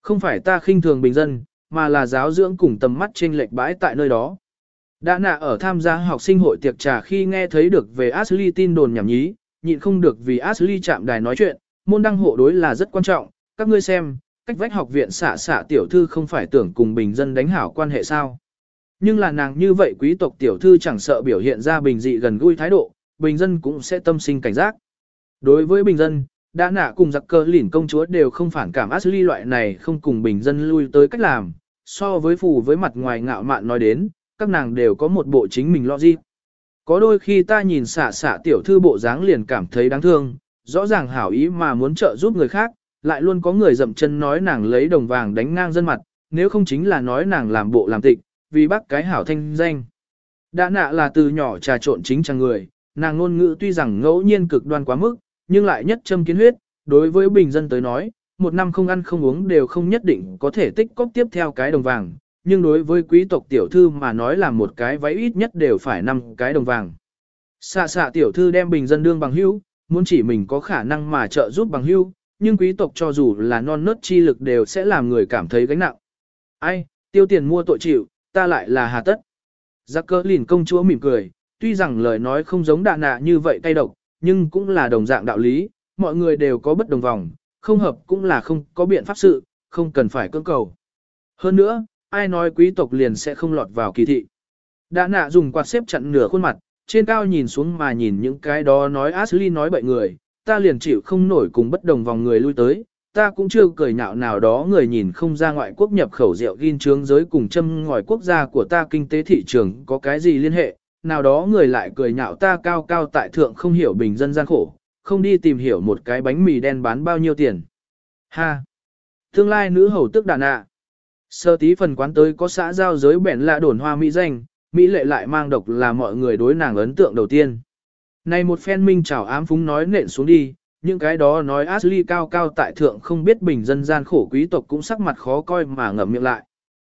Không phải ta khinh thường bình dân, mà là giáo dưỡng cùng tầm mắt trên lệch bãi tại nơi đó. Đã nạ ở tham gia học sinh hội tiệc trà khi nghe thấy được về Ashley tin đồn nhảm nhí, nhịn không được vì Ashley chạm đài nói chuyện, môn đăng hộ đối là rất quan trọng, các ngươi xem, cách vách học viện xạ xạ tiểu thư không phải tưởng cùng bình dân đánh hảo quan hệ sao. Nhưng là nàng như vậy quý tộc tiểu thư chẳng sợ biểu hiện ra bình dị gần gũi thái độ, bình dân cũng sẽ tâm sinh cảnh giác. Đối với bình dân, đã nạ cùng giặc cơ lỉn công chúa đều không phản cảm Ashley loại này không cùng bình dân lui tới cách làm, so với phù với mặt ngoài ngạo mạn nói đến, các nàng đều có một bộ chính mình lo gì. Có đôi khi ta nhìn xả xả tiểu thư bộ dáng liền cảm thấy đáng thương, rõ ràng hảo ý mà muốn trợ giúp người khác, lại luôn có người dậm chân nói nàng lấy đồng vàng đánh ngang dân mặt, nếu không chính là nói nàng làm bộ làm tịch, vì bác cái hảo thanh danh. Đã nạ là từ nhỏ trà trộn chính trang người, nàng ngôn ngữ tuy rằng ngẫu nhiên cực đoan quá mức, nhưng lại nhất châm kiến huyết, đối với bình dân tới nói, một năm không ăn không uống đều không nhất định có thể tích cóp tiếp theo cái đồng vàng, nhưng đối với quý tộc tiểu thư mà nói là một cái váy ít nhất đều phải năm cái đồng vàng. Xạ xạ tiểu thư đem bình dân đương bằng hữu, muốn chỉ mình có khả năng mà trợ giúp bằng hữu, nhưng quý tộc cho dù là non nớt chi lực đều sẽ làm người cảm thấy gánh nặng. Ai, tiêu tiền mua tội chịu, ta lại là hà tất. Giác cơ lìn công chúa mỉm cười, tuy rằng lời nói không giống đạ nạ như vậy cay độc, nhưng cũng là đồng dạng đạo lý, mọi người đều có bất đồng vòng, không hợp cũng là không có biện pháp sự, không cần phải cưỡng cầu. Hơn nữa, ai nói quý tộc liền sẽ không lọt vào kỳ thị. Đã nạ dùng quạt xếp chặn nửa khuôn mặt, trên cao nhìn xuống mà nhìn những cái đó nói Ashley nói bậy người, ta liền chịu không nổi cùng bất đồng vòng người lui tới, ta cũng chưa cười nhạo nào đó người nhìn không ra ngoại quốc nhập khẩu rượu gin trướng giới cùng châm ngòi quốc gia của ta kinh tế thị trường có cái gì liên hệ, nào đó người lại cười nhạo ta cao cao tại thượng không hiểu bình dân gian khổ, không đi tìm hiểu một cái bánh mì đen bán bao nhiêu tiền. Ha! Tương lai nữ hầu tức đàn ạ. Sơ tí phần quán tới có xã giao giới bẻn lạ đồn hoa mỹ danh, Mỹ lệ lại mang độc là mọi người đối nàng ấn tượng đầu tiên. Này một phen minh chào ám phúng nói nện xuống đi, những cái đó nói Ashley cao cao tại thượng không biết bình dân gian khổ quý tộc cũng sắc mặt khó coi mà ngậm miệng lại.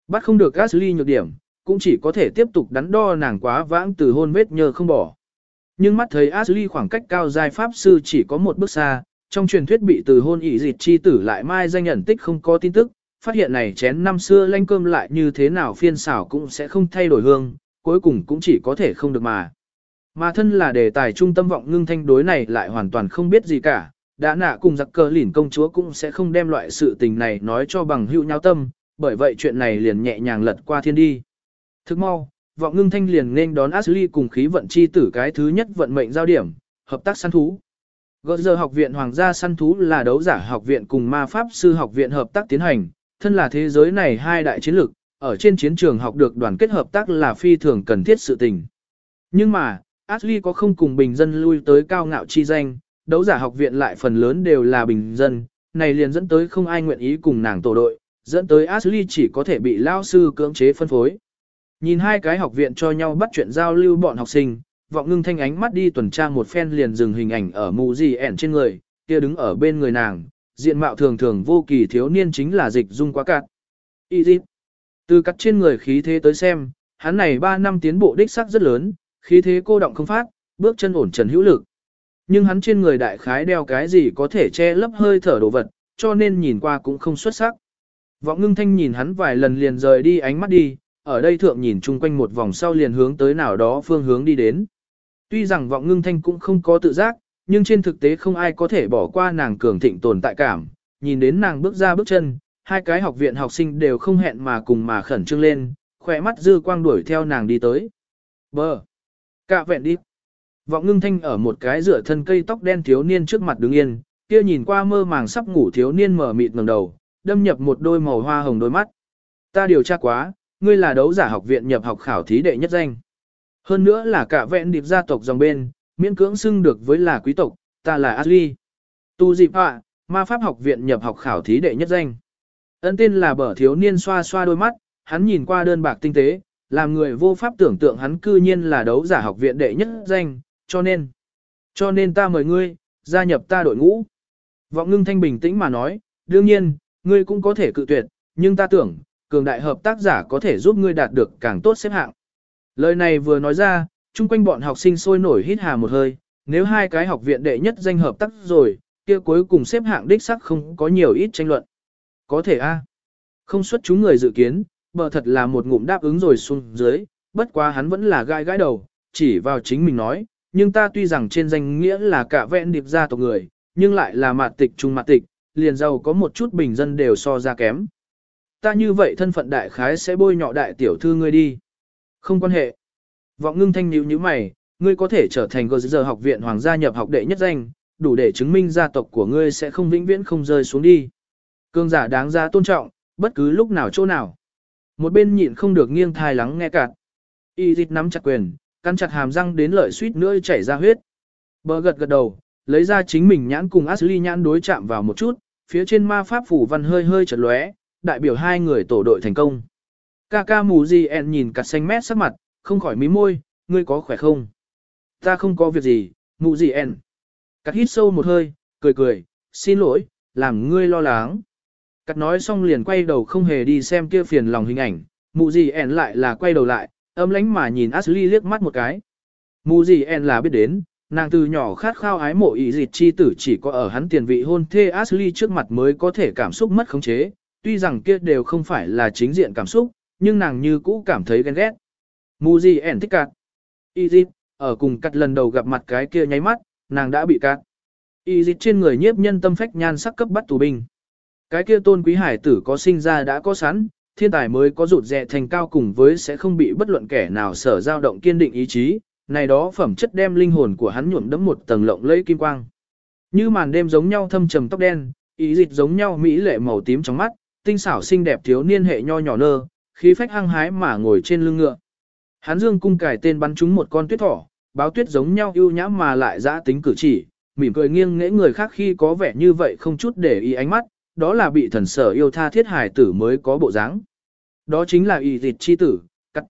Bắt không được Ashley nhược điểm, cũng chỉ có thể tiếp tục đắn đo nàng quá vãng từ hôn vết nhờ không bỏ. Nhưng mắt thấy Ashley khoảng cách cao giai pháp sư chỉ có một bước xa, trong truyền thuyết bị từ hôn ỷ dịch chi tử lại mai danh nhận tích không có tin tức, phát hiện này chén năm xưa lanh cơm lại như thế nào phiên xảo cũng sẽ không thay đổi hương, cuối cùng cũng chỉ có thể không được mà. Mà thân là đề tài trung tâm vọng ngưng thanh đối này lại hoàn toàn không biết gì cả, đã nạ cùng giặc cờ lỉn công chúa cũng sẽ không đem loại sự tình này nói cho bằng hữu nhau tâm, bởi vậy chuyện này liền nhẹ nhàng lật qua thiên đi. Thức mau, vọng ngưng thanh liền nên đón Ashley cùng khí vận chi tử cái thứ nhất vận mệnh giao điểm, hợp tác săn thú. Gỡ giờ học viện Hoàng gia săn thú là đấu giả học viện cùng ma pháp sư học viện hợp tác tiến hành, thân là thế giới này hai đại chiến lược, ở trên chiến trường học được đoàn kết hợp tác là phi thường cần thiết sự tình. Nhưng mà, Ashley có không cùng bình dân lui tới cao ngạo chi danh, đấu giả học viện lại phần lớn đều là bình dân, này liền dẫn tới không ai nguyện ý cùng nàng tổ đội, dẫn tới Ashley chỉ có thể bị lao sư cưỡng chế phân phối. Nhìn hai cái học viện cho nhau bắt chuyện giao lưu bọn học sinh, vọng ngưng thanh ánh mắt đi tuần tra một phen liền dừng hình ảnh ở mù gì ẻn trên người, kia đứng ở bên người nàng, diện mạo thường thường vô kỳ thiếu niên chính là dịch dung quá cạn. Y dịp. Từ cắt trên người khí thế tới xem, hắn này 3 năm tiến bộ đích sắc rất lớn, khí thế cô động không phát, bước chân ổn trần hữu lực. Nhưng hắn trên người đại khái đeo cái gì có thể che lấp hơi thở đồ vật, cho nên nhìn qua cũng không xuất sắc. Vọng ngưng thanh nhìn hắn vài lần liền rời đi ánh mắt đi, ở đây thượng nhìn chung quanh một vòng sau liền hướng tới nào đó phương hướng đi đến. Tuy rằng vọng ngưng thanh cũng không có tự giác, nhưng trên thực tế không ai có thể bỏ qua nàng cường thịnh tồn tại cảm. Nhìn đến nàng bước ra bước chân, hai cái học viện học sinh đều không hẹn mà cùng mà khẩn trương lên, khỏe mắt dư quang đuổi theo nàng đi tới. Bờ! Cạ vẹn đi! Vọng ngưng thanh ở một cái rửa thân cây tóc đen thiếu niên trước mặt đứng yên, kia nhìn qua mơ màng sắp ngủ thiếu niên mở mịt ngẩng đầu, đâm nhập một đôi màu hoa hồng đôi mắt. Ta điều tra quá, ngươi là đấu giả học viện nhập học khảo thí đệ nhất danh. Hơn nữa là cả vẹn điệp gia tộc dòng bên, miễn cưỡng xưng được với là quý tộc, ta là Ashley. Tu dịp à? ma pháp học viện nhập học khảo thí đệ nhất danh. Ân tên là bở thiếu niên xoa xoa đôi mắt, hắn nhìn qua đơn bạc tinh tế, làm người vô pháp tưởng tượng hắn cư nhiên là đấu giả học viện đệ nhất danh, cho nên, cho nên ta mời ngươi, gia nhập ta đội ngũ. Vọng ngưng thanh bình tĩnh mà nói, đương nhiên, ngươi cũng có thể cự tuyệt, nhưng ta tưởng, cường đại hợp tác giả có thể giúp ngươi đạt được càng tốt xếp hạng. Lời này vừa nói ra, chung quanh bọn học sinh sôi nổi hít hà một hơi, nếu hai cái học viện đệ nhất danh hợp tác rồi, kia cuối cùng xếp hạng đích sắc không có nhiều ít tranh luận. Có thể a Không xuất chúng người dự kiến, bờ thật là một ngụm đáp ứng rồi xuống dưới, bất quá hắn vẫn là gai gãi đầu, chỉ vào chính mình nói, nhưng ta tuy rằng trên danh nghĩa là cả vẹn điệp gia tộc người, nhưng lại là mạt tịch trung mạt tịch, liền giàu có một chút bình dân đều so ra kém. Ta như vậy thân phận đại khái sẽ bôi nhọ đại tiểu thư ngươi đi. Không quan hệ. Vọng ngưng thanh nhíu như mày, ngươi có thể trở thành gờ giờ học viện hoàng gia nhập học đệ nhất danh, đủ để chứng minh gia tộc của ngươi sẽ không vĩnh viễn không rơi xuống đi. Cương giả đáng ra tôn trọng, bất cứ lúc nào chỗ nào. Một bên nhịn không được nghiêng thai lắng nghe cạn. Y dịch nắm chặt quyền, cắn chặt hàm răng đến lợi suýt nữa chảy ra huyết. Bờ gật gật đầu, lấy ra chính mình nhãn cùng Ashley nhãn đối chạm vào một chút, phía trên ma pháp phủ văn hơi hơi chật lóe, đại biểu hai người tổ đội thành công. Kaka mù gì en nhìn cặt xanh mét sắc mặt, không khỏi mí môi, ngươi có khỏe không? Ta không có việc gì, mù gì en. Cắt hít sâu một hơi, cười cười, xin lỗi, làm ngươi lo lắng. Cắt nói xong liền quay đầu không hề đi xem kia phiền lòng hình ảnh, mù gì en lại là quay đầu lại, âm lánh mà nhìn Ashley liếc mắt một cái. Mù gì en là biết đến, nàng từ nhỏ khát khao ái mộ ý dịch chi tử chỉ có ở hắn tiền vị hôn thê Ashley trước mặt mới có thể cảm xúc mất khống chế, tuy rằng kia đều không phải là chính diện cảm xúc, nhưng nàng như cũ cảm thấy ghen ghét. Mù gì ẻn thích cạt. Y dịch, ở cùng cắt lần đầu gặp mặt cái kia nháy mắt, nàng đã bị cạt. Y dịch trên người nhiếp nhân tâm phách nhan sắc cấp bắt tù binh. Cái kia tôn quý hải tử có sinh ra đã có sẵn, thiên tài mới có rụt rẹ thành cao cùng với sẽ không bị bất luận kẻ nào sở dao động kiên định ý chí, này đó phẩm chất đem linh hồn của hắn nhuộm đẫm một tầng lộng lẫy kim quang. Như màn đêm giống nhau thâm trầm tóc đen, ý dịch giống nhau mỹ lệ màu tím trong mắt, tinh xảo xinh đẹp thiếu niên hệ nho nhỏ nơ, khí phách hăng hái mà ngồi trên lưng ngựa. Hắn dương cung cải tên bắn trúng một con tuyết thỏ, báo tuyết giống nhau ưu nhã mà lại dã tính cử chỉ, mỉm cười nghiêng nghễ người khác khi có vẻ như vậy không chút để ý ánh mắt, đó là bị thần sở yêu tha thiết hải tử mới có bộ dáng. Đó chính là y dịch chi tử, cắt.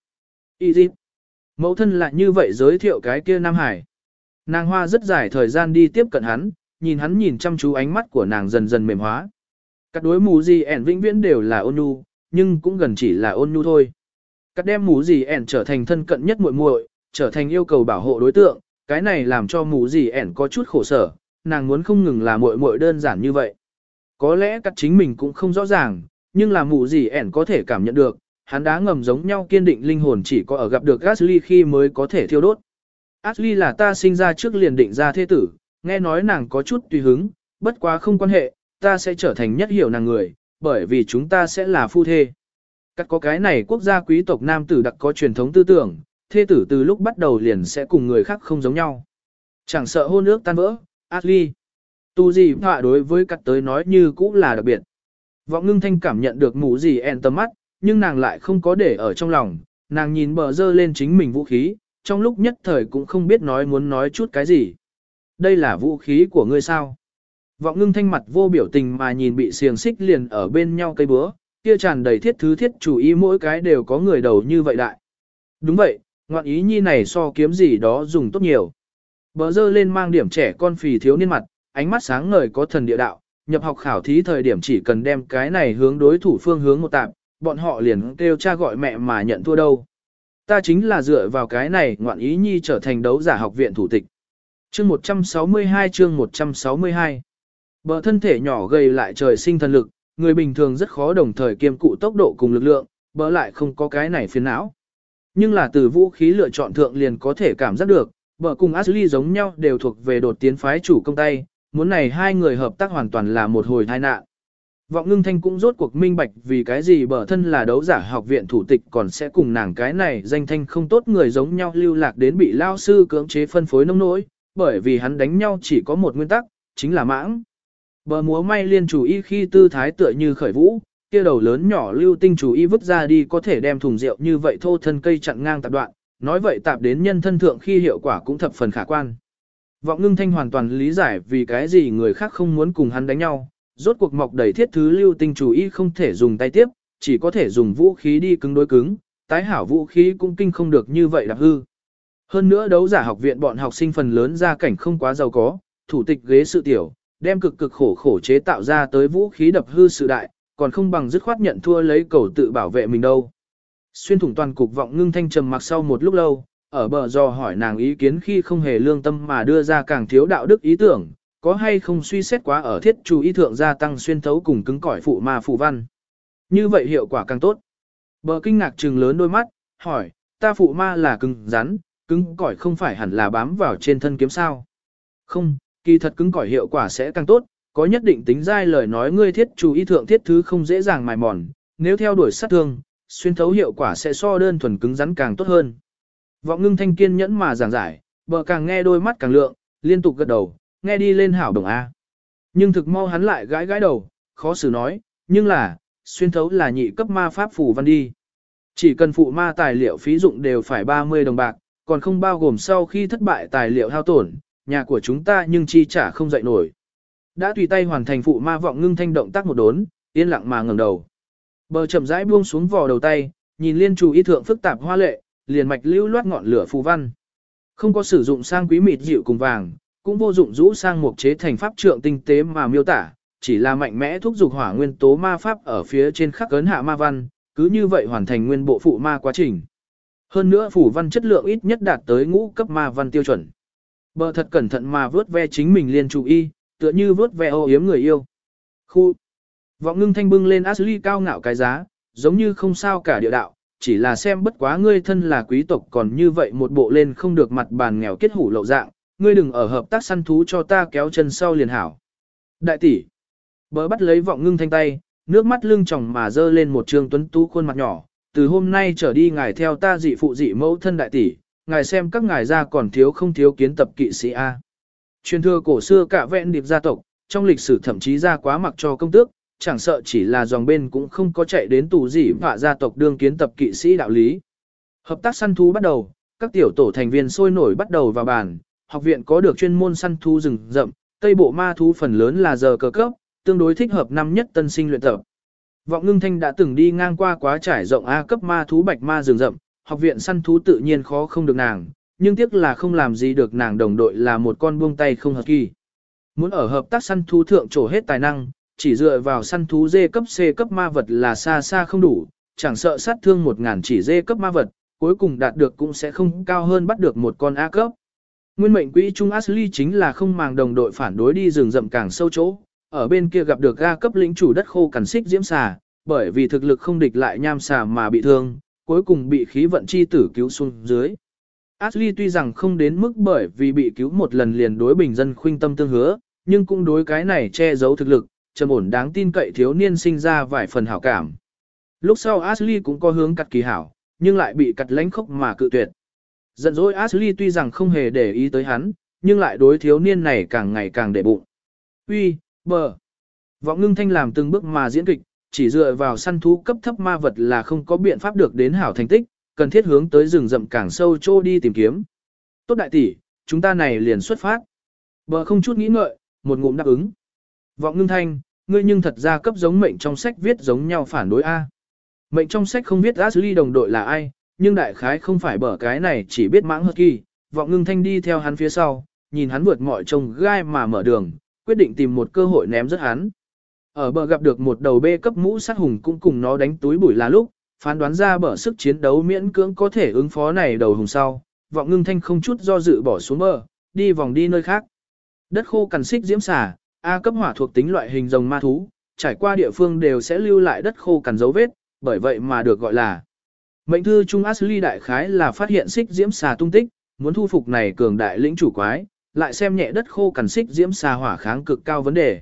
Y dịch. Mẫu thân lại như vậy giới thiệu cái kia Nam Hải. Nàng hoa rất dài thời gian đi tiếp cận hắn, nhìn hắn nhìn chăm chú ánh mắt của nàng dần dần mềm hóa. Các đối mù gì ẻn vĩnh viễn đều là ôn nhu, nhưng cũng gần chỉ là ôn nhu thôi. Các đem mù gì ẻn trở thành thân cận nhất muội muội, trở thành yêu cầu bảo hộ đối tượng, cái này làm cho mù gì ẻn có chút khổ sở, nàng muốn không ngừng là muội muội đơn giản như vậy. Có lẽ các chính mình cũng không rõ ràng, nhưng là mù gì ẻn có thể cảm nhận được, hắn đá ngầm giống nhau kiên định linh hồn chỉ có ở gặp được Ashley khi mới có thể thiêu đốt. Ashley là ta sinh ra trước liền định ra thế tử, nghe nói nàng có chút tùy hứng, bất quá không quan hệ, ta sẽ trở thành nhất hiểu nàng người, bởi vì chúng ta sẽ là phu thê. Cắt có cái này quốc gia quý tộc nam tử đặc có truyền thống tư tưởng, thê tử từ lúc bắt đầu liền sẽ cùng người khác không giống nhau. Chẳng sợ hôn ước tan vỡ, Ashley. Tu gì họa đối với cắt tới nói như cũng là đặc biệt. Vọng ngưng thanh cảm nhận được mũ gì en tầm mắt, nhưng nàng lại không có để ở trong lòng, nàng nhìn bờ dơ lên chính mình vũ khí, trong lúc nhất thời cũng không biết nói muốn nói chút cái gì. Đây là vũ khí của ngươi sao? Vọng ngưng thanh mặt vô biểu tình mà nhìn bị xiềng xích liền ở bên nhau cây búa, kia tràn đầy thiết thứ thiết chủ ý mỗi cái đều có người đầu như vậy đại. Đúng vậy, ngoạn ý nhi này so kiếm gì đó dùng tốt nhiều. Bờ dơ lên mang điểm trẻ con phì thiếu niên mặt, ánh mắt sáng ngời có thần địa đạo, nhập học khảo thí thời điểm chỉ cần đem cái này hướng đối thủ phương hướng một tạm, bọn họ liền kêu cha gọi mẹ mà nhận thua đâu. Ta chính là dựa vào cái này ngoạn ý nhi trở thành đấu giả học viện thủ tịch. Chương 162 chương 162 Bờ thân thể nhỏ gầy lại trời sinh thần lực, người bình thường rất khó đồng thời kiêm cụ tốc độ cùng lực lượng, bờ lại không có cái này phiền não. Nhưng là từ vũ khí lựa chọn thượng liền có thể cảm giác được, bờ cùng Ashley giống nhau đều thuộc về đột tiến phái chủ công tay, muốn này hai người hợp tác hoàn toàn là một hồi tai nạn. Vọng ngưng thanh cũng rốt cuộc minh bạch vì cái gì bờ thân là đấu giả học viện thủ tịch còn sẽ cùng nàng cái này danh thanh không tốt người giống nhau lưu lạc đến bị lao sư cưỡng chế phân phối nông nỗi, bởi vì hắn đánh nhau chỉ có một nguyên tắc, chính là mãng. Bờ múa may liên chủ y khi tư thái tựa như khởi vũ, kia đầu lớn nhỏ lưu tinh chủ y vứt ra đi có thể đem thùng rượu như vậy thô thân cây chặn ngang tạp đoạn, nói vậy tạp đến nhân thân thượng khi hiệu quả cũng thập phần khả quan. Vọng ngưng thanh hoàn toàn lý giải vì cái gì người khác không muốn cùng hắn đánh nhau, rốt cuộc mọc đầy thiết thứ lưu tinh chủ y không thể dùng tay tiếp, chỉ có thể dùng vũ khí đi cứng đối cứng, tái hảo vũ khí cũng kinh không được như vậy đạp hư. Hơn nữa đấu giả học viện bọn học sinh phần lớn gia cảnh không quá giàu có, thủ tịch ghế sự tiểu, đem cực cực khổ khổ chế tạo ra tới vũ khí đập hư sự đại, còn không bằng dứt khoát nhận thua lấy cầu tự bảo vệ mình đâu. Xuyên thủng toàn cục vọng ngưng thanh trầm mặc sau một lúc lâu, ở bờ do hỏi nàng ý kiến khi không hề lương tâm mà đưa ra càng thiếu đạo đức ý tưởng, có hay không suy xét quá ở thiết chú ý thượng gia tăng xuyên thấu cùng cứng cỏi phụ ma phụ văn. Như vậy hiệu quả càng tốt. Bờ kinh ngạc trừng lớn đôi mắt, hỏi, ta phụ ma là cứng rắn, cứng cỏi không phải hẳn là bám vào trên thân kiếm sao. Không, kỳ thật cứng cỏi hiệu quả sẽ càng tốt, có nhất định tính dai lời nói ngươi thiết chủ ý thượng thiết thứ không dễ dàng mài mòn, nếu theo đuổi sát thương, xuyên thấu hiệu quả sẽ so đơn thuần cứng rắn càng tốt hơn. Vọng ngưng thanh kiên nhẫn mà giảng giải, bờ càng nghe đôi mắt càng lượng, liên tục gật đầu, nghe đi lên hảo đồng A. Nhưng thực mau hắn lại gãi gãi đầu, khó xử nói, nhưng là, xuyên thấu là nhị cấp ma pháp phù văn đi. Chỉ cần phụ ma tài liệu phí dụng đều phải 30 đồng bạc, còn không bao gồm sau khi thất bại tài liệu hao tổn, nhà của chúng ta nhưng chi trả không dậy nổi. Đã tùy tay hoàn thành phụ ma vọng ngưng thanh động tác một đốn, yên lặng mà ngẩng đầu. Bờ chậm rãi buông xuống vò đầu tay, nhìn liên chủ y thượng phức tạp hoa lệ, liền mạch lưu loát ngọn lửa phù văn. Không có sử dụng sang quý mịt dịu cùng vàng, cũng vô dụng rũ sang một chế thành pháp trượng tinh tế mà miêu tả, chỉ là mạnh mẽ thúc dục hỏa nguyên tố ma pháp ở phía trên khắc cấn hạ ma văn, cứ như vậy hoàn thành nguyên bộ phụ ma quá trình. Hơn nữa phủ văn chất lượng ít nhất đạt tới ngũ cấp ma văn tiêu chuẩn. Bờ thật cẩn thận mà vớt ve chính mình liền chủ y, tựa như vớt ve ô yếm người yêu. Khu. Vọng ngưng thanh bưng lên Ashley cao ngạo cái giá, giống như không sao cả địa đạo, chỉ là xem bất quá ngươi thân là quý tộc còn như vậy một bộ lên không được mặt bàn nghèo kết hủ lậu dạng, ngươi đừng ở hợp tác săn thú cho ta kéo chân sau liền hảo. Đại tỷ, bờ bắt lấy vọng ngưng thanh tay, nước mắt lưng tròng mà dơ lên một trường tuấn tú khuôn mặt nhỏ, từ hôm nay trở đi ngài theo ta dị phụ dị mẫu thân đại tỷ, ngài xem các ngài ra còn thiếu không thiếu kiến tập kỵ sĩ A. Truyền thừa cổ xưa cả vẹn điệp gia tộc, trong lịch sử thậm chí ra quá mặc cho công tước, chẳng sợ chỉ là dòng bên cũng không có chạy đến tù gì và gia tộc đương kiến tập kỵ sĩ đạo lý. Hợp tác săn thú bắt đầu, các tiểu tổ thành viên sôi nổi bắt đầu vào bàn, học viện có được chuyên môn săn thú rừng rậm, tây bộ ma thú phần lớn là giờ cờ cấp, tương đối thích hợp năm nhất tân sinh luyện tập. Vọng ngưng thanh đã từng đi ngang qua quá trải rộng A cấp ma thú bạch ma rừng rậm, học viện săn thú tự nhiên khó không được nàng, nhưng tiếc là không làm gì được nàng đồng đội là một con buông tay không hợp kỳ. Muốn ở hợp tác săn thú thượng trổ hết tài năng, chỉ dựa vào săn thú dê cấp C cấp ma vật là xa xa không đủ, chẳng sợ sát thương một ngàn chỉ dê cấp ma vật, cuối cùng đạt được cũng sẽ không cao hơn bắt được một con A cấp. Nguyên mệnh quỹ Trung Ashley chính là không màng đồng đội phản đối đi rừng rậm càng sâu chỗ, ở bên kia gặp được ga cấp lĩnh chủ đất khô cằn xích diễm xà, bởi vì thực lực không địch lại nham xà mà bị thương, cuối cùng bị khí vận chi tử cứu xuống dưới. Ashley tuy rằng không đến mức bởi vì bị cứu một lần liền đối bình dân khuynh tâm tương hứa, nhưng cũng đối cái này che giấu thực lực, trầm ổn đáng tin cậy thiếu niên sinh ra vài phần hảo cảm. Lúc sau Ashley cũng có hướng cắt kỳ hảo, nhưng lại bị cắt lánh khốc mà cự tuyệt. Giận dỗi Ashley tuy rằng không hề để ý tới hắn, nhưng lại đối thiếu niên này càng ngày càng để bụng. Uy, bờ. Vọng ngưng thanh làm từng bước mà diễn kịch, chỉ dựa vào săn thú cấp thấp ma vật là không có biện pháp được đến hảo thành tích, cần thiết hướng tới rừng rậm càng sâu trô đi tìm kiếm. Tốt đại tỷ, chúng ta này liền xuất phát. Bờ không chút nghĩ ngợi, một ngụm đáp ứng. Vọng ngưng thanh, ngươi nhưng thật ra cấp giống mệnh trong sách viết giống nhau phản đối A. Mệnh trong sách không viết Ashley đồng đội là ai, nhưng đại khái không phải bở cái này chỉ biết mãng hợp kỳ, vọng ngưng thanh đi theo hắn phía sau, nhìn hắn vượt mọi trông gai mà mở đường, quyết định tìm một cơ hội ném rất hắn. Ở bờ gặp được một đầu bê cấp mũ sát hùng cũng cùng nó đánh túi bụi là lúc, phán đoán ra bờ sức chiến đấu miễn cưỡng có thể ứng phó này đầu hùng sau, vọng ngưng thanh không chút do dự bỏ xuống bờ, đi vòng đi nơi khác. Đất khô cằn xích diễm xả, A cấp hỏa thuộc tính loại hình rồng ma thú, trải qua địa phương đều sẽ lưu lại đất khô cằn dấu vết, bởi vậy mà được gọi là. Mệnh thư Trung Ashley đại khái là phát hiện xích diễm xà tung tích, muốn thu phục này cường đại lĩnh chủ quái, lại xem nhẹ đất khô cằn xích diễm xà hỏa kháng cực cao vấn đề.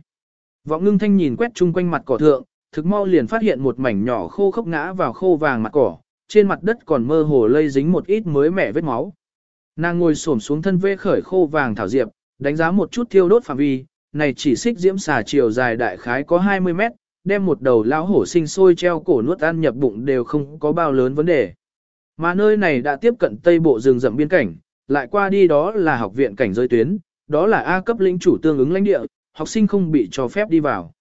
Vọng ngưng thanh nhìn quét chung quanh mặt cỏ thượng, thực mau liền phát hiện một mảnh nhỏ khô khốc ngã vào khô vàng mặt cỏ, trên mặt đất còn mơ hồ lây dính một ít mới mẻ vết máu. Nàng ngồi xổm xuống thân vê khởi khô vàng thảo diệp, đánh giá một chút thiêu đốt phạm vi, này chỉ xích diễm xà chiều dài đại khái có 20 mét, đem một đầu lão hổ sinh sôi treo cổ nuốt ăn nhập bụng đều không có bao lớn vấn đề. Mà nơi này đã tiếp cận tây bộ rừng rậm biên cảnh, lại qua đi đó là học viện cảnh giới tuyến, đó là A cấp lĩnh chủ tương ứng lãnh địa, học sinh không bị cho phép đi vào.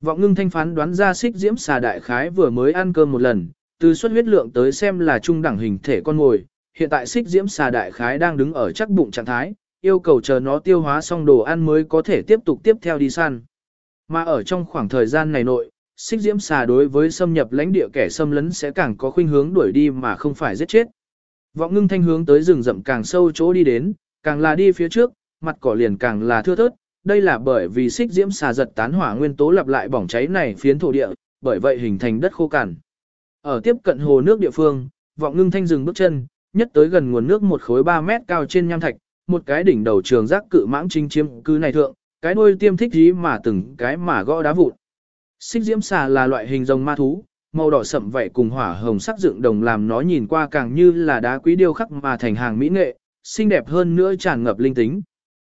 Vọng ngưng thanh phán đoán ra xích diễm xà đại khái vừa mới ăn cơm một lần, từ xuất huyết lượng tới xem là trung đẳng hình thể con ngồi, hiện tại xích diễm xà đại khái đang đứng ở chắc bụng trạng thái, yêu cầu chờ nó tiêu hóa xong đồ ăn mới có thể tiếp tục tiếp theo đi săn. Mà ở trong khoảng thời gian này nội, xích diễm xà đối với xâm nhập lãnh địa kẻ xâm lấn sẽ càng có khuynh hướng đuổi đi mà không phải giết chết. Vọng ngưng thanh hướng tới rừng rậm càng sâu chỗ đi đến, càng là đi phía trước, mặt cỏ liền càng là thưa thớt, đây là bởi vì xích diễm xà giật tán hỏa nguyên tố lặp lại bỏng cháy này phiến thổ địa, bởi vậy hình thành đất khô cằn. Ở tiếp cận hồ nước địa phương, vọng ngưng thanh dừng bước chân, nhất tới gần nguồn nước một khối 3 mét cao trên nham thạch, một cái đỉnh đầu trường giác cự mãng trinh chiếm cứ này thượng, cái đuôi tiêm thích dí mà từng cái mà gõ đá vụn. Xích diễm xà là loại hình rồng ma thú, màu đỏ sậm vậy cùng hỏa hồng sắc dựng đồng làm nó nhìn qua càng như là đá quý điêu khắc mà thành hàng mỹ nghệ, xinh đẹp hơn nữa tràn ngập linh tính.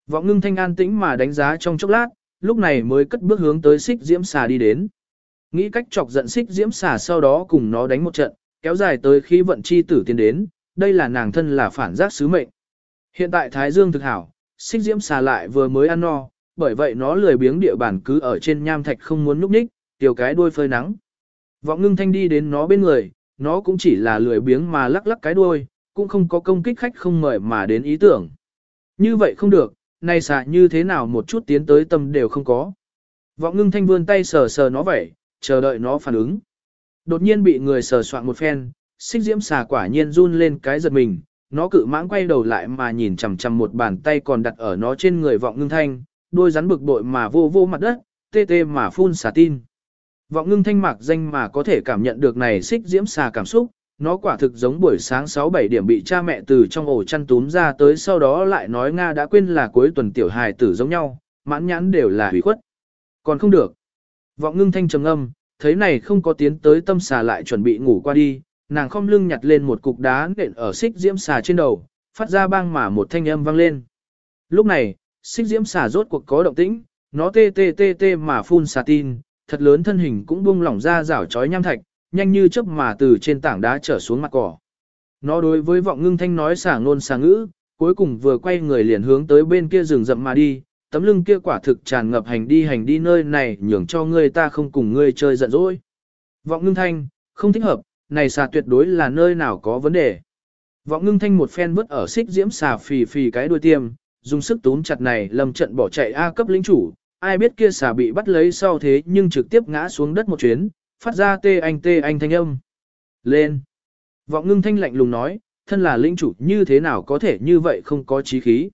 Vọng ngưng thanh an tĩnh mà đánh giá trong chốc lát, lúc này mới cất bước hướng tới xích diễm xà đi đến. Nghĩ cách chọc giận xích diễm xà sau đó cùng nó đánh một trận, kéo dài tới khi vận chi tử tiến đến, đây là nàng thân là phản giác sứ mệnh. Hiện tại Thái Dương thực hảo, xích diễm xà lại vừa mới ăn no, bởi vậy nó lười biếng địa bản cứ ở trên nham thạch không muốn núp ních, tiểu cái đuôi phơi nắng. Vọng ngưng thanh đi đến nó bên người, nó cũng chỉ là lười biếng mà lắc lắc cái đuôi, cũng không có công kích khách không mời mà đến ý tưởng. Như vậy không được, nay xà như thế nào một chút tiến tới tâm đều không có. Vọng ngưng thanh vươn tay sờ sờ nó vậy, chờ đợi nó phản ứng. Đột nhiên bị người sờ soạn một phen, xích diễm xà quả nhiên run lên cái giật mình, nó cự mãng quay đầu lại mà nhìn chằm chằm một bàn tay còn đặt ở nó trên người vọng ngưng thanh, đôi rắn bực bội mà vô vô mặt đất, tê tê mà phun xà tin. Vọng ngưng thanh mạc danh mà có thể cảm nhận được này xích diễm xà cảm xúc, nó quả thực giống buổi sáng 6-7 điểm bị cha mẹ từ trong ổ chăn túm ra tới sau đó lại nói Nga đã quên là cuối tuần tiểu hài tử giống nhau, mãn nhãn đều là hủy khuất. Còn không được. Vọng ngưng thanh trầm âm, thấy này không có tiến tới tâm xà lại chuẩn bị ngủ qua đi, nàng không lưng nhặt lên một cục đá nện ở xích diễm xà trên đầu, phát ra bang mà một thanh âm vang lên. Lúc này, xích diễm xà rốt cuộc có động tĩnh, nó tê tê tê tê mà phun xà tin, thật lớn thân hình cũng bung lỏng ra rảo chói nham thạch, nhanh như chớp mà từ trên tảng đá trở xuống mặt cỏ. Nó đối với vọng ngưng thanh nói xả ngôn xả ngữ, cuối cùng vừa quay người liền hướng tới bên kia rừng rậm mà đi, tấm lưng kia quả thực tràn ngập hành đi hành đi nơi này nhường cho ngươi ta không cùng ngươi chơi giận dỗi. Vọng ngưng thanh, không thích hợp, này xà tuyệt đối là nơi nào có vấn đề. Vọng ngưng thanh một phen vứt ở xích diễm xà phì phì cái đuôi tiêm, dùng sức túm chặt này lầm trận bỏ chạy A cấp lĩnh chủ, ai biết kia xà bị bắt lấy sau thế nhưng trực tiếp ngã xuống đất một chuyến, phát ra tê anh tê anh thanh âm. Lên! Vọng ngưng thanh lạnh lùng nói, thân là lĩnh chủ như thế nào có thể như vậy không có trí khí.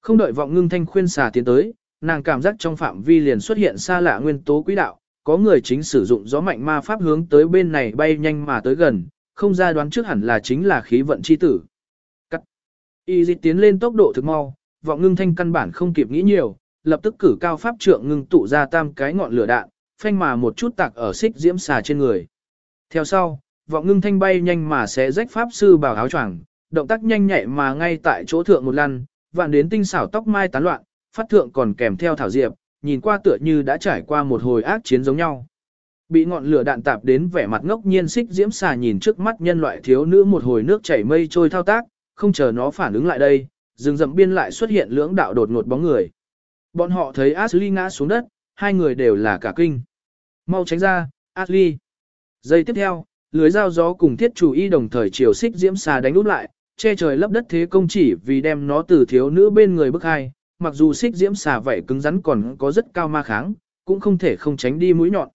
Không đợi vọng ngưng thanh khuyên xà tiến tới, nàng cảm giác trong phạm vi liền xuất hiện xa lạ nguyên tố quỹ đạo, có người chính sử dụng gió mạnh ma pháp hướng tới bên này bay nhanh mà tới gần, không ra đoán trước hẳn là chính là khí vận chi tử. Cắt. Y dịch tiến lên tốc độ thực mau, vọng ngưng thanh căn bản không kịp nghĩ nhiều, lập tức cử cao pháp trượng ngưng tụ ra tam cái ngọn lửa đạn, phanh mà một chút tạc ở xích diễm xà trên người. Theo sau, vọng ngưng thanh bay nhanh mà sẽ rách pháp sư bảo áo choàng, động tác nhanh nhạy mà ngay tại chỗ thượng một lăn, vạn đến tinh xảo tóc mai tán loạn, phát thượng còn kèm theo thảo diệp, nhìn qua tựa như đã trải qua một hồi ác chiến giống nhau. Bị ngọn lửa đạn tạp đến vẻ mặt ngốc nhiên xích diễm xà nhìn trước mắt nhân loại thiếu nữ một hồi nước chảy mây trôi thao tác, không chờ nó phản ứng lại đây, rừng rậm biên lại xuất hiện lưỡng đạo đột ngột bóng người. Bọn họ thấy Ashley ngã xuống đất, hai người đều là cả kinh. Mau tránh ra, Ashley. Giây tiếp theo, lưới dao gió cùng thiết chủ y đồng thời chiều xích diễm xà đánh úp lại, che trời lấp đất thế công chỉ vì đem nó từ thiếu nữ bên người bức hai, mặc dù xích diễm xà vậy cứng rắn còn có rất cao ma kháng, cũng không thể không tránh đi mũi nhọn.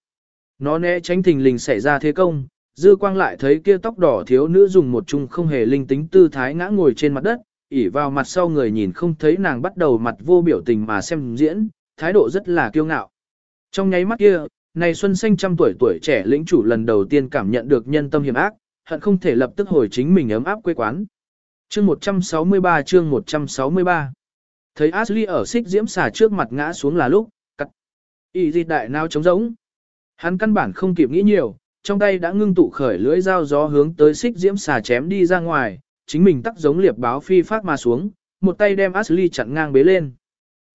Nó né tránh thình lình xảy ra thế công, dư quang lại thấy kia tóc đỏ thiếu nữ dùng một chung không hề linh tính tư thái ngã ngồi trên mặt đất, ỉ vào mặt sau người nhìn không thấy nàng bắt đầu mặt vô biểu tình mà xem diễn, thái độ rất là kiêu ngạo. Trong nháy mắt kia, này xuân xanh trăm tuổi tuổi trẻ lĩnh chủ lần đầu tiên cảm nhận được nhân tâm hiểm ác, hận không thể lập tức hồi chính mình ấm áp quê quán. Chương 163 chương 163 Thấy Ashley ở xích diễm xà trước mặt ngã xuống là lúc, cắt. Y dịch đại nào trống rỗng. Hắn căn bản không kịp nghĩ nhiều, trong tay đã ngưng tụ khởi lưỡi dao gió hướng tới xích diễm xà chém đi ra ngoài, chính mình tắc giống liệp báo phi phát mà xuống, một tay đem Ashley chặn ngang bế lên.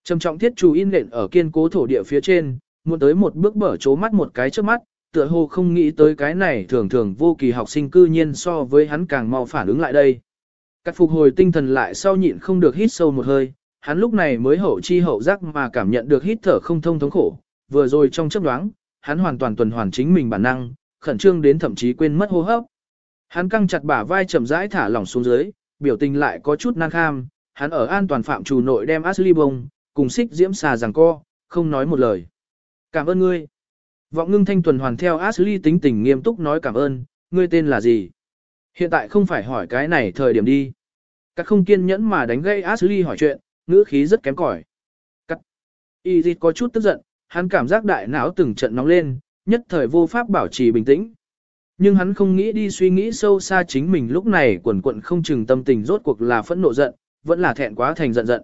Trầm trọng thiết chủ in lệnh ở kiên cố thổ địa phía trên, muốn tới một bước bở chố mắt một cái trước mắt, tựa hồ không nghĩ tới cái này thường thường vô kỳ học sinh cư nhiên so với hắn càng mau phản ứng lại đây. Cắt phục hồi tinh thần lại sau nhịn không được hít sâu một hơi, hắn lúc này mới hậu chi hậu giác mà cảm nhận được hít thở không thông thống khổ, vừa rồi trong chấp đoáng, hắn hoàn toàn tuần hoàn chính mình bản năng, khẩn trương đến thậm chí quên mất hô hấp. Hắn căng chặt bả vai chậm rãi thả lỏng xuống dưới, biểu tình lại có chút nan kham, hắn ở an toàn phạm trù nội đem Ashley bông, cùng xích diễm xà giằng co, không nói một lời. Cảm ơn ngươi. Vọng ngưng thanh tuần hoàn theo Ashley tính tình nghiêm túc nói cảm ơn, ngươi tên là gì? Hiện tại không phải hỏi cái này thời điểm đi. Các không kiên nhẫn mà đánh gây Ashley hỏi chuyện, ngữ khí rất kém cỏi. Cắt. Y có chút tức giận, hắn cảm giác đại não từng trận nóng lên, nhất thời vô pháp bảo trì bình tĩnh. Nhưng hắn không nghĩ đi suy nghĩ sâu xa chính mình lúc này quần quận không chừng tâm tình rốt cuộc là phẫn nộ giận, vẫn là thẹn quá thành giận giận.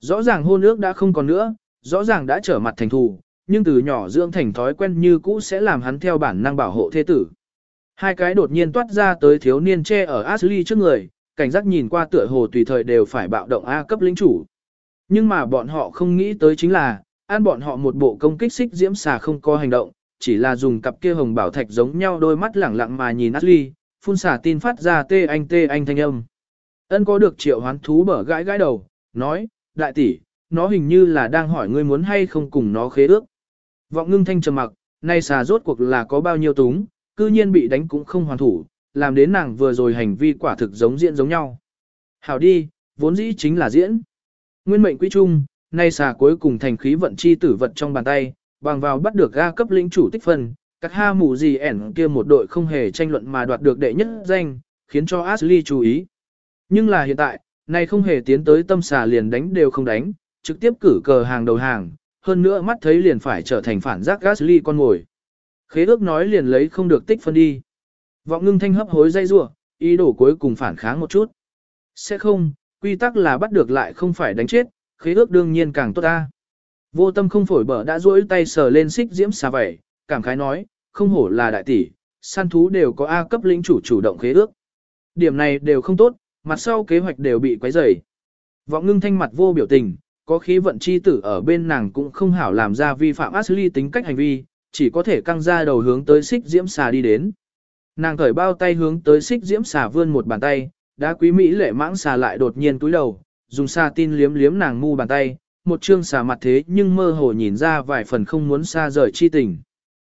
Rõ ràng hôn ước đã không còn nữa, rõ ràng đã trở mặt thành thù, nhưng từ nhỏ dưỡng thành thói quen như cũ sẽ làm hắn theo bản năng bảo hộ thế tử. Hai cái đột nhiên toát ra tới thiếu niên che ở Ashley trước người, cảnh giác nhìn qua tựa hồ tùy thời đều phải bạo động A cấp lĩnh chủ. Nhưng mà bọn họ không nghĩ tới chính là, an bọn họ một bộ công kích xích diễm xà không có hành động, chỉ là dùng cặp kia hồng bảo thạch giống nhau đôi mắt lẳng lặng mà nhìn Ashley, phun xả tin phát ra tê anh tê anh thanh âm. Ân có được triệu hoán thú bở gãi gãi đầu, nói, đại tỷ, nó hình như là đang hỏi ngươi muốn hay không cùng nó khế ước. Vọng ngưng thanh trầm mặc, nay xà rốt cuộc là có bao nhiêu túng, cư nhiên bị đánh cũng không hoàn thủ, làm đến nàng vừa rồi hành vi quả thực giống diễn giống nhau. Hảo đi, vốn dĩ chính là diễn. Nguyên mệnh quý trung, nay xà cuối cùng thành khí vận chi tử vật trong bàn tay, bằng vào bắt được ga cấp lĩnh chủ tích phân, các ha mù gì ẻn kia một đội không hề tranh luận mà đoạt được đệ nhất danh, khiến cho Ashley chú ý. Nhưng là hiện tại, nay không hề tiến tới tâm xà liền đánh đều không đánh, trực tiếp cử cờ hàng đầu hàng, hơn nữa mắt thấy liền phải trở thành phản giác Gasly con ngồi. Khế ước nói liền lấy không được tích phân đi. Vọng ngưng thanh hấp hối dây rủa ý đồ cuối cùng phản kháng một chút. Sẽ không, quy tắc là bắt được lại không phải đánh chết, khế ước đương nhiên càng tốt ta. Vô tâm không phổi bở đã duỗi tay sờ lên xích diễm xà vẩy, cảm khái nói, không hổ là đại tỷ, săn thú đều có A cấp lĩnh chủ chủ động khế ước. Điểm này đều không tốt, mặt sau kế hoạch đều bị quấy rầy. Vọng ngưng thanh mặt vô biểu tình, có khí vận chi tử ở bên nàng cũng không hảo làm ra vi phạm Ashley tính cách hành vi, chỉ có thể căng ra đầu hướng tới xích diễm xà đi đến. Nàng cởi bao tay hướng tới xích diễm xà vươn một bàn tay, đã quý mỹ lệ mãng xà lại đột nhiên túi đầu, dùng xa tin liếm liếm nàng mu bàn tay, một trương xà mặt thế nhưng mơ hồ nhìn ra vài phần không muốn xa rời chi tình.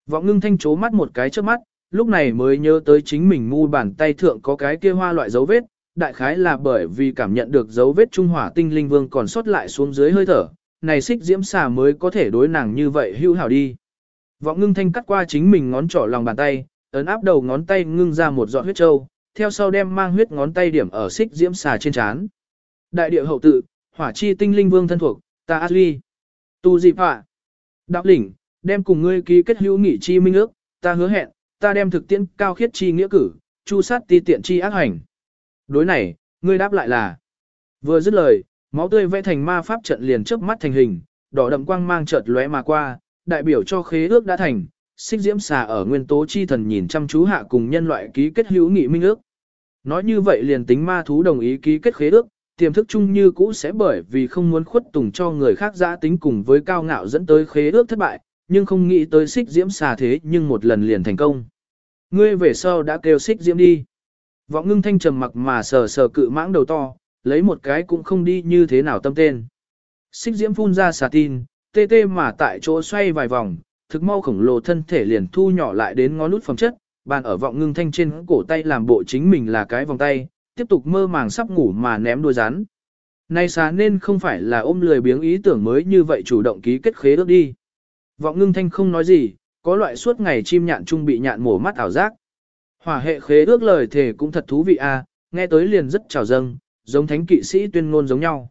Vọng ngưng thanh chố mắt một cái trước mắt, lúc này mới nhớ tới chính mình mu bàn tay thượng có cái kia hoa loại dấu vết, đại khái là bởi vì cảm nhận được dấu vết trung hỏa tinh linh vương còn sót lại xuống dưới hơi thở, này xích diễm xà mới có thể đối nàng như vậy hưu hảo đi. Vọng ngưng thanh cắt qua chính mình ngón trỏ lòng bàn tay, ấn áp đầu ngón tay ngưng ra một giọt huyết trâu, theo sau đem mang huyết ngón tay điểm ở xích diễm xà trên trán. Đại địa hậu tự, hỏa chi tinh linh vương thân thuộc, ta Ashley. Tu dịp họa. Đạo lĩnh, đem cùng ngươi ký kết hữu nghị chi minh ước, ta hứa hẹn, ta đem thực tiễn cao khiết chi nghĩa cử, chu sát ti tiện chi ác hành. Đối này, ngươi đáp lại là. Vừa dứt lời, máu tươi vẽ thành ma pháp trận liền trước mắt thành hình, đỏ đậm quang mang chợt lóe mà qua, đại biểu cho khế ước đã thành, xích diễm xà ở nguyên tố chi thần nhìn chăm chú hạ cùng nhân loại ký kết hữu nghị minh ước. Nói như vậy liền tính ma thú đồng ý ký kết khế ước, tiềm thức chung như cũ sẽ bởi vì không muốn khuất tùng cho người khác giã tính cùng với cao ngạo dẫn tới khế ước thất bại, nhưng không nghĩ tới xích diễm xà thế nhưng một lần liền thành công. Ngươi về sau đã kêu xích diễm đi. Vọng ngưng thanh trầm mặc mà sờ sờ cự mãng đầu to, lấy một cái cũng không đi như thế nào tâm tên. Xích diễm phun ra xà tin, tê tê mà tại chỗ xoay vài vòng, thực mau khổng lồ thân thể liền thu nhỏ lại đến ngón nút phẩm chất, bàn ở vọng ngưng thanh trên cổ tay làm bộ chính mình là cái vòng tay, tiếp tục mơ màng sắp ngủ mà ném đuôi rắn. Nay xà nên không phải là ôm lười biếng ý tưởng mới như vậy chủ động ký kết khế ước đi. Vọng ngưng thanh không nói gì, có loại suốt ngày chim nhạn trung bị nhạn mổ mắt ảo giác. Hỏa hệ khế ước lời thể cũng thật thú vị a, nghe tới liền rất trào dâng, giống thánh kỵ sĩ tuyên ngôn giống nhau.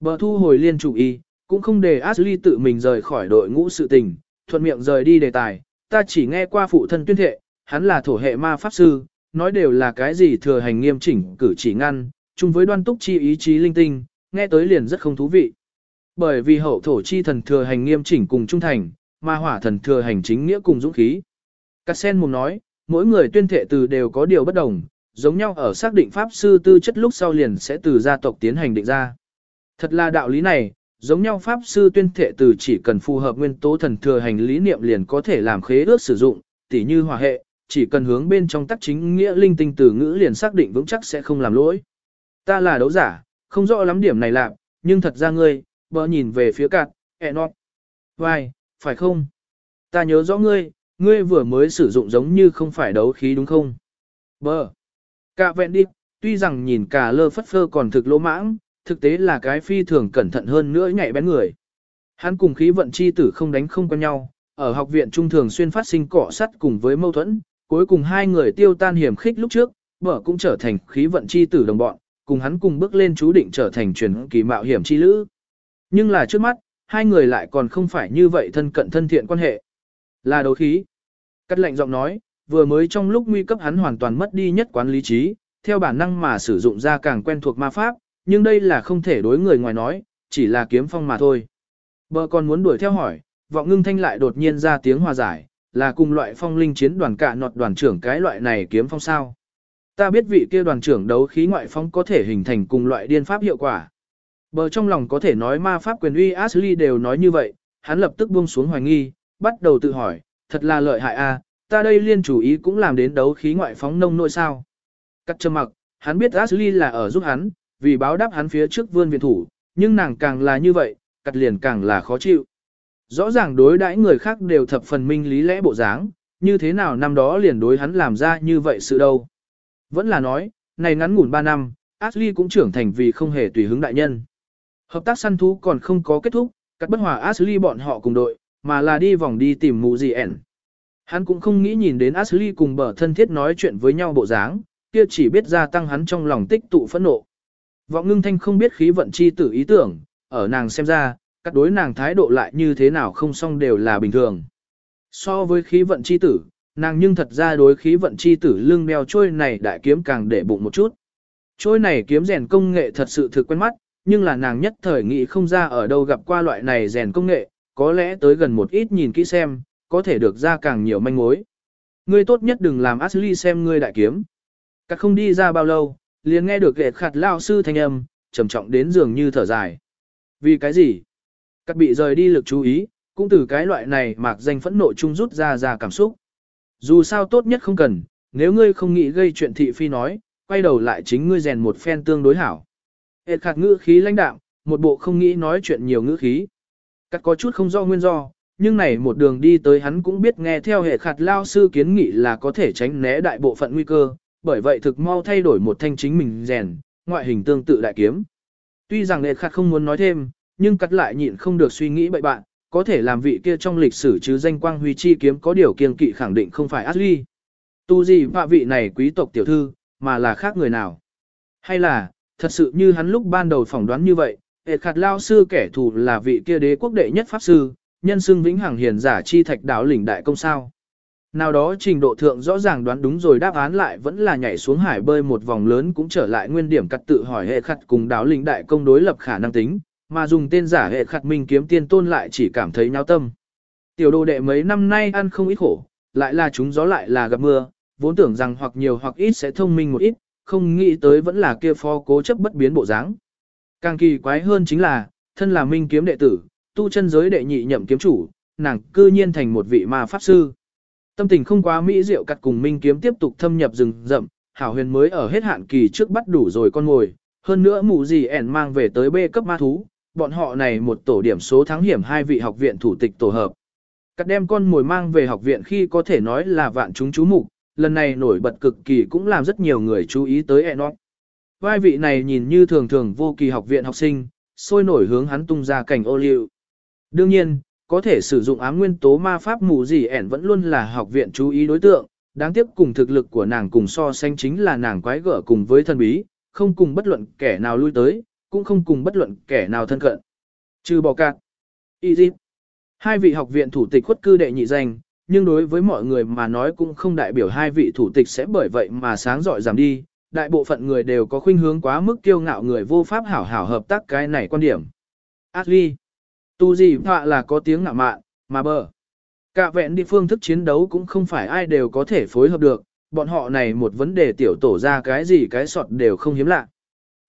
Bờ thu hồi liên chủ y, cũng không để Ashley tự mình rời khỏi đội ngũ sự tình, thuận miệng rời đi đề tài, ta chỉ nghe qua phụ thân tuyên thệ, hắn là thổ hệ ma pháp sư, nói đều là cái gì thừa hành nghiêm chỉnh cử chỉ ngăn, chung với đoan túc chi ý chí linh tinh, nghe tới liền rất không thú vị. Bởi vì hậu thổ chi thần thừa hành nghiêm chỉnh cùng trung thành, ma hỏa thần thừa hành chính nghĩa cùng dũng khí. Cát sen mồm nói, mỗi người tuyên thệ từ đều có điều bất đồng, giống nhau ở xác định pháp sư tư chất lúc sau liền sẽ từ gia tộc tiến hành định ra. Thật là đạo lý này, giống nhau pháp sư tuyên thệ từ chỉ cần phù hợp nguyên tố thần thừa hành lý niệm liền có thể làm khế ước sử dụng, tỉ như hòa hệ, chỉ cần hướng bên trong tác chính nghĩa linh tinh từ ngữ liền xác định vững chắc sẽ không làm lỗi. Ta là đấu giả, không rõ lắm điểm này lạc, nhưng thật ra ngươi, bờ nhìn về phía cạn, ẹ nọt. Vai, phải không? Ta nhớ rõ ngươi, ngươi vừa mới sử dụng giống như không phải đấu khí đúng không? Bờ. Cả vẹn đi, tuy rằng nhìn cả lơ phất phơ còn thực lỗ mãng, thực tế là cái phi thường cẩn thận hơn nữa nhạy bén người. Hắn cùng khí vận chi tử không đánh không quen nhau, ở học viện trung thường xuyên phát sinh cọ sắt cùng với mâu thuẫn, cuối cùng hai người tiêu tan hiểm khích lúc trước, bờ cũng trở thành khí vận chi tử đồng bọn, cùng hắn cùng bước lên chú định trở thành truyền kỳ mạo hiểm chi lữ. Nhưng là trước mắt, hai người lại còn không phải như vậy thân cận thân thiện quan hệ. Là đấu khí. Cắt lệnh giọng nói, vừa mới trong lúc nguy cấp hắn hoàn toàn mất đi nhất quán lý trí, theo bản năng mà sử dụng ra càng quen thuộc ma pháp, nhưng đây là không thể đối người ngoài nói, chỉ là kiếm phong mà thôi. Bờ còn muốn đuổi theo hỏi, vọng ngưng thanh lại đột nhiên ra tiếng hòa giải, là cùng loại phong linh chiến đoàn cả nọt đoàn trưởng cái loại này kiếm phong sao. Ta biết vị kia đoàn trưởng đấu khí ngoại phong có thể hình thành cùng loại điên pháp hiệu quả. Bờ trong lòng có thể nói ma pháp quyền uy Ashley đều nói như vậy, hắn lập tức buông xuống hoài nghi, bắt đầu tự hỏi, thật là lợi hại a, ta đây liên chủ ý cũng làm đến đấu khí ngoại phóng nông nội sao. Cắt trầm mặc, hắn biết Ashley là ở giúp hắn, vì báo đáp hắn phía trước vươn viện thủ, nhưng nàng càng là như vậy, cắt liền càng là khó chịu. Rõ ràng đối đãi người khác đều thập phần minh lý lẽ bộ dáng, như thế nào năm đó liền đối hắn làm ra như vậy sự đâu. Vẫn là nói, này ngắn ngủn 3 năm, Ashley cũng trưởng thành vì không hề tùy hứng đại nhân. Hợp tác săn thú còn không có kết thúc, cắt bất hòa Ashley bọn họ cùng đội, mà là đi vòng đi tìm mụ gì ẻn. Hắn cũng không nghĩ nhìn đến Ashley cùng bờ thân thiết nói chuyện với nhau bộ dáng, kia chỉ biết gia tăng hắn trong lòng tích tụ phẫn nộ. Vọng ngưng thanh không biết khí vận chi tử ý tưởng, ở nàng xem ra, các đối nàng thái độ lại như thế nào không xong đều là bình thường. So với khí vận chi tử, nàng nhưng thật ra đối khí vận chi tử lưng đeo trôi này đại kiếm càng để bụng một chút. Trôi này kiếm rèn công nghệ thật sự thực quen mắt, nhưng là nàng nhất thời nghĩ không ra ở đâu gặp qua loại này rèn công nghệ, có lẽ tới gần một ít nhìn kỹ xem, có thể được ra càng nhiều manh mối. Ngươi tốt nhất đừng làm Ashley xem ngươi đại kiếm. Các không đi ra bao lâu, liền nghe được gẹt khạt lao sư thanh âm, trầm trọng đến dường như thở dài. Vì cái gì? Các bị rời đi lực chú ý, cũng từ cái loại này mạc danh phẫn nộ chung rút ra ra cảm xúc. Dù sao tốt nhất không cần, nếu ngươi không nghĩ gây chuyện thị phi nói, quay đầu lại chính ngươi rèn một phen tương đối hảo. Hệt khạt ngữ khí lãnh đạm, một bộ không nghĩ nói chuyện nhiều ngữ khí. Cắt có chút không do nguyên do, nhưng này một đường đi tới hắn cũng biết nghe theo hệ khạt lao sư kiến nghị là có thể tránh né đại bộ phận nguy cơ, bởi vậy thực mau thay đổi một thanh chính mình rèn, ngoại hình tương tự đại kiếm. Tuy rằng hệ khạt không muốn nói thêm, nhưng cắt lại nhịn không được suy nghĩ bậy bạn, có thể làm vị kia trong lịch sử chứ danh quang huy chi kiếm có điều kiên kỵ khẳng định không phải Ashley. Tu gì vạ vị này quý tộc tiểu thư, mà là khác người nào. Hay là, thật sự như hắn lúc ban đầu phỏng đoán như vậy, hệ khạt lao sư kẻ thù là vị kia đế quốc đệ nhất pháp sư, nhân xưng vĩnh hằng hiền giả chi thạch đảo lĩnh đại công sao. Nào đó trình độ thượng rõ ràng đoán đúng rồi đáp án lại vẫn là nhảy xuống hải bơi một vòng lớn cũng trở lại nguyên điểm cắt tự hỏi hệ khặt cùng đảo lĩnh đại công đối lập khả năng tính, mà dùng tên giả hệ khặt minh kiếm tiên tôn lại chỉ cảm thấy nháo tâm. Tiểu đồ đệ mấy năm nay ăn không ít khổ, lại là chúng gió lại là gặp mưa, vốn tưởng rằng hoặc nhiều hoặc ít sẽ thông minh một ít, không nghĩ tới vẫn là kia pho cố chấp bất biến bộ dáng. Càng kỳ quái hơn chính là, thân là minh kiếm đệ tử, tu chân giới đệ nhị nhậm kiếm chủ, nàng cư nhiên thành một vị ma pháp sư. Tâm tình không quá mỹ diệu cắt cùng minh kiếm tiếp tục thâm nhập rừng rậm, hảo huyền mới ở hết hạn kỳ trước bắt đủ rồi con ngồi, hơn nữa mụ gì ẻn mang về tới B cấp ma thú, bọn họ này một tổ điểm số thắng hiểm hai vị học viện thủ tịch tổ hợp. Cắt đem con mồi mang về học viện khi có thể nói là vạn chúng chú mục, lần này nổi bật cực kỳ cũng làm rất nhiều người chú ý tới Enoch. Vai vị này nhìn như thường thường vô kỳ học viện học sinh, sôi nổi hướng hắn tung ra cảnh ô liu. Đương nhiên, có thể sử dụng ám nguyên tố ma pháp mù gì ẻn vẫn luôn là học viện chú ý đối tượng, đáng tiếc cùng thực lực của nàng cùng so sánh chính là nàng quái gở cùng với thân bí, không cùng bất luận kẻ nào lui tới, cũng không cùng bất luận kẻ nào thân cận. Trừ bỏ cạn. Egypt. Hai vị học viện thủ tịch khuất cư đệ nhị danh, nhưng đối với mọi người mà nói cũng không đại biểu hai vị thủ tịch sẽ bởi vậy mà sáng giỏi giảm đi. Đại bộ phận người đều có khuynh hướng quá mức kiêu ngạo người vô pháp hảo hảo hợp tác cái này quan điểm. Ashley, tu gì họa là có tiếng ngạo mạn, mà bờ. Cả vẹn đi phương thức chiến đấu cũng không phải ai đều có thể phối hợp được, bọn họ này một vấn đề tiểu tổ ra cái gì cái sọt đều không hiếm lạ.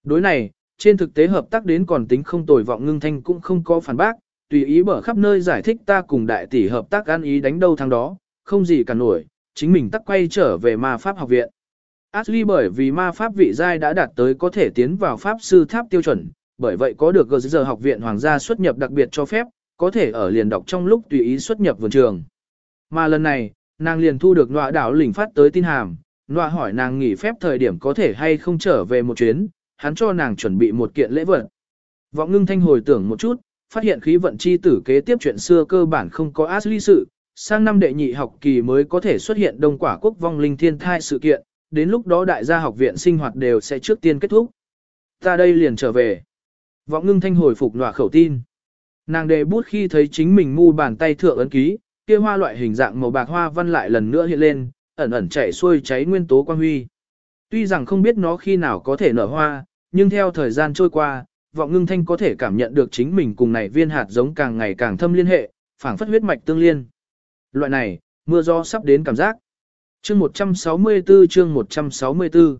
Đối này, trên thực tế hợp tác đến còn tính không tồi vọng ngưng thanh cũng không có phản bác, tùy ý bở khắp nơi giải thích ta cùng đại tỷ hợp tác ăn ý đánh đâu thằng đó, không gì cả nổi, chính mình tắc quay trở về ma pháp học viện. Ashley bởi vì ma pháp vị giai đã đạt tới có thể tiến vào pháp sư tháp tiêu chuẩn, bởi vậy có được giờ học viện hoàng gia xuất nhập đặc biệt cho phép, có thể ở liền đọc trong lúc tùy ý xuất nhập vườn trường. Mà lần này, nàng liền thu được nọa đảo lỉnh phát tới tin hàm, nọa hỏi nàng nghỉ phép thời điểm có thể hay không trở về một chuyến, hắn cho nàng chuẩn bị một kiện lễ vật. Vọng ngưng thanh hồi tưởng một chút, phát hiện khí vận chi tử kế tiếp chuyện xưa cơ bản không có Ashley sự, sang năm đệ nhị học kỳ mới có thể xuất hiện đông quả quốc vong linh thiên thai sự kiện, đến lúc đó đại gia học viện sinh hoạt đều sẽ trước tiên kết thúc. Ta đây liền trở về. Vọng ngưng thanh hồi phục nọa khẩu tin. Nàng đề bút khi thấy chính mình mu bàn tay thượng ấn ký, kia hoa loại hình dạng màu bạc hoa văn lại lần nữa hiện lên, ẩn ẩn chảy xuôi cháy nguyên tố quang huy. Tuy rằng không biết nó khi nào có thể nở hoa, nhưng theo thời gian trôi qua, vọng ngưng thanh có thể cảm nhận được chính mình cùng này viên hạt giống càng ngày càng thâm liên hệ, phảng phất huyết mạch tương liên. Loại này, mưa gió sắp đến cảm giác. Chương 164 chương 164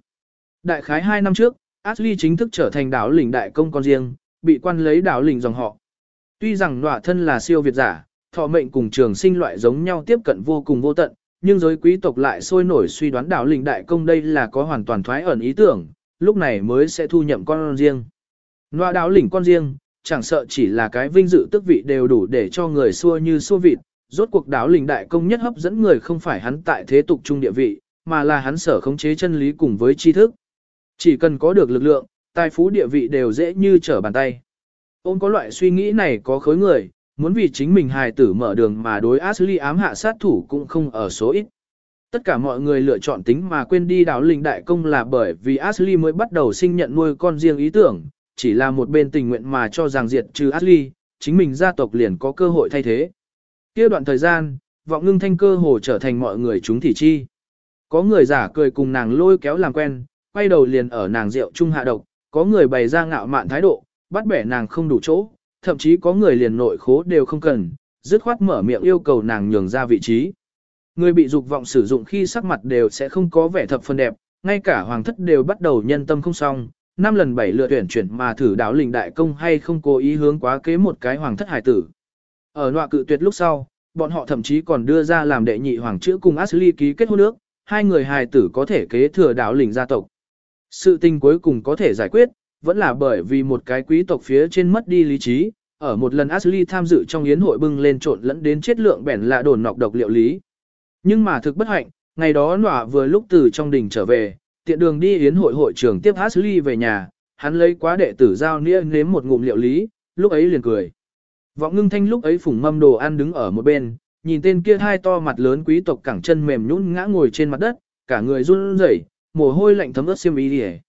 Đại khái 2 năm trước, Ashley chính thức trở thành đảo lĩnh đại công con riêng, bị quan lấy đảo lĩnh dòng họ. Tuy rằng nọa thân là siêu việt giả, thọ mệnh cùng trường sinh loại giống nhau tiếp cận vô cùng vô tận, nhưng giới quý tộc lại sôi nổi suy đoán đảo lĩnh đại công đây là có hoàn toàn thoái ẩn ý tưởng, lúc này mới sẽ thu nhậm con riêng. Nọa đảo lĩnh con riêng, chẳng sợ chỉ là cái vinh dự tức vị đều đủ để cho người xua như xua vịt, rốt cuộc đảo lình đại công nhất hấp dẫn người không phải hắn tại thế tục trung địa vị, mà là hắn sở khống chế chân lý cùng với tri thức. Chỉ cần có được lực lượng, tài phú địa vị đều dễ như trở bàn tay. Ôn có loại suy nghĩ này có khối người, muốn vì chính mình hài tử mở đường mà đối Ashley ám hạ sát thủ cũng không ở số ít. Tất cả mọi người lựa chọn tính mà quên đi đảo linh đại công là bởi vì Ashley mới bắt đầu sinh nhận nuôi con riêng ý tưởng, chỉ là một bên tình nguyện mà cho rằng diệt trừ Ashley, chính mình gia tộc liền có cơ hội thay thế kia đoạn thời gian, vọng ngưng thanh cơ hồ trở thành mọi người chúng thị chi. Có người giả cười cùng nàng lôi kéo làm quen, quay đầu liền ở nàng rượu trung hạ độc, có người bày ra ngạo mạn thái độ, bắt bẻ nàng không đủ chỗ, thậm chí có người liền nội khố đều không cần, dứt khoát mở miệng yêu cầu nàng nhường ra vị trí. Người bị dục vọng sử dụng khi sắc mặt đều sẽ không có vẻ thập phần đẹp, ngay cả hoàng thất đều bắt đầu nhân tâm không xong, năm lần bảy lựa tuyển chuyển mà thử đảo lình đại công hay không cố ý hướng quá kế một cái hoàng thất hải tử. Ở nọa cự tuyệt lúc sau, bọn họ thậm chí còn đưa ra làm đệ nhị hoàng chữ cùng Ashley ký kết hôn ước, hai người hài tử có thể kế thừa đảo lĩnh gia tộc. Sự tình cuối cùng có thể giải quyết, vẫn là bởi vì một cái quý tộc phía trên mất đi lý trí, ở một lần Ashley tham dự trong yến hội bưng lên trộn lẫn đến chết lượng bẻn là đồn nọc độc liệu lý. Nhưng mà thực bất hạnh, ngày đó nọa vừa lúc từ trong đình trở về, tiện đường đi yến hội hội trưởng tiếp Ashley về nhà, hắn lấy quá đệ tử giao nĩa nếm một ngụm liệu lý, lúc ấy liền cười. Vọng ngưng thanh lúc ấy phủng mâm đồ ăn đứng ở một bên, nhìn tên kia hai to mặt lớn quý tộc cẳng chân mềm nhũn ngã ngồi trên mặt đất, cả người run rẩy, mồ hôi lạnh thấm ướt xiêm y đi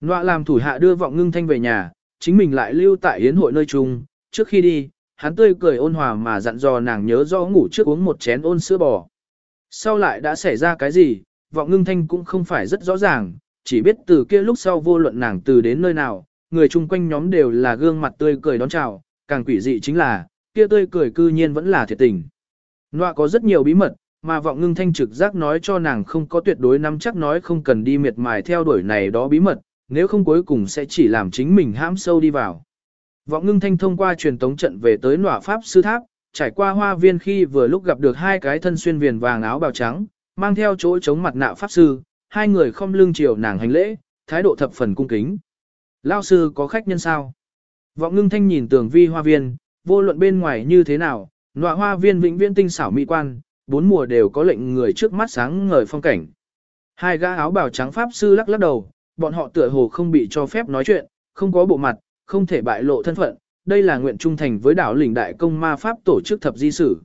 Nọa làm thủ hạ đưa vọng ngưng thanh về nhà, chính mình lại lưu tại yến hội nơi chung, trước khi đi, hắn tươi cười ôn hòa mà dặn dò nàng nhớ rõ ngủ trước uống một chén ôn sữa bò. Sau lại đã xảy ra cái gì, vọng ngưng thanh cũng không phải rất rõ ràng, chỉ biết từ kia lúc sau vô luận nàng từ đến nơi nào, người chung quanh nhóm đều là gương mặt tươi cười đón chào, càng quỷ dị chính là, kia tươi cười cư nhiên vẫn là thiệt tình. Nọa có rất nhiều bí mật, mà vọng ngưng thanh trực giác nói cho nàng không có tuyệt đối nắm chắc nói không cần đi miệt mài theo đuổi này đó bí mật, nếu không cuối cùng sẽ chỉ làm chính mình hãm sâu đi vào. Vọng ngưng thanh thông qua truyền tống trận về tới nọa pháp sư tháp, trải qua hoa viên khi vừa lúc gặp được hai cái thân xuyên viền vàng áo bào trắng, mang theo chỗ chống mặt nạ pháp sư, hai người không lưng chiều nàng hành lễ, thái độ thập phần cung kính. Lao sư có khách nhân sao? Vọng ngưng thanh nhìn tường vi hoa viên, vô luận bên ngoài như thế nào, nọa hoa viên vĩnh viễn tinh xảo mỹ quan, bốn mùa đều có lệnh người trước mắt sáng ngời phong cảnh. Hai gã áo bào trắng pháp sư lắc lắc đầu, bọn họ tựa hồ không bị cho phép nói chuyện, không có bộ mặt, không thể bại lộ thân phận, đây là nguyện trung thành với đảo lĩnh đại công ma pháp tổ chức thập di sử.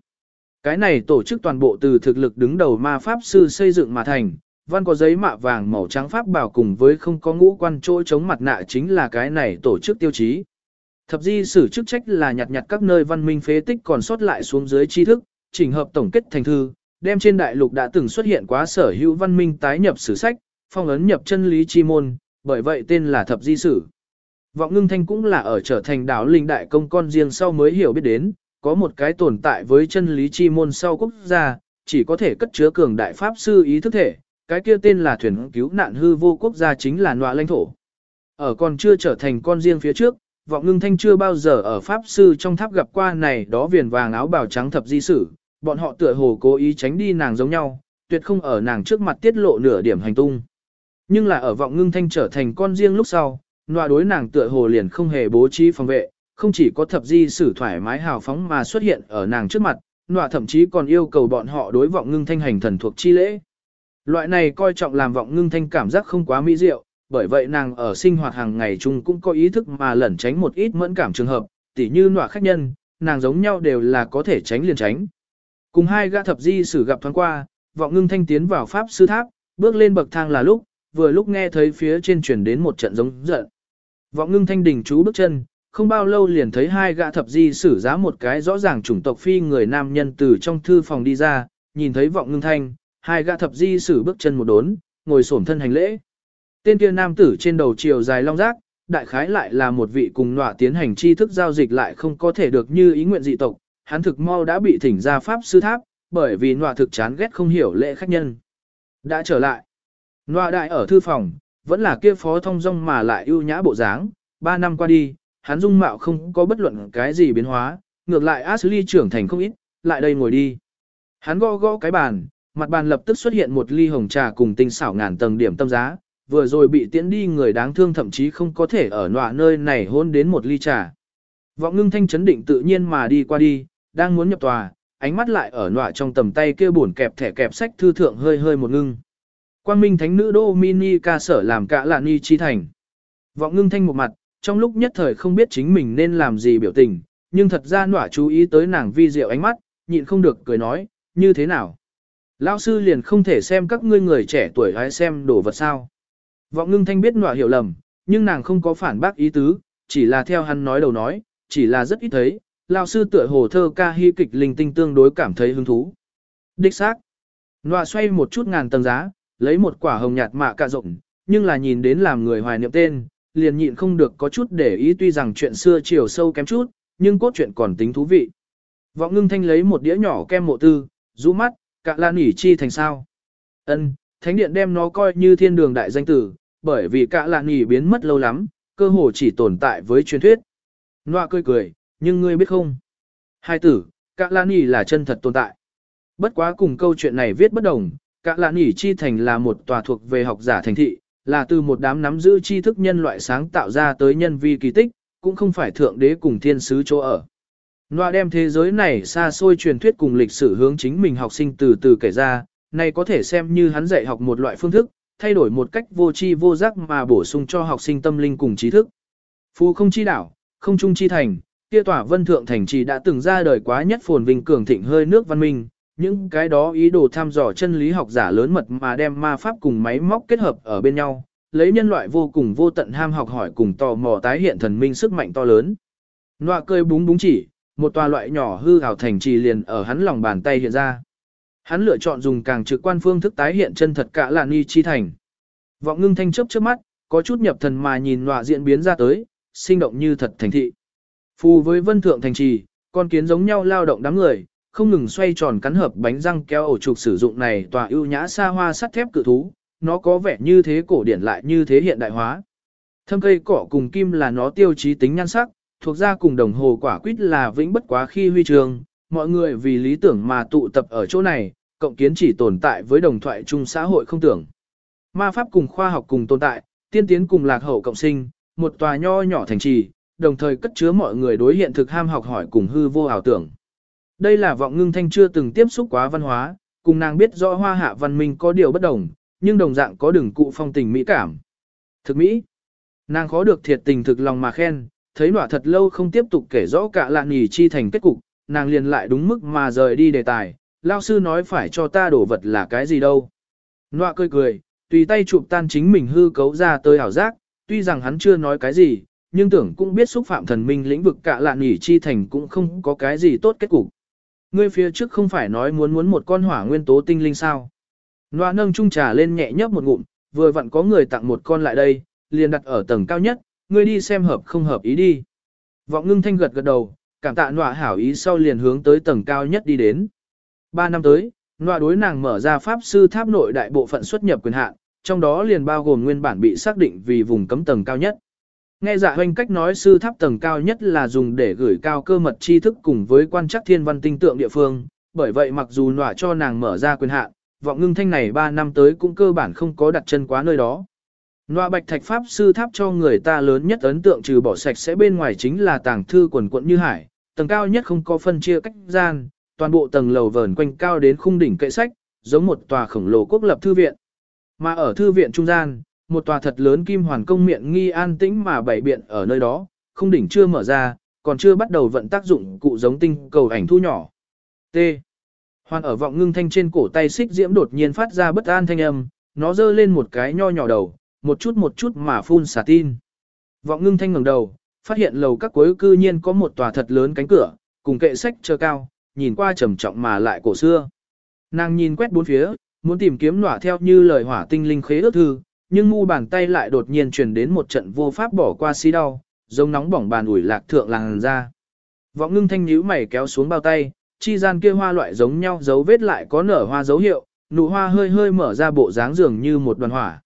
Cái này tổ chức toàn bộ từ thực lực đứng đầu ma pháp sư xây dựng mà thành, văn có giấy mạ vàng màu trắng pháp bảo cùng với không có ngũ quan trôi chống mặt nạ chính là cái này tổ chức tiêu chí. Thập di sử chức trách là nhặt nhặt các nơi văn minh phế tích còn sót lại xuống dưới tri thức, chỉnh hợp tổng kết thành thư, đem trên đại lục đã từng xuất hiện quá sở hữu văn minh tái nhập sử sách, phong ấn nhập chân lý chi môn, bởi vậy tên là thập di sử. Vọng ngưng thanh cũng là ở trở thành đảo linh đại công con riêng sau mới hiểu biết đến, có một cái tồn tại với chân lý chi môn sau quốc gia, chỉ có thể cất chứa cường đại pháp sư ý thức thể, cái kia tên là thuyền cứu nạn hư vô quốc gia chính là nọa lãnh thổ. Ở còn chưa trở thành con riêng phía trước, vọng ngưng thanh chưa bao giờ ở pháp sư trong tháp gặp qua này đó viền vàng áo bào trắng thập di sử, bọn họ tựa hồ cố ý tránh đi nàng giống nhau, tuyệt không ở nàng trước mặt tiết lộ nửa điểm hành tung. Nhưng là ở vọng ngưng thanh trở thành con riêng lúc sau, nọa đối nàng tựa hồ liền không hề bố trí phòng vệ, không chỉ có thập di sử thoải mái hào phóng mà xuất hiện ở nàng trước mặt, nọa thậm chí còn yêu cầu bọn họ đối vọng ngưng thanh hành thần thuộc chi lễ. Loại này coi trọng làm vọng ngưng thanh cảm giác không quá mỹ diệu, bởi vậy nàng ở sinh hoạt hàng ngày chung cũng có ý thức mà lẩn tránh một ít mẫn cảm trường hợp, tỉ như nọa khách nhân, nàng giống nhau đều là có thể tránh liền tránh. Cùng hai gã thập di sử gặp thoáng qua, vọng ngưng thanh tiến vào pháp sư tháp, bước lên bậc thang là lúc, vừa lúc nghe thấy phía trên truyền đến một trận giống giận. Vọng ngưng thanh đình chú bước chân, không bao lâu liền thấy hai gã thập di sử giá một cái rõ ràng chủng tộc phi người nam nhân từ trong thư phòng đi ra, nhìn thấy vọng ngưng thanh, hai gã thập di sử bước chân một đốn, ngồi xổm thân hành lễ. Tên kia nam tử trên đầu chiều dài long rác, đại khái lại là một vị cùng nọa tiến hành tri thức giao dịch lại không có thể được như ý nguyện dị tộc, hắn thực mau đã bị thỉnh ra pháp sư tháp, bởi vì nọa thực chán ghét không hiểu lễ khách nhân. Đã trở lại. Nọa đại ở thư phòng, vẫn là kia phó thông dong mà lại ưu nhã bộ dáng, ba năm qua đi, hắn dung mạo không có bất luận cái gì biến hóa, ngược lại Ashley trưởng thành không ít, lại đây ngồi đi. Hắn gõ gõ cái bàn, mặt bàn lập tức xuất hiện một ly hồng trà cùng tinh xảo ngàn tầng điểm tâm giá, vừa rồi bị tiễn đi người đáng thương thậm chí không có thể ở nọa nơi này hôn đến một ly trà. Vọng ngưng thanh chấn định tự nhiên mà đi qua đi, đang muốn nhập tòa, ánh mắt lại ở nọa trong tầm tay kia buồn kẹp thẻ kẹp sách thư thượng hơi hơi một ngưng. Quang minh thánh nữ dominica sở làm cả là ni chi thành. Vọng ngưng thanh một mặt, trong lúc nhất thời không biết chính mình nên làm gì biểu tình, nhưng thật ra nọa chú ý tới nàng vi diệu ánh mắt, nhịn không được cười nói, như thế nào. Lão sư liền không thể xem các ngươi người trẻ tuổi hay xem đồ vật sao. Vọng ngưng thanh biết nọa hiểu lầm, nhưng nàng không có phản bác ý tứ, chỉ là theo hắn nói đầu nói, chỉ là rất ít thấy, lão sư tựa hồ thơ ca hy kịch linh tinh tương đối cảm thấy hứng thú. Đích xác. Nọa xoay một chút ngàn tầng giá, lấy một quả hồng nhạt mạ cạ rộng, nhưng là nhìn đến làm người hoài niệm tên, liền nhịn không được có chút để ý tuy rằng chuyện xưa chiều sâu kém chút, nhưng cốt truyện còn tính thú vị. Vọng ngưng thanh lấy một đĩa nhỏ kem mộ tư, rũ mắt, cạ lan nỉ chi thành sao. ân thánh điện đem nó coi như thiên đường đại danh tử, bởi vì cạ lan nghỉ biến mất lâu lắm, cơ hồ chỉ tồn tại với truyền thuyết. Noa cười cười, nhưng ngươi biết không? Hai tử, cạ lan nghỉ là chân thật tồn tại. Bất quá cùng câu chuyện này viết bất đồng, cạ lan nghỉ chi thành là một tòa thuộc về học giả thành thị, là từ một đám nắm giữ tri thức nhân loại sáng tạo ra tới nhân vi kỳ tích, cũng không phải thượng đế cùng thiên sứ chỗ ở. Noa đem thế giới này xa xôi truyền thuyết cùng lịch sử hướng chính mình học sinh từ từ kể ra, này có thể xem như hắn dạy học một loại phương thức, thay đổi một cách vô tri vô giác mà bổ sung cho học sinh tâm linh cùng trí thức. Phù không chi đảo, không trung chi thành, kia tỏa vân thượng thành trì đã từng ra đời quá nhất phồn vinh cường thịnh hơi nước văn minh, những cái đó ý đồ tham dò chân lý học giả lớn mật mà đem ma pháp cùng máy móc kết hợp ở bên nhau, lấy nhân loại vô cùng vô tận ham học hỏi cùng tò mò tái hiện thần minh sức mạnh to lớn. Nọa cười búng búng chỉ, một tòa loại nhỏ hư ảo thành trì liền ở hắn lòng bàn tay hiện ra. Hắn lựa chọn dùng càng trực quan phương thức tái hiện chân thật cả là ni chi thành. Vọng ngưng thanh chớp trước mắt, có chút nhập thần mà nhìn nọa diễn biến ra tới, sinh động như thật thành thị. Phù với vân thượng thành trì, con kiến giống nhau lao động đám người, không ngừng xoay tròn cắn hợp bánh răng kéo ổ trục sử dụng này tòa ưu nhã xa hoa sắt thép cự thú, nó có vẻ như thế cổ điển lại như thế hiện đại hóa. Thâm cây cỏ cùng kim là nó tiêu chí tính nhan sắc, thuộc ra cùng đồng hồ quả quýt là vĩnh bất quá khi huy trường, mọi người vì lý tưởng mà tụ tập ở chỗ này, cộng kiến chỉ tồn tại với đồng thoại chung xã hội không tưởng. Ma pháp cùng khoa học cùng tồn tại, tiên tiến cùng lạc hậu cộng sinh, một tòa nho nhỏ thành trì, đồng thời cất chứa mọi người đối hiện thực ham học hỏi cùng hư vô ảo tưởng. Đây là vọng ngưng thanh chưa từng tiếp xúc quá văn hóa, cùng nàng biết rõ hoa hạ văn minh có điều bất đồng, nhưng đồng dạng có đường cụ phong tình mỹ cảm. Thực mỹ, nàng khó được thiệt tình thực lòng mà khen, thấy nọa thật lâu không tiếp tục kể rõ cả lạn nhì chi thành kết cục, nàng liền lại đúng mức mà rời đi đề tài, lao sư nói phải cho ta đổ vật là cái gì đâu. Nọa cười cười, tùy tay chụp tan chính mình hư cấu ra tới hảo giác, tuy rằng hắn chưa nói cái gì, nhưng tưởng cũng biết xúc phạm thần minh lĩnh vực cả lạn nghỉ chi thành cũng không có cái gì tốt kết cục. Ngươi phía trước không phải nói muốn muốn một con hỏa nguyên tố tinh linh sao. Nọa nâng chung trà lên nhẹ nhấp một ngụm, vừa vặn có người tặng một con lại đây, liền đặt ở tầng cao nhất, ngươi đi xem hợp không hợp ý đi. Vọng ngưng thanh gật gật đầu, cảm tạ nọa hảo ý sau liền hướng tới tầng cao nhất đi đến. Ba năm tới, nọa đối nàng mở ra pháp sư tháp nội đại bộ phận xuất nhập quyền hạn, trong đó liền bao gồm nguyên bản bị xác định vì vùng cấm tầng cao nhất. Nghe dạ hoanh cách nói sư tháp tầng cao nhất là dùng để gửi cao cơ mật tri thức cùng với quan trắc thiên văn tinh tượng địa phương, bởi vậy mặc dù nọa cho nàng mở ra quyền hạn, vọng ngưng thanh này 3 năm tới cũng cơ bản không có đặt chân quá nơi đó. Nọa bạch thạch pháp sư tháp cho người ta lớn nhất ấn tượng trừ bỏ sạch sẽ bên ngoài chính là tàng thư quần quận như hải, tầng cao nhất không có phân chia cách gian, toàn bộ tầng lầu vờn quanh cao đến khung đỉnh kệ sách, giống một tòa khổng lồ quốc lập thư viện. Mà ở thư viện trung gian, một tòa thật lớn kim hoàn công miệng nghi an tĩnh mà bảy biện ở nơi đó, khung đỉnh chưa mở ra, còn chưa bắt đầu vận tác dụng cụ giống tinh cầu ảnh thu nhỏ. T. Hoàn ở vọng ngưng thanh trên cổ tay xích diễm đột nhiên phát ra bất an thanh âm, nó dơ lên một cái nho nhỏ đầu, một chút một chút mà phun xả tin. Vọng ngưng thanh ngẩng đầu, phát hiện lầu các cuối cư nhiên có một tòa thật lớn cánh cửa, cùng kệ sách chờ cao, nhìn qua trầm trọng mà lại cổ xưa. Nàng nhìn quét bốn phía, muốn tìm kiếm nỏa theo như lời hỏa tinh linh khế ước thư, nhưng ngu bàn tay lại đột nhiên truyền đến một trận vô pháp bỏ qua xí đau, giống nóng bỏng bàn ủi lạc thượng làng ra. Vọng ngưng thanh nhíu mày kéo xuống bao tay, chi gian kia hoa loại giống nhau dấu vết lại có nở hoa dấu hiệu, nụ hoa hơi hơi mở ra bộ dáng dường như một đoàn hỏa.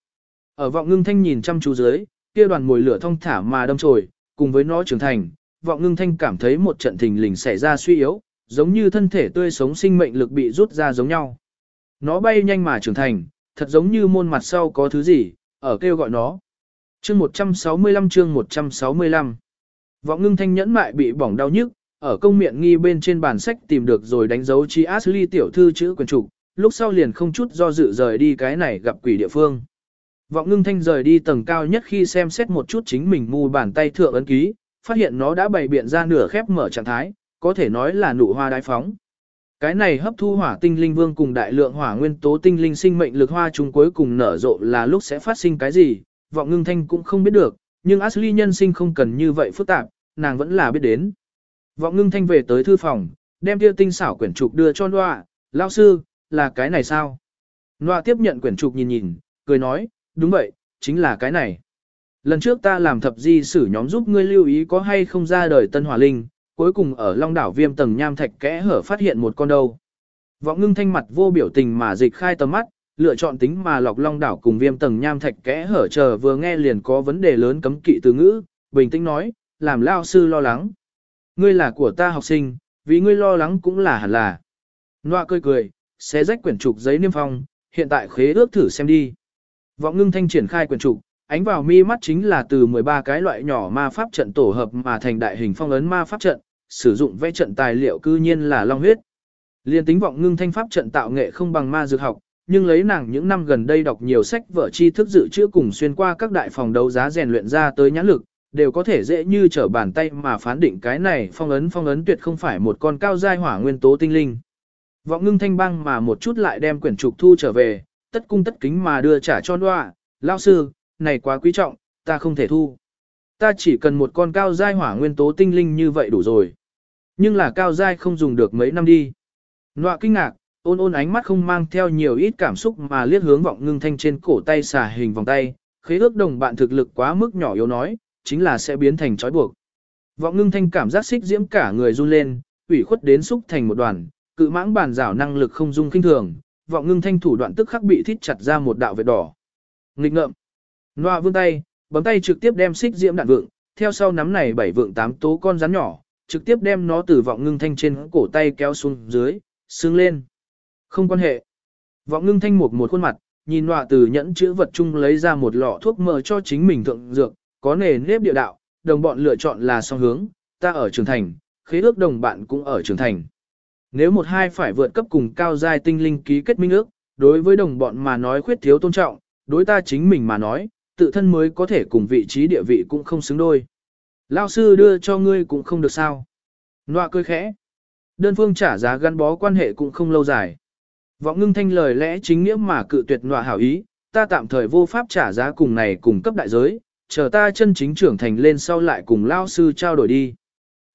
Ở vọng ngưng thanh nhìn chăm chú dưới, kia đoàn mùi lửa thông thả mà đâm trồi, cùng với nó trưởng thành, vọng ngưng thanh cảm thấy một trận thình lình xảy ra suy yếu, giống như thân thể tươi sống sinh mệnh lực bị rút ra giống nhau. Nó bay nhanh mà trưởng thành, thật giống như môn mặt sau có thứ gì, ở kêu gọi nó. Chương 165 chương 165 Vọng ngưng thanh nhẫn mại bị bỏng đau nhức, ở công miệng nghi bên trên bàn sách tìm được rồi đánh dấu chi Ashley tiểu thư chữ quyền trục, lúc sau liền không chút do dự rời đi cái này gặp quỷ địa phương. Vọng ngưng thanh rời đi tầng cao nhất khi xem xét một chút chính mình mu bàn tay thượng ấn ký, phát hiện nó đã bày biện ra nửa khép mở trạng thái, có thể nói là nụ hoa đái phóng. Cái này hấp thu hỏa tinh linh vương cùng đại lượng hỏa nguyên tố tinh linh sinh mệnh lực hoa chúng cuối cùng nở rộ là lúc sẽ phát sinh cái gì, vọng ngưng thanh cũng không biết được, nhưng Ashley nhân sinh không cần như vậy phức tạp, nàng vẫn là biết đến. Vọng ngưng thanh về tới thư phòng, đem tiêu tinh xảo quyển trục đưa cho Noa, lao sư, là cái này sao? Noa tiếp nhận quyển trục nhìn nhìn, cười nói, đúng vậy, chính là cái này. Lần trước ta làm thập di sử nhóm giúp ngươi lưu ý có hay không ra đời tân hỏa linh, cuối cùng ở long đảo viêm tầng nham thạch kẽ hở phát hiện một con đâu. Vọng ngưng thanh mặt vô biểu tình mà dịch khai tầm mắt, lựa chọn tính mà lọc long đảo cùng viêm tầng nham thạch kẽ hở chờ vừa nghe liền có vấn đề lớn cấm kỵ từ ngữ, bình tĩnh nói, làm lao sư lo lắng. Ngươi là của ta học sinh, vì ngươi lo lắng cũng là hẳn là. Noa cười cười, xé rách quyển trục giấy niêm phong, hiện tại khế ước thử xem đi. Vọng ngưng thanh triển khai quyển trục, ánh vào mi mắt chính là từ 13 cái loại nhỏ ma pháp trận tổ hợp mà thành đại hình phong ấn ma pháp trận, sử dụng vẽ trận tài liệu cư nhiên là long huyết. Liên tính vọng ngưng thanh pháp trận tạo nghệ không bằng ma dược học, nhưng lấy nàng những năm gần đây đọc nhiều sách vở tri thức dự trữ cùng xuyên qua các đại phòng đấu giá rèn luyện ra tới nhãn lực, đều có thể dễ như trở bàn tay mà phán định cái này phong ấn phong ấn tuyệt không phải một con cao giai hỏa nguyên tố tinh linh. Vọng ngưng thanh băng mà một chút lại đem quyển trục thu trở về, tất cung tất kính mà đưa trả cho đoạ, lao sư, này quá quý trọng, ta không thể thu. Ta chỉ cần một con cao giai hỏa nguyên tố tinh linh như vậy đủ rồi. Nhưng là cao giai không dùng được mấy năm đi. Nọa kinh ngạc, ôn ôn ánh mắt không mang theo nhiều ít cảm xúc mà liếc hướng vọng ngưng thanh trên cổ tay xà hình vòng tay, khế ước đồng bạn thực lực quá mức nhỏ yếu nói, chính là sẽ biến thành trói buộc. Vọng ngưng thanh cảm giác xích diễm cả người run lên, ủy khuất đến xúc thành một đoàn, cự mãng bản rảo năng lực không dung kinh thường, vọng ngưng thanh thủ đoạn tức khắc bị thít chặt ra một đạo vệt đỏ. Nghịch ngợm. Noa vươn tay, bấm tay trực tiếp đem xích diễm đạn vượng, theo sau nắm này bảy vượng tám tố con rắn nhỏ, trực tiếp đem nó từ vọng ngưng thanh trên cổ tay kéo xuống dưới, xương lên. Không quan hệ. Vọng ngưng thanh một một khuôn mặt, nhìn nọa từ nhẫn chữ vật chung lấy ra một lọ thuốc mỡ cho chính mình thượng dược, có nề nếp địa đạo, đồng bọn lựa chọn là song hướng, ta ở trường thành, khế ước đồng bạn cũng ở trường thành. Nếu một hai phải vượt cấp cùng cao giai tinh linh ký kết minh ước, đối với đồng bọn mà nói khuyết thiếu tôn trọng, đối ta chính mình mà nói, tự thân mới có thể cùng vị trí địa vị cũng không xứng đôi. Lao sư đưa cho ngươi cũng không được sao. Nọa cười khẽ. Đơn phương trả giá gắn bó quan hệ cũng không lâu dài. Vọng ngưng thanh lời lẽ chính nghĩa mà cự tuyệt nọa hảo ý, ta tạm thời vô pháp trả giá cùng này cùng cấp đại giới, chờ ta chân chính trưởng thành lên sau lại cùng lao sư trao đổi đi.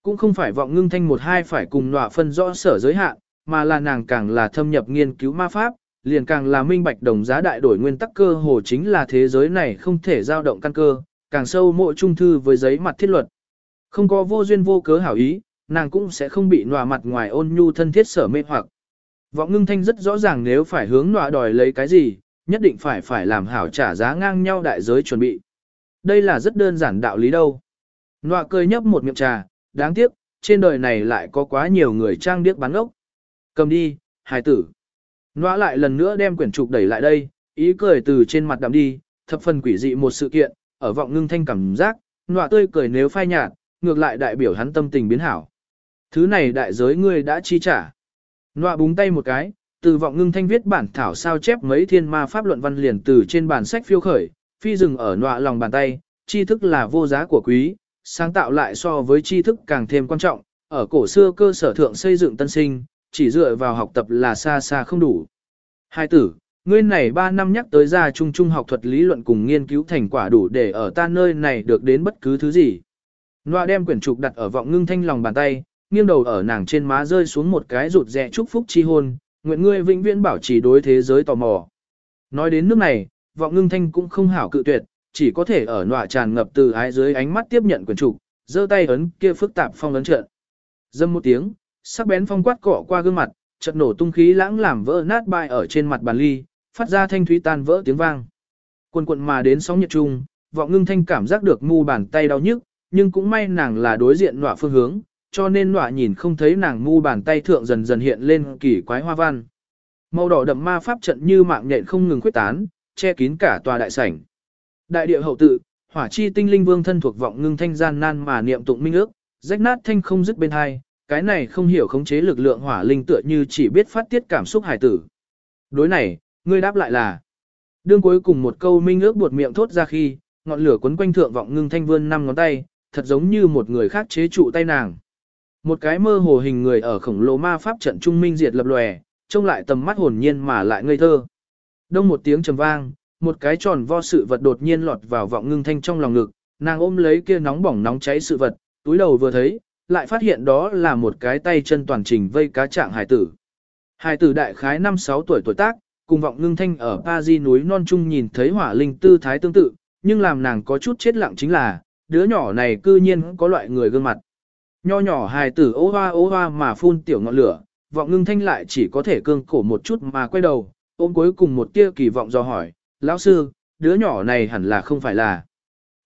Cũng không phải vọng ngưng thanh một hai phải cùng nọa phân rõ sở giới hạn, mà là nàng càng là thâm nhập nghiên cứu ma pháp, liền càng là minh bạch đồng giá đại đổi nguyên tắc cơ hồ chính là thế giới này không thể dao động căn cơ, càng sâu mộ trung thư với giấy mặt thiết luật. Không có vô duyên vô cớ hảo ý, nàng cũng sẽ không bị nọa mặt ngoài ôn nhu thân thiết sở mê hoặc. Vọng ngưng thanh rất rõ ràng nếu phải hướng nọa đòi lấy cái gì, nhất định phải phải làm hảo trả giá ngang nhau đại giới chuẩn bị. Đây là rất đơn giản đạo lý đâu. Nọa cười nhấp một miệng trà, đáng tiếc, trên đời này lại có quá nhiều người trang điếc bán ốc. Cầm đi, hài tử. Nóa lại lần nữa đem quyển trục đẩy lại đây, ý cười từ trên mặt đạm đi, thập phần quỷ dị một sự kiện, ở vọng ngưng thanh cảm giác, nóa tươi cười nếu phai nhạt, ngược lại đại biểu hắn tâm tình biến hảo. Thứ này đại giới ngươi đã chi trả. Nóa búng tay một cái, từ vọng ngưng thanh viết bản thảo sao chép mấy thiên ma pháp luận văn liền từ trên bản sách phiêu khởi, phi dừng ở nóa lòng bàn tay, tri thức là vô giá của quý, sáng tạo lại so với tri thức càng thêm quan trọng, ở cổ xưa cơ sở thượng xây dựng tân sinh, chỉ dựa vào học tập là xa xa không đủ. Hai tử, ngươi này 3 năm nhắc tới ra trung trung học thuật lý luận cùng nghiên cứu thành quả đủ để ở ta nơi này được đến bất cứ thứ gì. Noa đem quyển trục đặt ở vọng ngưng thanh lòng bàn tay, nghiêng đầu ở nàng trên má rơi xuống một cái rụt rẹ chúc phúc chi hôn, nguyện ngươi vĩnh viễn bảo trì đối thế giới tò mò. Nói đến nước này, vọng ngưng thanh cũng không hảo cự tuyệt, chỉ có thể ở nọa tràn ngập từ ái dưới ánh mắt tiếp nhận quyển trục, giơ tay ấn kia phức tạp phong ấn trận. Dâm một tiếng, sắc bén phong quát cọ qua gương mặt, chợt nổ tung khí lãng làm vỡ nát bại ở trên mặt bàn ly, phát ra thanh thúy tan vỡ tiếng vang. Quần quần mà đến sóng nhiệt trung, vọng ngưng thanh cảm giác được mu bàn tay đau nhức, nhưng cũng may nàng là đối diện nọa phương hướng, cho nên nọa nhìn không thấy nàng mu bàn tay thượng dần dần hiện lên kỳ quái hoa văn. Màu đỏ đậm ma pháp trận như mạng nhện không ngừng khuyết tán, che kín cả tòa đại sảnh. Đại địa hậu tự, hỏa chi tinh linh vương thân thuộc vọng ngưng thanh gian nan mà niệm tụng minh ước, rách nát thanh không dứt bên hai, cái này không hiểu khống chế lực lượng hỏa linh tựa như chỉ biết phát tiết cảm xúc hài tử. Đối này, ngươi đáp lại là. Đương cuối cùng một câu minh ước buột miệng thốt ra khi, ngọn lửa quấn quanh thượng vọng ngưng thanh vươn năm ngón tay, thật giống như một người khác chế trụ tay nàng. Một cái mơ hồ hình người ở khổng lồ ma pháp trận trung minh diệt lập lòe, trông lại tầm mắt hồn nhiên mà lại ngây thơ. Đông một tiếng trầm vang, một cái tròn vo sự vật đột nhiên lọt vào vọng ngưng thanh trong lòng ngực, nàng ôm lấy kia nóng bỏng nóng cháy sự vật, túi đầu vừa thấy, lại phát hiện đó là một cái tay chân toàn trình vây cá trạng hải tử. Hải tử đại khái 5-6 tuổi tuổi tác, cùng vọng ngưng thanh ở Paris núi non trung nhìn thấy hỏa linh tư thái tương tự, nhưng làm nàng có chút chết lặng chính là, đứa nhỏ này cư nhiên có loại người gương mặt. Nho nhỏ hài tử ố hoa ố hoa mà phun tiểu ngọn lửa, vọng ngưng thanh lại chỉ có thể cương cổ một chút mà quay đầu, ôm cuối cùng một tia kỳ vọng do hỏi, lão sư, đứa nhỏ này hẳn là không phải là,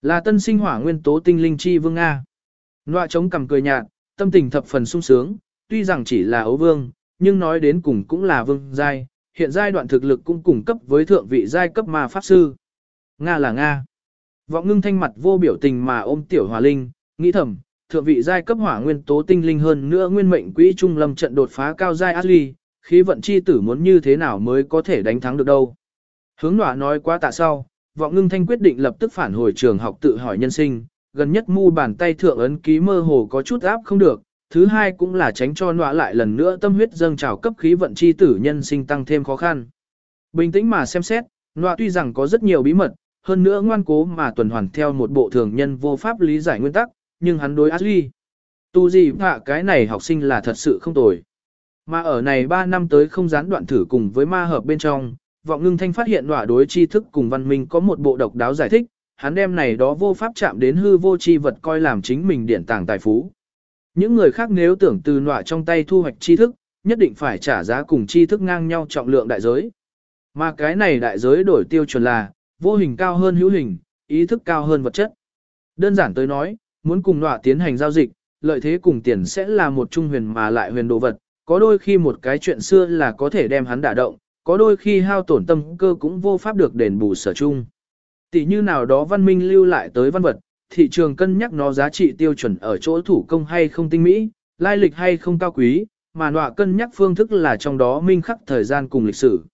là tân sinh hỏa nguyên tố tinh linh chi vương Nga. Nọa chống cầm cười nhạt, tâm tình thập phần sung sướng, tuy rằng chỉ là ấu vương, nhưng nói đến cùng cũng là vương giai, hiện giai đoạn thực lực cũng cùng cấp với thượng vị giai cấp ma pháp sư. Nga là Nga. Vọng ngưng thanh mặt vô biểu tình mà ôm tiểu hòa linh, nghĩ thầm, thượng vị giai cấp hỏa nguyên tố tinh linh hơn nữa nguyên mệnh quỹ trung lâm trận đột phá cao giai Ashley, khí vận chi tử muốn như thế nào mới có thể đánh thắng được đâu. Hướng nọa nói quá tạ sau, vọng ngưng thanh quyết định lập tức phản hồi trường học tự hỏi nhân sinh, gần nhất mu bàn tay thượng ấn ký mơ hồ có chút áp không được, thứ hai cũng là tránh cho nọa lại lần nữa tâm huyết dâng trào cấp khí vận chi tử nhân sinh tăng thêm khó khăn. Bình tĩnh mà xem xét, nọa tuy rằng có rất nhiều bí mật, hơn nữa ngoan cố mà tuần hoàn theo một bộ thường nhân vô pháp lý giải nguyên tắc, nhưng hắn đối Ashley. Tu gì hạ cái này học sinh là thật sự không tồi. Mà ở này 3 năm tới không gián đoạn thử cùng với ma hợp bên trong, vọng ngưng thanh phát hiện đọa đối tri thức cùng văn minh có một bộ độc đáo giải thích, hắn đem này đó vô pháp chạm đến hư vô chi vật coi làm chính mình điển tàng tài phú. Những người khác nếu tưởng từ nọa trong tay thu hoạch tri thức, nhất định phải trả giá cùng tri thức ngang nhau trọng lượng đại giới. Mà cái này đại giới đổi tiêu chuẩn là, vô hình cao hơn hữu hình, ý thức cao hơn vật chất. Đơn giản tới nói, muốn cùng nọa tiến hành giao dịch, lợi thế cùng tiền sẽ là một trung huyền mà lại huyền đồ vật, có đôi khi một cái chuyện xưa là có thể đem hắn đả động, có đôi khi hao tổn tâm cơ cũng vô pháp được đền bù sở chung. Tỷ như nào đó văn minh lưu lại tới văn vật, thị trường cân nhắc nó giá trị tiêu chuẩn ở chỗ thủ công hay không tinh mỹ, lai lịch hay không cao quý, mà nọa cân nhắc phương thức là trong đó minh khắc thời gian cùng lịch sử.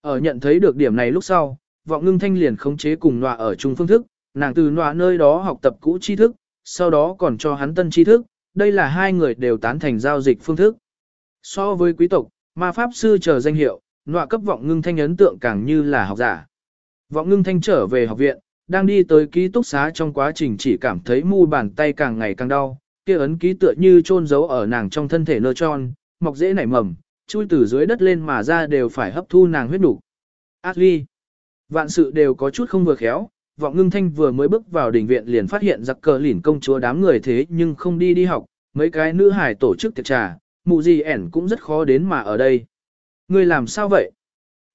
Ở nhận thấy được điểm này lúc sau, vọng ngưng thanh liền khống chế cùng nọa ở chung phương thức, nàng từ nọa nơi đó học tập cũ tri thức, sau đó còn cho hắn tân tri thức, đây là hai người đều tán thành giao dịch phương thức. So với quý tộc, ma pháp sư chờ danh hiệu, nọa cấp vọng ngưng thanh ấn tượng càng như là học giả. Vọng ngưng thanh trở về học viện, đang đi tới ký túc xá trong quá trình chỉ cảm thấy mu bàn tay càng ngày càng đau, kia ấn ký tựa như chôn giấu ở nàng trong thân thể nơ tròn, mọc dễ nảy mầm, chui từ dưới đất lên mà ra đều phải hấp thu nàng huyết đủ. Ashley, vạn sự đều có chút không vừa khéo, vọng ngưng thanh vừa mới bước vào đỉnh viện liền phát hiện giặc cờ lỉn công chúa đám người thế nhưng không đi đi học, mấy cái nữ hải tổ chức tiệc trà, mụ gì ẻn cũng rất khó đến mà ở đây. Ngươi làm sao vậy?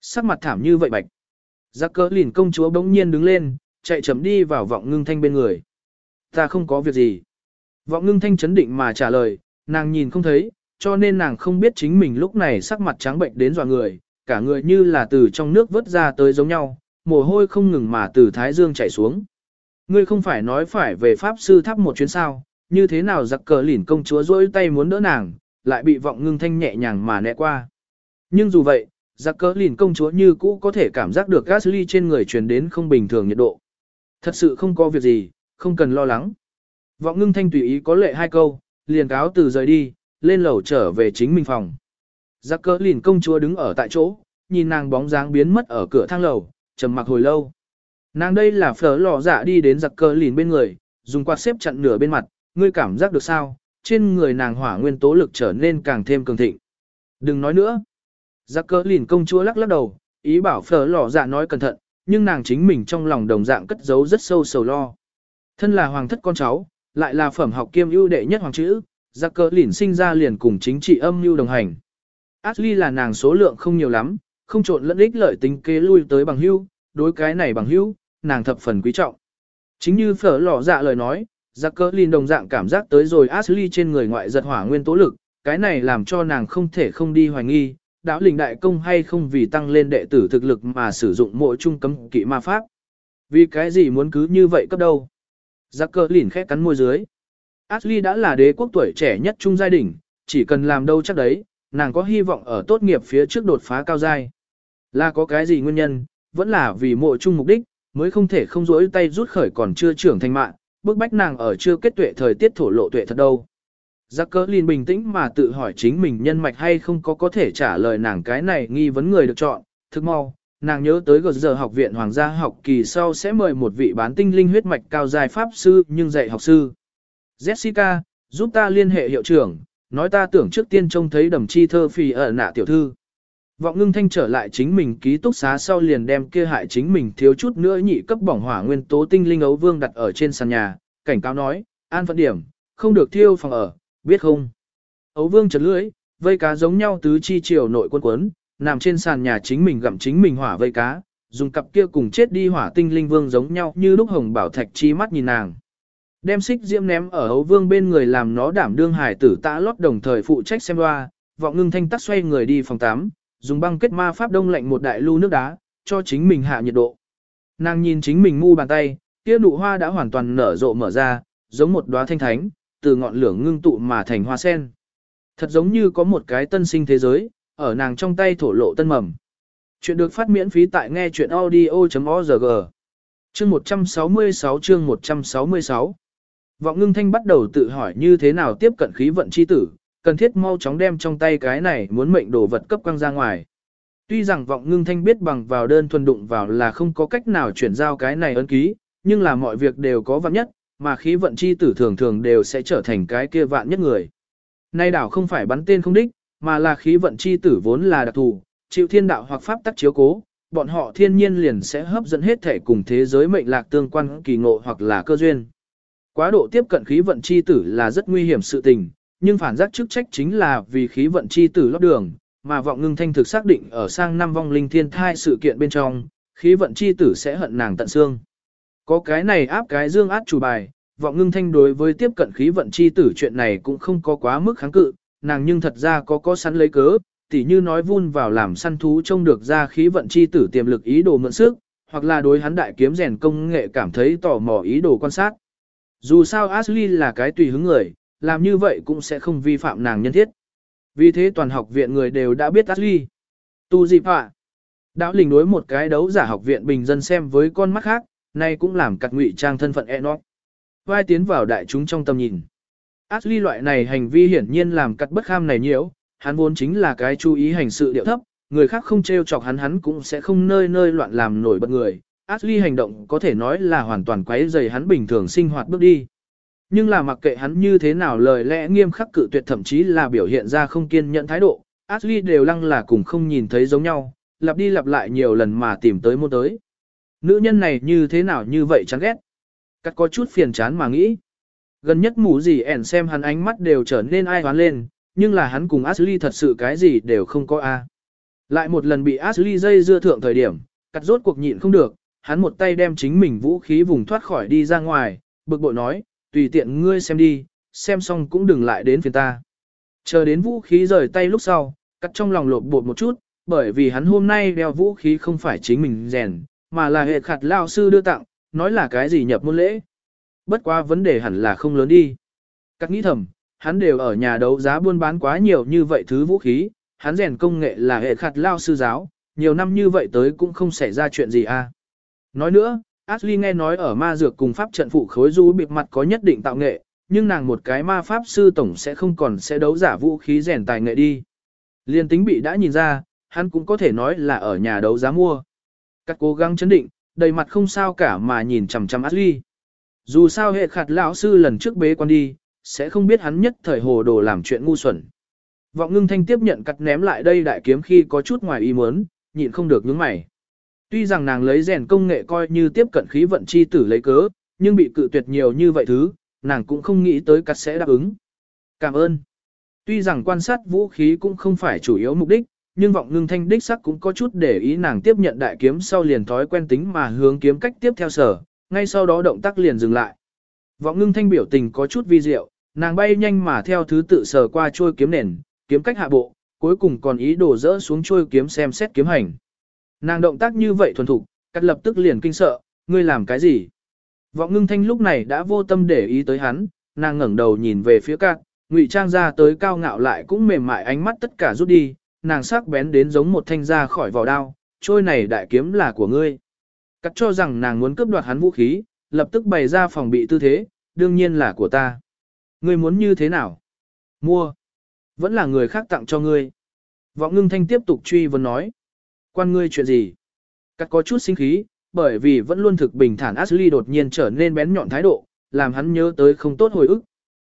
Sắc mặt thảm như vậy bạch. Giặc cỡ lỉn công chúa bỗng nhiên đứng lên, chạy chậm đi vào vọng ngưng thanh bên người. Ta không có việc gì. Vọng ngưng thanh chấn định mà trả lời, nàng nhìn không thấy, cho nên nàng không biết chính mình lúc này sắc mặt trắng bệnh đến dọa người, cả người như là từ trong nước vớt ra tới giống nhau, mồ hôi không ngừng mà từ thái dương chảy xuống. Ngươi không phải nói phải về pháp sư tháp một chuyến sao, như thế nào giặc cờ lỉn công chúa rỗi tay muốn đỡ nàng, lại bị vọng ngưng thanh nhẹ nhàng mà nẹ qua. Nhưng dù vậy, giặc cỡ lìn công chúa như cũ có thể cảm giác được Gasly trên người truyền đến không bình thường nhiệt độ. Thật sự không có việc gì, không cần lo lắng. Vọng ngưng thanh tùy ý có lệ hai câu, liền cáo từ rời đi, lên lầu trở về chính mình phòng. Giặc cỡ lìn công chúa đứng ở tại chỗ, nhìn nàng bóng dáng biến mất ở cửa thang lầu, trầm mặc hồi lâu. Nàng đây là phở lò dạ đi đến giặc cỡ lìn bên người, dùng quạt xếp chặn nửa bên mặt, ngươi cảm giác được sao, trên người nàng hỏa nguyên tố lực trở nên càng thêm cường thịnh. Đừng nói nữa. Giác cờ lìn công chúa lắc lắc đầu, ý bảo phở lò dạ nói cẩn thận, nhưng nàng chính mình trong lòng đồng dạng cất giấu rất sâu sầu lo. Thân là hoàng thất con cháu, lại là phẩm học kiêm ưu đệ nhất hoàng chữ, giác cờ lìn sinh ra liền cùng chính trị âm mưu đồng hành. Ashley là nàng số lượng không nhiều lắm, không trộn lẫn ích lợi tính kế lui tới bằng hữu, đối cái này bằng hữu, nàng thập phần quý trọng. Chính như phở lọ dạ lời nói, giác cờ lìn đồng dạng cảm giác tới rồi Ashley trên người ngoại giật hỏa nguyên tố lực, cái này làm cho nàng không thể không đi hoài nghi, đạo lình đại công hay không vì tăng lên đệ tử thực lực mà sử dụng mỗi trung cấm kỵ ma pháp. Vì cái gì muốn cứ như vậy cấp đâu? Giác cơ lìn khẽ cắn môi dưới. Ashley đã là đế quốc tuổi trẻ nhất trung giai đỉnh, chỉ cần làm đâu chắc đấy, nàng có hy vọng ở tốt nghiệp phía trước đột phá cao giai. Là có cái gì nguyên nhân, vẫn là vì mộ chung mục đích, mới không thể không rỗi tay rút khởi còn chưa trưởng thành mạng, bức bách nàng ở chưa kết tuệ thời tiết thổ lộ tuệ thật đâu. Giác cỡ liền bình tĩnh mà tự hỏi chính mình nhân mạch hay không có có thể trả lời nàng cái này nghi vấn người được chọn, thức mau, nàng nhớ tới giờ học viện hoàng gia học kỳ sau sẽ mời một vị bán tinh linh huyết mạch cao dài pháp sư nhưng dạy học sư. Jessica, giúp ta liên hệ hiệu trưởng, nói ta tưởng trước tiên trông thấy đầm chi thơ phì ở nạ tiểu thư. Vọng ngưng thanh trở lại chính mình ký túc xá sau liền đem kia hại chính mình thiếu chút nữa nhị cấp bỏng hỏa nguyên tố tinh linh ấu vương đặt ở trên sàn nhà, cảnh cáo nói, an phận điểm, không được thiêu phòng ở, biết không? Ấu vương chật lưỡi, vây cá giống nhau tứ chi chiều nội quân quấn, nằm trên sàn nhà chính mình gặm chính mình hỏa vây cá, dùng cặp kia cùng chết đi hỏa tinh linh vương giống nhau như lúc hồng bảo thạch chi mắt nhìn nàng. Đem xích diễm ném ở ấu vương bên người làm nó đảm đương hải tử tạ lót đồng thời phụ trách xem loa, vọng ngưng thanh tắt xoay người đi phòng 8, dùng băng kết ma pháp đông lạnh một đại lưu nước đá, cho chính mình hạ nhiệt độ. Nàng nhìn chính mình ngu bàn tay, kia nụ hoa đã hoàn toàn nở rộ mở ra, giống một đóa thanh thánh, từ ngọn lửa ngưng tụ mà thành hoa sen. Thật giống như có một cái tân sinh thế giới, ở nàng trong tay thổ lộ tân mầm. Chuyện được phát miễn phí tại nghe chuyện audio.org. Chương 166 chương 166 Vọng ngưng thanh bắt đầu tự hỏi như thế nào tiếp cận khí vận chi tử, cần thiết mau chóng đem trong tay cái này muốn mệnh đồ vật cấp quăng ra ngoài. Tuy rằng vọng ngưng thanh biết bằng vào đơn thuần đụng vào là không có cách nào chuyển giao cái này ấn ký, nhưng là mọi việc đều có vạn nhất, mà khí vận chi tử thường thường đều sẽ trở thành cái kia vạn nhất người. Nay đảo không phải bắn tên không đích, mà là khí vận chi tử vốn là đặc thù, chịu thiên đạo hoặc pháp tắc chiếu cố, bọn họ thiên nhiên liền sẽ hấp dẫn hết thể cùng thế giới mệnh lạc tương quan kỳ ngộ hoặc là cơ duyên. Quá độ tiếp cận khí vận chi tử là rất nguy hiểm sự tình, nhưng phản giác chức trách chính là vì khí vận chi tử lót đường, mà vọng ngưng thanh thực xác định ở sang năm vong linh thiên thai sự kiện bên trong, khí vận chi tử sẽ hận nàng tận xương. Có cái này áp cái dương át chủ bài, vọng ngưng thanh đối với tiếp cận khí vận chi tử chuyện này cũng không có quá mức kháng cự, nàng nhưng thật ra có có sẵn lấy cớ, tỉ như nói vun vào làm săn thú trông được ra khí vận chi tử tiềm lực ý đồ mượn sức, hoặc là đối hắn đại kiếm rèn công nghệ cảm thấy tò mò ý đồ quan sát. Dù sao Ashley là cái tùy hứng người, làm như vậy cũng sẽ không vi phạm nàng nhân thiết. Vì thế toàn học viện người đều đã biết Ashley. Tu dịp ạ. Đạo lình đối một cái đấu giả học viện bình dân xem với con mắt khác, nay cũng làm cặt ngụy trang thân phận Enoch. Vai tiến vào đại chúng trong tầm nhìn. Ashley loại này hành vi hiển nhiên làm cặt bất kham này nhiễu, hắn vốn chính là cái chú ý hành sự điệu thấp, người khác không trêu chọc hắn hắn cũng sẽ không nơi nơi loạn làm nổi bật người, Ashley hành động có thể nói là hoàn toàn quấy rầy hắn bình thường sinh hoạt bước đi. Nhưng là mặc kệ hắn như thế nào lời lẽ nghiêm khắc cự tuyệt thậm chí là biểu hiện ra không kiên nhẫn thái độ, Ashley đều lăng là cùng không nhìn thấy giống nhau, lặp đi lặp lại nhiều lần mà tìm tới môn tới. Nữ nhân này như thế nào như vậy chán ghét. Cắt có chút phiền chán mà nghĩ. Gần nhất mù gì ẻn xem hắn ánh mắt đều trở nên ai hoán lên, nhưng là hắn cùng Ashley thật sự cái gì đều không có a. Lại một lần bị Ashley dây dưa thượng thời điểm, cắt rốt cuộc nhịn không được, hắn một tay đem chính mình vũ khí vùng thoát khỏi đi ra ngoài, bực bội nói, tùy tiện ngươi xem đi, xem xong cũng đừng lại đến phiền ta. Chờ đến vũ khí rời tay lúc sau, cắt trong lòng lột bột một chút, bởi vì hắn hôm nay đeo vũ khí không phải chính mình rèn, mà là hệ khạt lao sư đưa tặng, nói là cái gì nhập môn lễ. Bất quá vấn đề hẳn là không lớn đi. Các nghĩ thầm, hắn đều ở nhà đấu giá buôn bán quá nhiều như vậy thứ vũ khí, hắn rèn công nghệ là hệ khạt lao sư giáo, nhiều năm như vậy tới cũng không xảy ra chuyện gì à. Nói nữa, Ashley nghe nói ở ma dược cùng pháp trận phụ khối du bịp mặt có nhất định tạo nghệ, nhưng nàng một cái ma pháp sư tổng sẽ không còn sẽ đấu giả vũ khí rèn tài nghệ đi. Liên tính bị đã nhìn ra, hắn cũng có thể nói là ở nhà đấu giá mua. Các cố gắng chấn định, đầy mặt không sao cả mà nhìn chằm chằm Ashley. Dù sao hệ khạt lão sư lần trước bế quan đi, sẽ không biết hắn nhất thời hồ đồ làm chuyện ngu xuẩn. Vọng ngưng thanh tiếp nhận cắt ném lại đây đại kiếm khi có chút ngoài ý muốn, nhịn không được nhướng mày. Tuy rằng nàng lấy rèn công nghệ coi như tiếp cận khí vận chi tử lấy cớ, nhưng bị cự tuyệt nhiều như vậy thứ, nàng cũng không nghĩ tới cắt sẽ đáp ứng. Cảm ơn. Tuy rằng quan sát vũ khí cũng không phải chủ yếu mục đích, nhưng vọng ngưng thanh đích sắc cũng có chút để ý nàng tiếp nhận đại kiếm sau liền thói quen tính mà hướng kiếm cách tiếp theo sở, ngay sau đó động tác liền dừng lại. Vọng ngưng thanh biểu tình có chút vi diệu, nàng bay nhanh mà theo thứ tự sờ qua trôi kiếm nền, kiếm cách hạ bộ, cuối cùng còn ý đồ dỡ xuống trôi kiếm xem xét kiếm hành. Nàng động tác như vậy thuần thục, cắt lập tức liền kinh sợ, ngươi làm cái gì? Vọng ngưng thanh lúc này đã vô tâm để ý tới hắn, nàng ngẩng đầu nhìn về phía cát, ngụy trang ra tới cao ngạo lại cũng mềm mại ánh mắt tất cả rút đi, nàng sắc bén đến giống một thanh ra khỏi vỏ đao, trôi này đại kiếm là của ngươi. Cắt cho rằng nàng muốn cướp đoạt hắn vũ khí, lập tức bày ra phòng bị tư thế, đương nhiên là của ta. Ngươi muốn như thế nào? Mua. Vẫn là người khác tặng cho ngươi. Vọng ngưng thanh tiếp tục truy vấn nói. Quan ngươi chuyện gì? Cắt có chút sinh khí, bởi vì vẫn luôn thực bình thản Ashley đột nhiên trở nên bén nhọn thái độ, làm hắn nhớ tới không tốt hồi ức.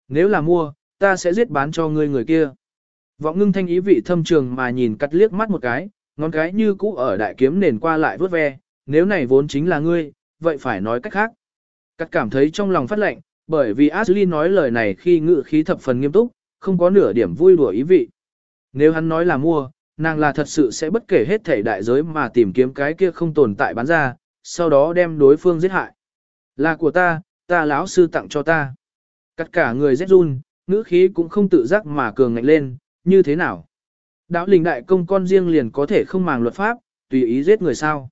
Nếu là mua, ta sẽ giết bán cho ngươi người kia. Vọng ngưng thanh ý vị thâm trường mà nhìn cắt liếc mắt một cái, ngón cái như cũ ở đại kiếm nền qua lại vớt ve, nếu này vốn chính là ngươi, vậy phải nói cách khác. Cắt cảm thấy trong lòng phát lệnh, bởi vì Ashley nói lời này khi ngự khí thập phần nghiêm túc, không có nửa điểm vui đùa ý vị. Nếu hắn nói là mua, nàng là thật sự sẽ bất kể hết thể đại giới mà tìm kiếm cái kia không tồn tại bán ra, sau đó đem đối phương giết hại. Là của ta, ta lão sư tặng cho ta. Cắt cả người rét run, ngữ khí cũng không tự giác mà cường ngạnh lên, như thế nào? Đạo linh đại công con riêng liền có thể không màng luật pháp, tùy ý giết người sao?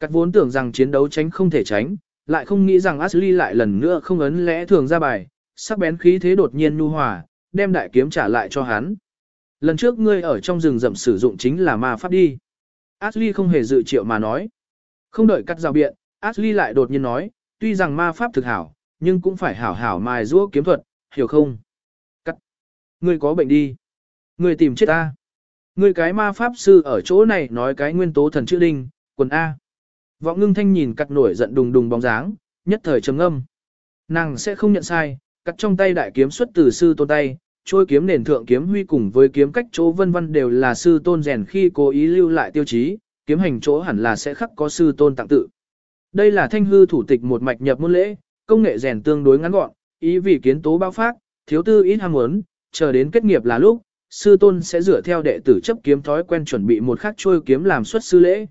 Cắt vốn tưởng rằng chiến đấu tránh không thể tránh, lại không nghĩ rằng Ashley lại lần nữa không ấn lẽ thường ra bài, sắc bén khí thế đột nhiên nu hòa, đem đại kiếm trả lại cho hắn. Lần trước ngươi ở trong rừng rậm sử dụng chính là ma pháp đi. Ashley không hề dự triệu mà nói. Không đợi cắt rào biện, Ashley lại đột nhiên nói, tuy rằng ma pháp thực hảo, nhưng cũng phải hảo hảo mài giũa kiếm thuật, hiểu không? Cắt. Ngươi có bệnh đi. Ngươi tìm chết ta. Ngươi cái ma pháp sư ở chỗ này nói cái nguyên tố thần chữ đinh, quần A. Vọng ngưng thanh nhìn cắt nổi giận đùng đùng bóng dáng, nhất thời trầm âm. Nàng sẽ không nhận sai, cắt trong tay đại kiếm xuất từ sư tôn tay, trôi kiếm nền thượng kiếm huy cùng với kiếm cách chỗ vân vân đều là sư tôn rèn khi cố ý lưu lại tiêu chí, kiếm hành chỗ hẳn là sẽ khắc có sư tôn tặng tự. Đây là thanh hư thủ tịch một mạch nhập môn lễ, công nghệ rèn tương đối ngắn gọn, ý vì kiến tố bao phát, thiếu tư ít ham muốn, chờ đến kết nghiệp là lúc, sư tôn sẽ dựa theo đệ tử chấp kiếm thói quen chuẩn bị một khắc trôi kiếm làm xuất sư lễ.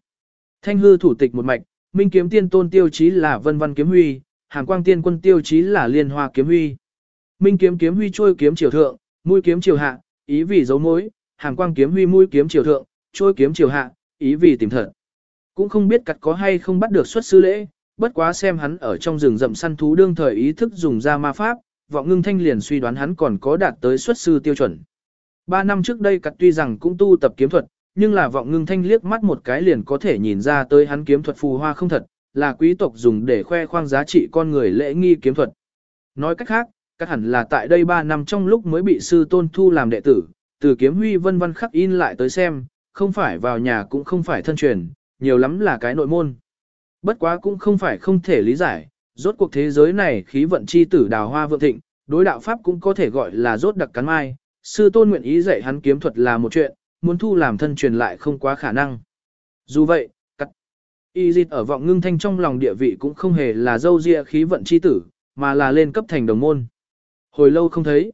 Thanh hư thủ tịch một mạch, minh kiếm tiên tôn tiêu chí là vân văn kiếm huy, hàng quang tiên quân tiêu chí là liên hoa kiếm huy. Minh kiếm kiếm huy trôi kiếm triều thượng, mũi kiếm triều hạ, ý vì dấu mối, hàng quang kiếm huy mũi kiếm triều thượng, trôi kiếm triều hạ, ý vì tìm thật. Cũng không biết cặt có hay không bắt được xuất sư lễ, bất quá xem hắn ở trong rừng rậm săn thú đương thời ý thức dùng ra ma pháp, vọng ngưng thanh liền suy đoán hắn còn có đạt tới xuất sư tiêu chuẩn. Ba năm trước đây cặt tuy rằng cũng tu tập kiếm thuật, nhưng là vọng ngưng thanh liếc mắt một cái liền có thể nhìn ra tới hắn kiếm thuật phù hoa không thật, là quý tộc dùng để khoe khoang giá trị con người lễ nghi kiếm thuật. Nói cách khác, các hẳn là tại đây 3 năm trong lúc mới bị sư tôn thu làm đệ tử, từ kiếm huy vân vân khắc in lại tới xem, không phải vào nhà cũng không phải thân truyền, nhiều lắm là cái nội môn. bất quá cũng không phải không thể lý giải, rốt cuộc thế giới này khí vận chi tử đào hoa vượng thịnh, đối đạo pháp cũng có thể gọi là rốt đặc cắn mai, sư tôn nguyện ý dạy hắn kiếm thuật là một chuyện, muốn thu làm thân truyền lại không quá khả năng. Dù vậy, cắt y dịch ở vọng ngưng thanh trong lòng địa vị cũng không hề là dâu dịa khí vận chi tử, mà là lên cấp thành đồng môn. Hồi lâu không thấy,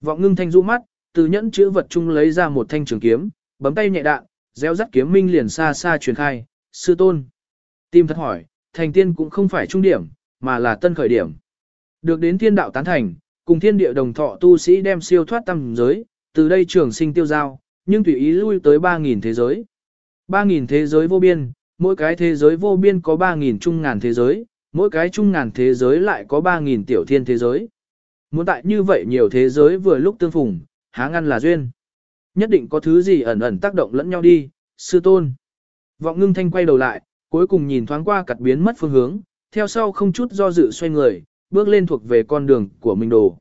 vọng ngưng thanh rũ mắt, từ nhẫn chữ vật chung lấy ra một thanh trường kiếm, bấm tay nhẹ đạn, gieo rắt kiếm minh liền xa xa truyền khai, sư tôn. Tim thật hỏi, thành tiên cũng không phải trung điểm, mà là tân khởi điểm. Được đến thiên đạo tán thành, cùng thiên địa đồng thọ tu sĩ đem siêu thoát tâm giới, từ đây trường sinh tiêu giao, nhưng tùy ý lui tới 3.000 thế giới. 3.000 thế giới vô biên, mỗi cái thế giới vô biên có 3.000 trung ngàn thế giới, mỗi cái trung ngàn thế giới lại có 3.000 tiểu thiên thế giới. Muốn tại như vậy nhiều thế giới vừa lúc tương phùng, há ngăn là duyên. Nhất định có thứ gì ẩn ẩn tác động lẫn nhau đi, sư tôn. Vọng ngưng thanh quay đầu lại, cuối cùng nhìn thoáng qua cặt biến mất phương hướng, theo sau không chút do dự xoay người, bước lên thuộc về con đường của mình đồ.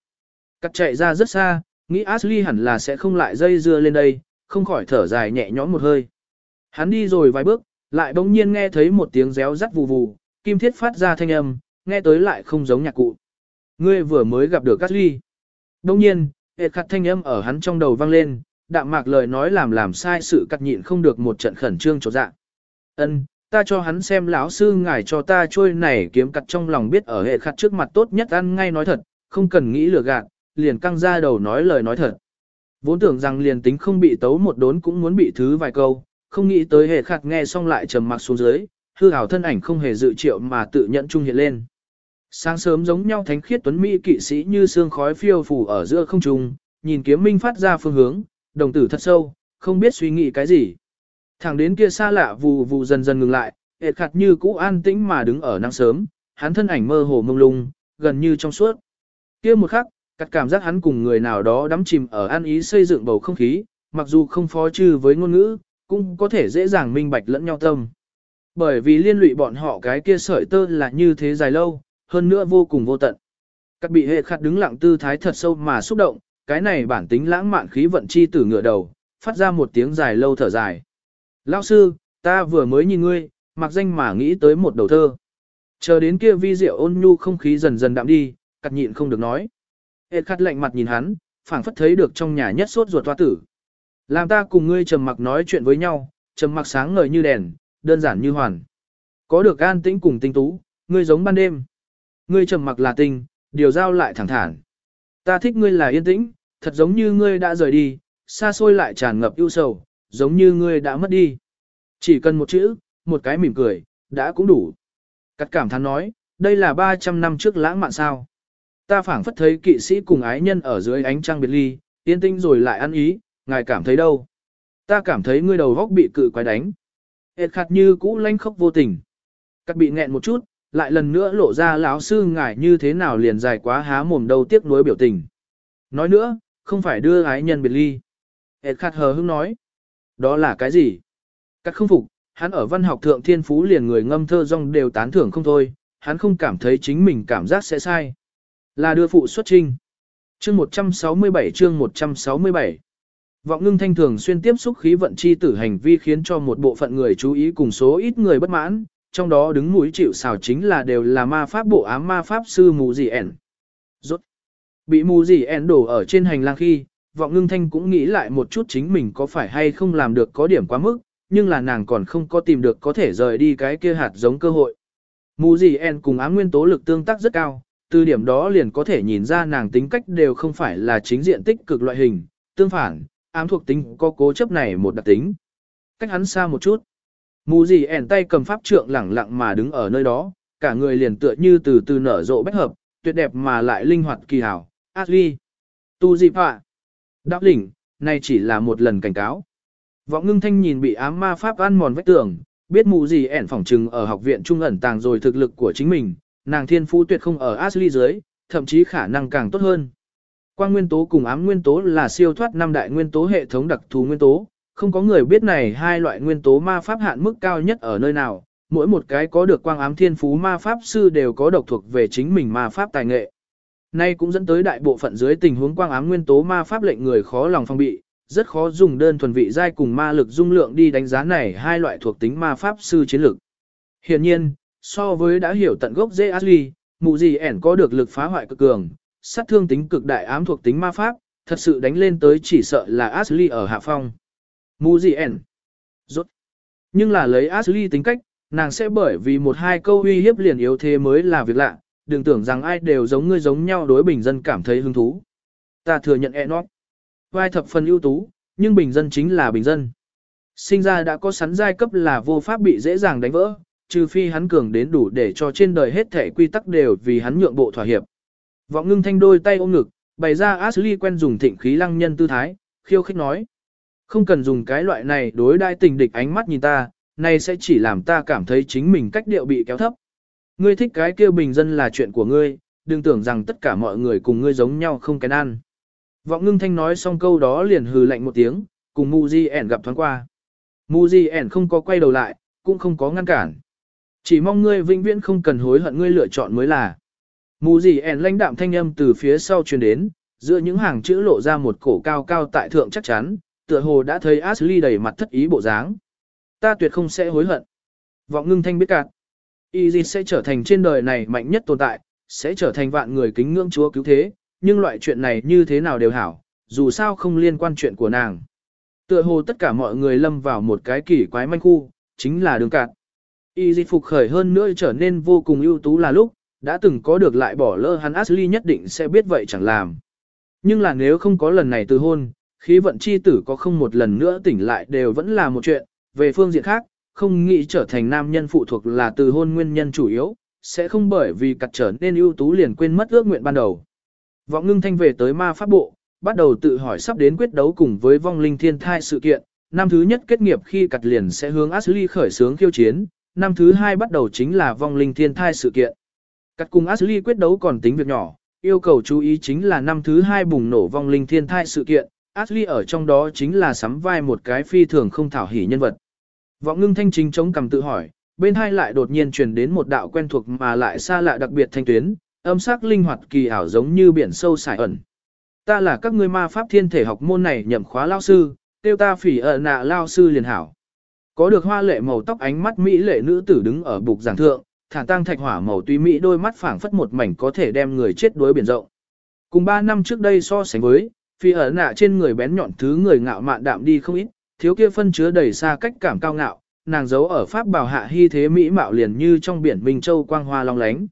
Cắt chạy ra rất xa, nghĩ Ashley hẳn là sẽ không lại dây dưa lên đây, không khỏi thở dài nhẹ nhõm một hơi. Hắn đi rồi vài bước, lại bỗng nhiên nghe thấy một tiếng réo rắt vù vù, kim thiết phát ra thanh âm, nghe tới lại không giống nhạc cụ. Ngươi vừa mới gặp được Ashley. Bỗng nhiên, hệt khặt thanh âm ở hắn trong đầu vang lên, đạm mạc lời nói làm làm sai sự cắt nhịn không được một trận khẩn trương chỗ dạ. Ân, ta cho hắn xem lão sư ngài cho ta trôi này kiếm cặt trong lòng biết ở hệ khặt trước mặt tốt nhất ăn ngay nói thật, không cần nghĩ lừa gạt, liền căng ra đầu nói lời nói thật. Vốn tưởng rằng liền tính không bị tấu một đốn cũng muốn bị thứ vài câu, không nghĩ tới hệ khặt nghe xong lại trầm mặc xuống dưới, hư hảo thân ảnh không hề dự triệu mà tự nhận trung hiện lên. Sáng sớm giống nhau thánh khiết tuấn mỹ kỵ sĩ như sương khói phiêu phủ ở giữa không trung, nhìn kiếm minh phát ra phương hướng, đồng tử thật sâu, không biết suy nghĩ cái gì. Thẳng đến kia xa lạ vù vù dần dần ngừng lại, hệt khặt như cũ an tĩnh mà đứng ở nắng sớm, hắn thân ảnh mơ hồ mông lung, gần như trong suốt. Kia một khắc, cắt cảm giác hắn cùng người nào đó đắm chìm ở an ý xây dựng bầu không khí, mặc dù không phó trừ với ngôn ngữ, cũng có thể dễ dàng minh bạch lẫn nhau tâm. Bởi vì liên lụy bọn họ cái kia sợi tơ là như thế dài lâu, hơn nữa vô cùng vô tận. Cắt bị hệ khặt đứng lặng tư thái thật sâu mà xúc động, cái này bản tính lãng mạn khí vận chi tử ngựa đầu, phát ra một tiếng dài lâu thở dài. Lão sư, ta vừa mới nhìn ngươi, mặc danh mà nghĩ tới một đầu thơ. Chờ đến kia vi diệu ôn nhu không khí dần dần đạm đi, cắt nhịn không được nói. Hệt khát lạnh mặt nhìn hắn, phảng phất thấy được trong nhà nhất suốt ruột toa tử. Làm ta cùng ngươi trầm mặc nói chuyện với nhau, trầm mặc sáng ngời như đèn, đơn giản như hoàn. Có được an tĩnh cùng tinh tú, ngươi giống ban đêm. Ngươi trầm mặc là tinh, điều giao lại thẳng thản. Ta thích ngươi là yên tĩnh, thật giống như ngươi đã rời đi, xa xôi lại tràn ngập ưu sầu, giống như ngươi đã mất đi. Chỉ cần một chữ, một cái mỉm cười, đã cũng đủ. Cắt cảm thán nói, đây là 300 năm trước lãng mạn sao. Ta phảng phất thấy kỵ sĩ cùng ái nhân ở dưới ánh trăng biệt ly, yên tinh rồi lại ăn ý, ngài cảm thấy đâu? Ta cảm thấy ngươi đầu góc bị cự quái đánh. hệt khát như cũ lanh khóc vô tình. Cắt bị nghẹn một chút, lại lần nữa lộ ra lão sư ngài như thế nào liền dài quá há mồm đầu tiếc nuối biểu tình. Nói nữa, không phải đưa ái nhân biệt ly. hệt khát hờ hững nói. Đó là cái gì? các không phục, hắn ở văn học thượng thiên phú liền người ngâm thơ rong đều tán thưởng không thôi, hắn không cảm thấy chính mình cảm giác sẽ sai. Là đưa phụ xuất trinh. Chương 167 chương 167 Vọng ngưng thanh thường xuyên tiếp xúc khí vận chi tử hành vi khiến cho một bộ phận người chú ý cùng số ít người bất mãn, trong đó đứng mũi chịu xào chính là đều là ma pháp bộ ám ma pháp sư mù gì ẻn. Rốt. Bị mù gì ẻn đổ ở trên hành lang khi, vọng ngưng thanh cũng nghĩ lại một chút chính mình có phải hay không làm được có điểm quá mức, nhưng là nàng còn không có tìm được có thể rời đi cái kia hạt giống cơ hội. Mù gì en cùng á nguyên tố lực tương tác rất cao, từ điểm đó liền có thể nhìn ra nàng tính cách đều không phải là chính diện tích cực loại hình, tương phản, ám thuộc tính có cố chấp này một đặc tính. Cách hắn xa một chút. Mù gì ẻn tay cầm pháp trượng lẳng lặng mà đứng ở nơi đó, cả người liền tựa như từ từ nở rộ bách hợp, tuyệt đẹp mà lại linh hoạt kỳ hảo. Ashley. Tu dịp họa. Đáp đỉnh, này chỉ là một lần cảnh cáo. Vọng ngưng thanh nhìn bị ám ma pháp ăn mòn vách tường, biết mù gì ẻn phỏng trừng ở học viện trung ẩn tàng rồi thực lực của chính mình, nàng thiên phú tuyệt không ở Ashley dưới, thậm chí khả năng càng tốt hơn. Quang nguyên tố cùng ám nguyên tố là siêu thoát năm đại nguyên tố hệ thống đặc thù nguyên tố, không có người biết này hai loại nguyên tố ma pháp hạn mức cao nhất ở nơi nào, mỗi một cái có được quang ám thiên phú ma pháp sư đều có độc thuộc về chính mình ma pháp tài nghệ. Nay cũng dẫn tới đại bộ phận dưới tình huống quang ám nguyên tố ma pháp lệnh người khó lòng phong bị, rất khó dùng đơn thuần vị giai cùng ma lực dung lượng đi đánh giá này hai loại thuộc tính ma pháp sư chiến lực. Hiện nhiên, so với đã hiểu tận gốc dễ Ashley, mụ gì ẻn có được lực phá hoại cực cường, sát thương tính cực đại ám thuộc tính ma pháp, thật sự đánh lên tới chỉ sợ là Ashley ở hạ phong. Mụ gì ẻn. Rốt. Nhưng là lấy Ashley tính cách, nàng sẽ bởi vì một hai câu uy hiếp liền yếu thế mới là việc lạ, đừng tưởng rằng ai đều giống ngươi giống nhau đối bình dân cảm thấy hứng thú. Ta thừa nhận Enoch. Vai thập phần ưu tú, nhưng bình dân chính là bình dân. Sinh ra đã có sắn giai cấp là vô pháp bị dễ dàng đánh vỡ, trừ phi hắn cường đến đủ để cho trên đời hết thể quy tắc đều vì hắn nhượng bộ thỏa hiệp. Vọng ngưng thanh đôi tay ôm ngực, bày ra Ashley quen dùng thịnh khí lăng nhân tư thái, khiêu khích nói. Không cần dùng cái loại này đối đai tình địch ánh mắt nhìn ta, này sẽ chỉ làm ta cảm thấy chính mình cách điệu bị kéo thấp. Ngươi thích cái kia bình dân là chuyện của ngươi, đừng tưởng rằng tất cả mọi người cùng ngươi giống nhau không kén ăn. Vọng ngưng thanh nói xong câu đó liền hừ lạnh một tiếng, cùng Mu Di ẻn gặp thoáng qua. Mu Di ẻn không có quay đầu lại, cũng không có ngăn cản. Chỉ mong ngươi vĩnh viễn không cần hối hận ngươi lựa chọn mới là. Mu Di ẻn lãnh đạm thanh âm từ phía sau truyền đến, giữa những hàng chữ lộ ra một cổ cao cao tại thượng chắc chắn, tựa hồ đã thấy Ashley đầy mặt thất ý bộ dáng. Ta tuyệt không sẽ hối hận. Vọng ngưng thanh biết cạn. Y sẽ trở thành trên đời này mạnh nhất tồn tại, sẽ trở thành vạn người kính ngưỡng chúa cứu thế, nhưng loại chuyện này như thế nào đều hảo, dù sao không liên quan chuyện của nàng. Tựa hồ tất cả mọi người lâm vào một cái kỳ quái manh khu, chính là đường cạn. Easy phục khởi hơn nữa trở nên vô cùng ưu tú là lúc, đã từng có được lại bỏ lỡ hắn Ashley nhất định sẽ biết vậy chẳng làm. Nhưng là nếu không có lần này từ hôn, khí vận chi tử có không một lần nữa tỉnh lại đều vẫn là một chuyện, về phương diện khác, không nghĩ trở thành nam nhân phụ thuộc là từ hôn nguyên nhân chủ yếu, sẽ không bởi vì cặt trở nên ưu tú liền quên mất ước nguyện ban đầu. Vọng ngưng thanh về tới ma pháp bộ, bắt đầu tự hỏi sắp đến quyết đấu cùng với vong linh thiên thai sự kiện, năm thứ nhất kết nghiệp khi cặt liền sẽ hướng Ashley khởi sướng khiêu chiến, năm thứ hai bắt đầu chính là vong linh thiên thai sự kiện. Cặt cùng Ashley quyết đấu còn tính việc nhỏ, yêu cầu chú ý chính là năm thứ hai bùng nổ vong linh thiên thai sự kiện, Ashley ở trong đó chính là sắm vai một cái phi thường không thảo hỉ nhân vật. Vọng ngưng thanh chính chống cầm tự hỏi, bên hai lại đột nhiên truyền đến một đạo quen thuộc mà lại xa lạ đặc biệt thanh tuyến, âm sắc linh hoạt kỳ ảo giống như biển sâu sải ẩn. Ta là các ngươi ma pháp thiên thể học môn này nhậm khóa lao sư, tiêu ta phỉ ở nạ lao sư liền hảo. Có được hoa lệ màu tóc ánh mắt mỹ lệ nữ tử đứng ở bục giảng thượng, thản tăng thạch hỏa màu tuy mỹ đôi mắt phảng phất một mảnh có thể đem người chết đuối biển rộng. Cùng 3 năm trước đây so sánh với, phi ở nạ trên người bén nhọn thứ người ngạo mạn đạm đi không ít, thiếu kia phân chứa đầy xa cách cảm cao ngạo, nàng giấu ở pháp bảo hạ hy thế mỹ mạo liền như trong biển Minh Châu quang hoa long lánh.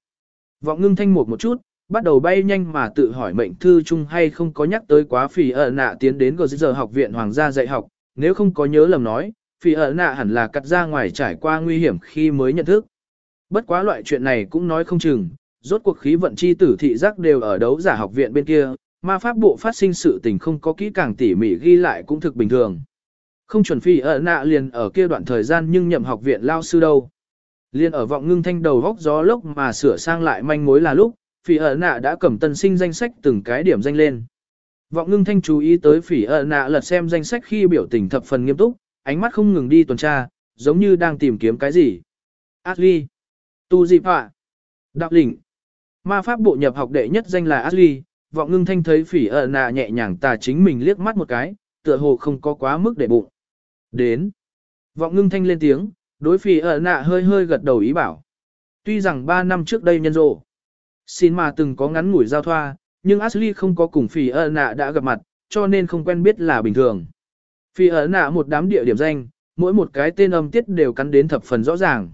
Vọng ngưng thanh một một chút, bắt đầu bay nhanh mà tự hỏi mệnh thư chung hay không có nhắc tới quá phỉ ở nạ tiến đến gờ giờ học viện hoàng gia dạy học, nếu không có nhớ lầm nói, phỉ ở nạ hẳn là cắt ra ngoài trải qua nguy hiểm khi mới nhận thức. Bất quá loại chuyện này cũng nói không chừng, rốt cuộc khí vận chi tử thị giác đều ở đấu giả học viện bên kia, ma pháp bộ phát sinh sự tình không có kỹ càng tỉ mỉ ghi lại cũng thực bình thường. Không chuẩn phi ở nạ liền ở kia đoạn thời gian nhưng nhậm học viện lao sư đâu. Liên ở vọng ngưng thanh đầu góc gió lốc mà sửa sang lại manh mối là lúc, phỉ ở nạ đã cầm tân sinh danh sách từng cái điểm danh lên. Vọng ngưng thanh chú ý tới phỉ ở nạ lật xem danh sách khi biểu tình thập phần nghiêm túc, ánh mắt không ngừng đi tuần tra, giống như đang tìm kiếm cái gì. Ashley. Tu Dịp Phạ. Đạo lĩnh. Ma pháp bộ nhập học đệ nhất danh là Ashley, vọng ngưng thanh thấy phỉ ở nạ nhẹ nhàng tà chính mình liếc mắt một cái, tựa hồ không có quá mức để bụng. Đến. Vọng ngưng thanh lên tiếng, đối phì ở nạ hơi hơi gật đầu ý bảo. Tuy rằng 3 năm trước đây nhân rộ, xin mà từng có ngắn ngủi giao thoa, nhưng Ashley không có cùng phì ở nạ đã gặp mặt, cho nên không quen biết là bình thường. Phì ở nạ một đám địa điểm danh, mỗi một cái tên âm tiết đều cắn đến thập phần rõ ràng.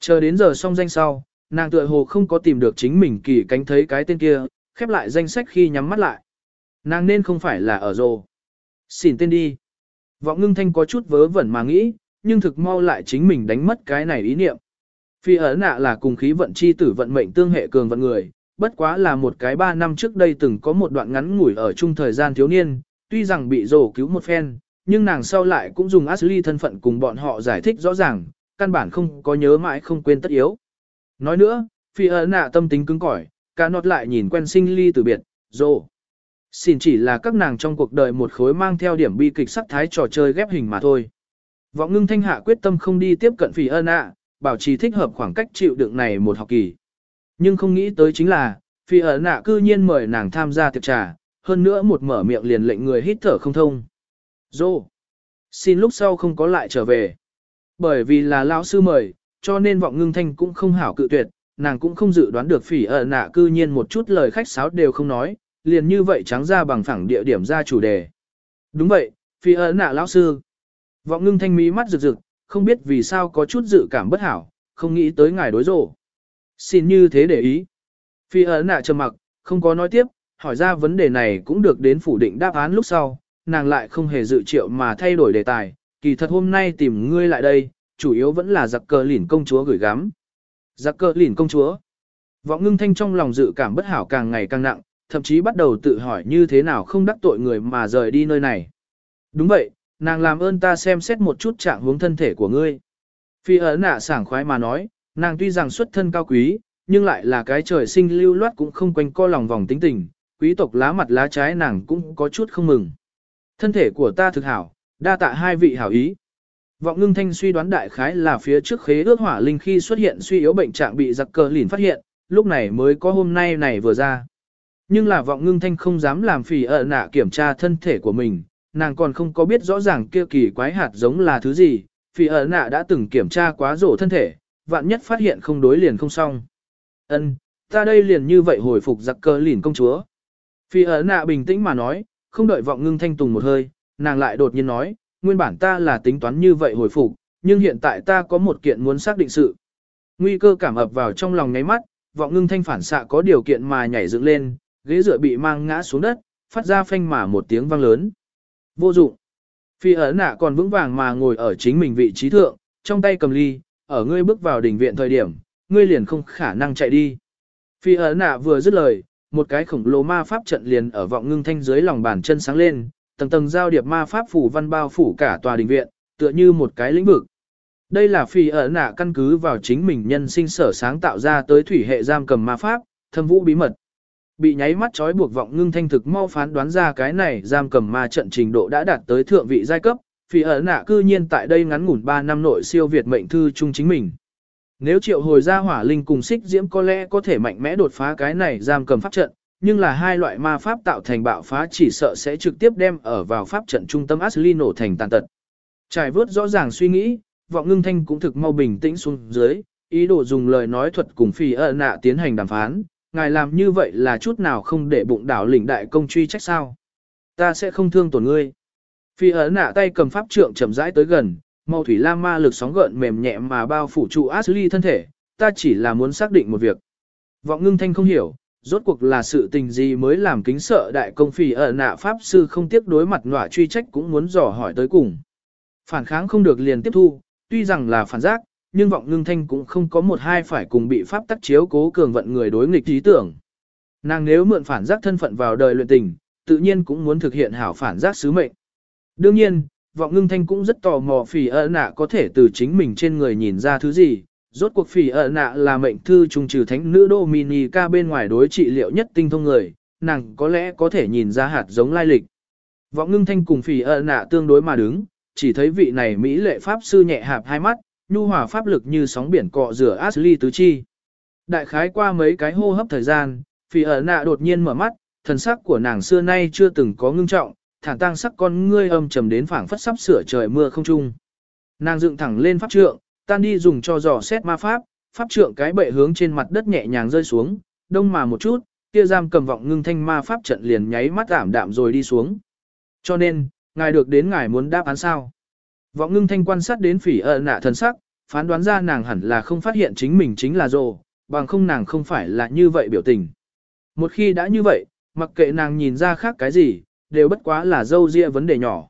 Chờ đến giờ xong danh sau, nàng tựa hồ không có tìm được chính mình kỳ cánh thấy cái tên kia, khép lại danh sách khi nhắm mắt lại. Nàng nên không phải là ở rồ. Xin tên đi. Vọng ngưng thanh có chút vớ vẩn mà nghĩ, nhưng thực mau lại chính mình đánh mất cái này ý niệm. Phi ấn nạ là cùng khí vận chi tử vận mệnh tương hệ cường vận người, bất quá là một cái ba năm trước đây từng có một đoạn ngắn ngủi ở chung thời gian thiếu niên, tuy rằng bị rổ cứu một phen, nhưng nàng sau lại cũng dùng Ashley thân phận cùng bọn họ giải thích rõ ràng, căn bản không có nhớ mãi không quên tất yếu. Nói nữa, phi ấn nạ tâm tính cứng cỏi, cả nọt lại nhìn quen sinh ly từ biệt, rổ. Xin chỉ là các nàng trong cuộc đời một khối mang theo điểm bi kịch sắc thái trò chơi ghép hình mà thôi. Vọng ngưng thanh hạ quyết tâm không đi tiếp cận phỉ ân ạ, bảo trì thích hợp khoảng cách chịu đựng này một học kỳ. Nhưng không nghĩ tới chính là, phỉ ân ạ cư nhiên mời nàng tham gia tiệc trà, hơn nữa một mở miệng liền lệnh người hít thở không thông. Dô! Xin lúc sau không có lại trở về. Bởi vì là lão sư mời, cho nên vọng ngưng thanh cũng không hảo cự tuyệt, nàng cũng không dự đoán được phỉ ở nạ cư nhiên một chút lời khách sáo đều không nói, liền như vậy trắng ra bằng phẳng địa điểm ra chủ đề. Đúng vậy, phi ở nạ lão sư. Vọng ngưng thanh mí mắt rực rực, không biết vì sao có chút dự cảm bất hảo, không nghĩ tới ngài đối rộ. Xin như thế để ý. Phi ở nạ trầm mặc, không có nói tiếp, hỏi ra vấn đề này cũng được đến phủ định đáp án lúc sau, nàng lại không hề dự triệu mà thay đổi đề tài, kỳ thật hôm nay tìm ngươi lại đây, chủ yếu vẫn là giặc cờ lỉn công chúa gửi gắm. Giặc cờ lỉn công chúa. Vọng ngưng thanh trong lòng dự cảm bất hảo càng ngày càng nặng, thậm chí bắt đầu tự hỏi như thế nào không đắc tội người mà rời đi nơi này. Đúng vậy, nàng làm ơn ta xem xét một chút trạng hướng thân thể của ngươi. Phi ấn nạ sảng khoái mà nói, nàng tuy rằng xuất thân cao quý, nhưng lại là cái trời sinh lưu loát cũng không quanh co lòng vòng tính tình, quý tộc lá mặt lá trái nàng cũng có chút không mừng. Thân thể của ta thực hảo, đa tạ hai vị hảo ý. Vọng ngưng thanh suy đoán đại khái là phía trước khế ước hỏa linh khi xuất hiện suy yếu bệnh trạng bị giặc cờ lìn phát hiện, lúc này mới có hôm nay này vừa ra. Nhưng là vọng ngưng thanh không dám làm phỉ ở nạ kiểm tra thân thể của mình, nàng còn không có biết rõ ràng kia kỳ quái hạt giống là thứ gì, phỉ ở nạ đã từng kiểm tra quá rổ thân thể, vạn nhất phát hiện không đối liền không xong. Ân, ta đây liền như vậy hồi phục giặc cơ lìn công chúa. phỉ ở nạ bình tĩnh mà nói, không đợi vọng ngưng thanh tùng một hơi, nàng lại đột nhiên nói, nguyên bản ta là tính toán như vậy hồi phục, nhưng hiện tại ta có một kiện muốn xác định sự. Nguy cơ cảm ập vào trong lòng ngáy mắt, vọng ngưng thanh phản xạ có điều kiện mà nhảy dựng lên, ghế dựa bị mang ngã xuống đất, phát ra phanh mà một tiếng vang lớn. Vô dụng. Phi ở nạ còn vững vàng mà ngồi ở chính mình vị trí thượng, trong tay cầm ly, ở ngươi bước vào đỉnh viện thời điểm, ngươi liền không khả năng chạy đi. Phi ở nạ vừa dứt lời, một cái khổng lồ ma pháp trận liền ở vọng ngưng thanh dưới lòng bàn chân sáng lên, tầng tầng giao điệp ma pháp phủ văn bao phủ cả tòa đình viện, tựa như một cái lĩnh vực. Đây là phi ở nạ căn cứ vào chính mình nhân sinh sở sáng tạo ra tới thủy hệ giam cầm ma pháp, thâm vũ bí mật. Bị nháy mắt trói buộc vọng ngưng thanh thực mau phán đoán ra cái này giam cầm ma trận trình độ đã đạt tới thượng vị giai cấp, phi ở nạ cư nhiên tại đây ngắn ngủn 3 năm nội siêu việt mệnh thư chung chính mình. Nếu triệu hồi ra hỏa linh cùng xích diễm có lẽ có thể mạnh mẽ đột phá cái này giam cầm pháp trận, nhưng là hai loại ma pháp tạo thành bạo phá chỉ sợ sẽ trực tiếp đem ở vào pháp trận trung tâm Ashley nổ thành tàn tật. Trải vớt rõ ràng suy nghĩ, vọng ngưng thanh cũng thực mau bình tĩnh xuống dưới, ý đồ dùng lời nói thuật cùng phi ở nạ tiến hành đàm phán, ngài làm như vậy là chút nào không để bụng đảo lĩnh đại công truy trách sao. Ta sẽ không thương tổn ngươi. Phi ợ nạ tay cầm pháp trượng chậm rãi tới gần, màu thủy lam ma lực sóng gợn mềm nhẹ mà bao phủ trụ Ashley thân thể, ta chỉ là muốn xác định một việc. Vọng ngưng thanh không hiểu, rốt cuộc là sự tình gì mới làm kính sợ đại công phỉ ở nạ pháp sư không tiếc đối mặt nọa truy trách cũng muốn dò hỏi tới cùng. Phản kháng không được liền tiếp thu, tuy rằng là phản giác, nhưng vọng ngưng thanh cũng không có một hai phải cùng bị pháp tắc chiếu cố cường vận người đối nghịch ý tưởng. Nàng nếu mượn phản giác thân phận vào đời luyện tình, tự nhiên cũng muốn thực hiện hảo phản giác sứ mệnh. Đương nhiên, vọng ngưng thanh cũng rất tò mò phỉ ợ nạ có thể từ chính mình trên người nhìn ra thứ gì, rốt cuộc phỉ ợ nạ là mệnh thư trung trừ thánh nữ Dominica bên ngoài đối trị liệu nhất tinh thông người, nàng có lẽ có thể nhìn ra hạt giống lai lịch. Vọng ngưng thanh cùng phỉ ợ nạ tương đối mà đứng, chỉ thấy vị này Mỹ lệ pháp sư nhẹ hạp hai mắt, nhu hòa pháp lực như sóng biển cọ rửa Ashley tứ chi. Đại khái qua mấy cái hô hấp thời gian, phỉ ở nạ đột nhiên mở mắt, thần sắc của nàng xưa nay chưa từng có ngưng trọng, thản tăng sắc con ngươi âm trầm đến phảng phất sắp sửa trời mưa không trung. Nàng dựng thẳng lên pháp trượng, tan đi dùng cho dò xét ma pháp, pháp trượng cái bệ hướng trên mặt đất nhẹ nhàng rơi xuống, đông mà một chút, kia giam cầm vọng ngưng thanh ma pháp trận liền nháy mắt ảm đạm rồi đi xuống. Cho nên, ngài được đến ngài muốn đáp án sao? Vọng ngưng thanh quan sát đến phỉ ợ nạ thần sắc, phán đoán ra nàng hẳn là không phát hiện chính mình chính là rồ, bằng không nàng không phải là như vậy biểu tình. Một khi đã như vậy, mặc kệ nàng nhìn ra khác cái gì, đều bất quá là dâu ria vấn đề nhỏ.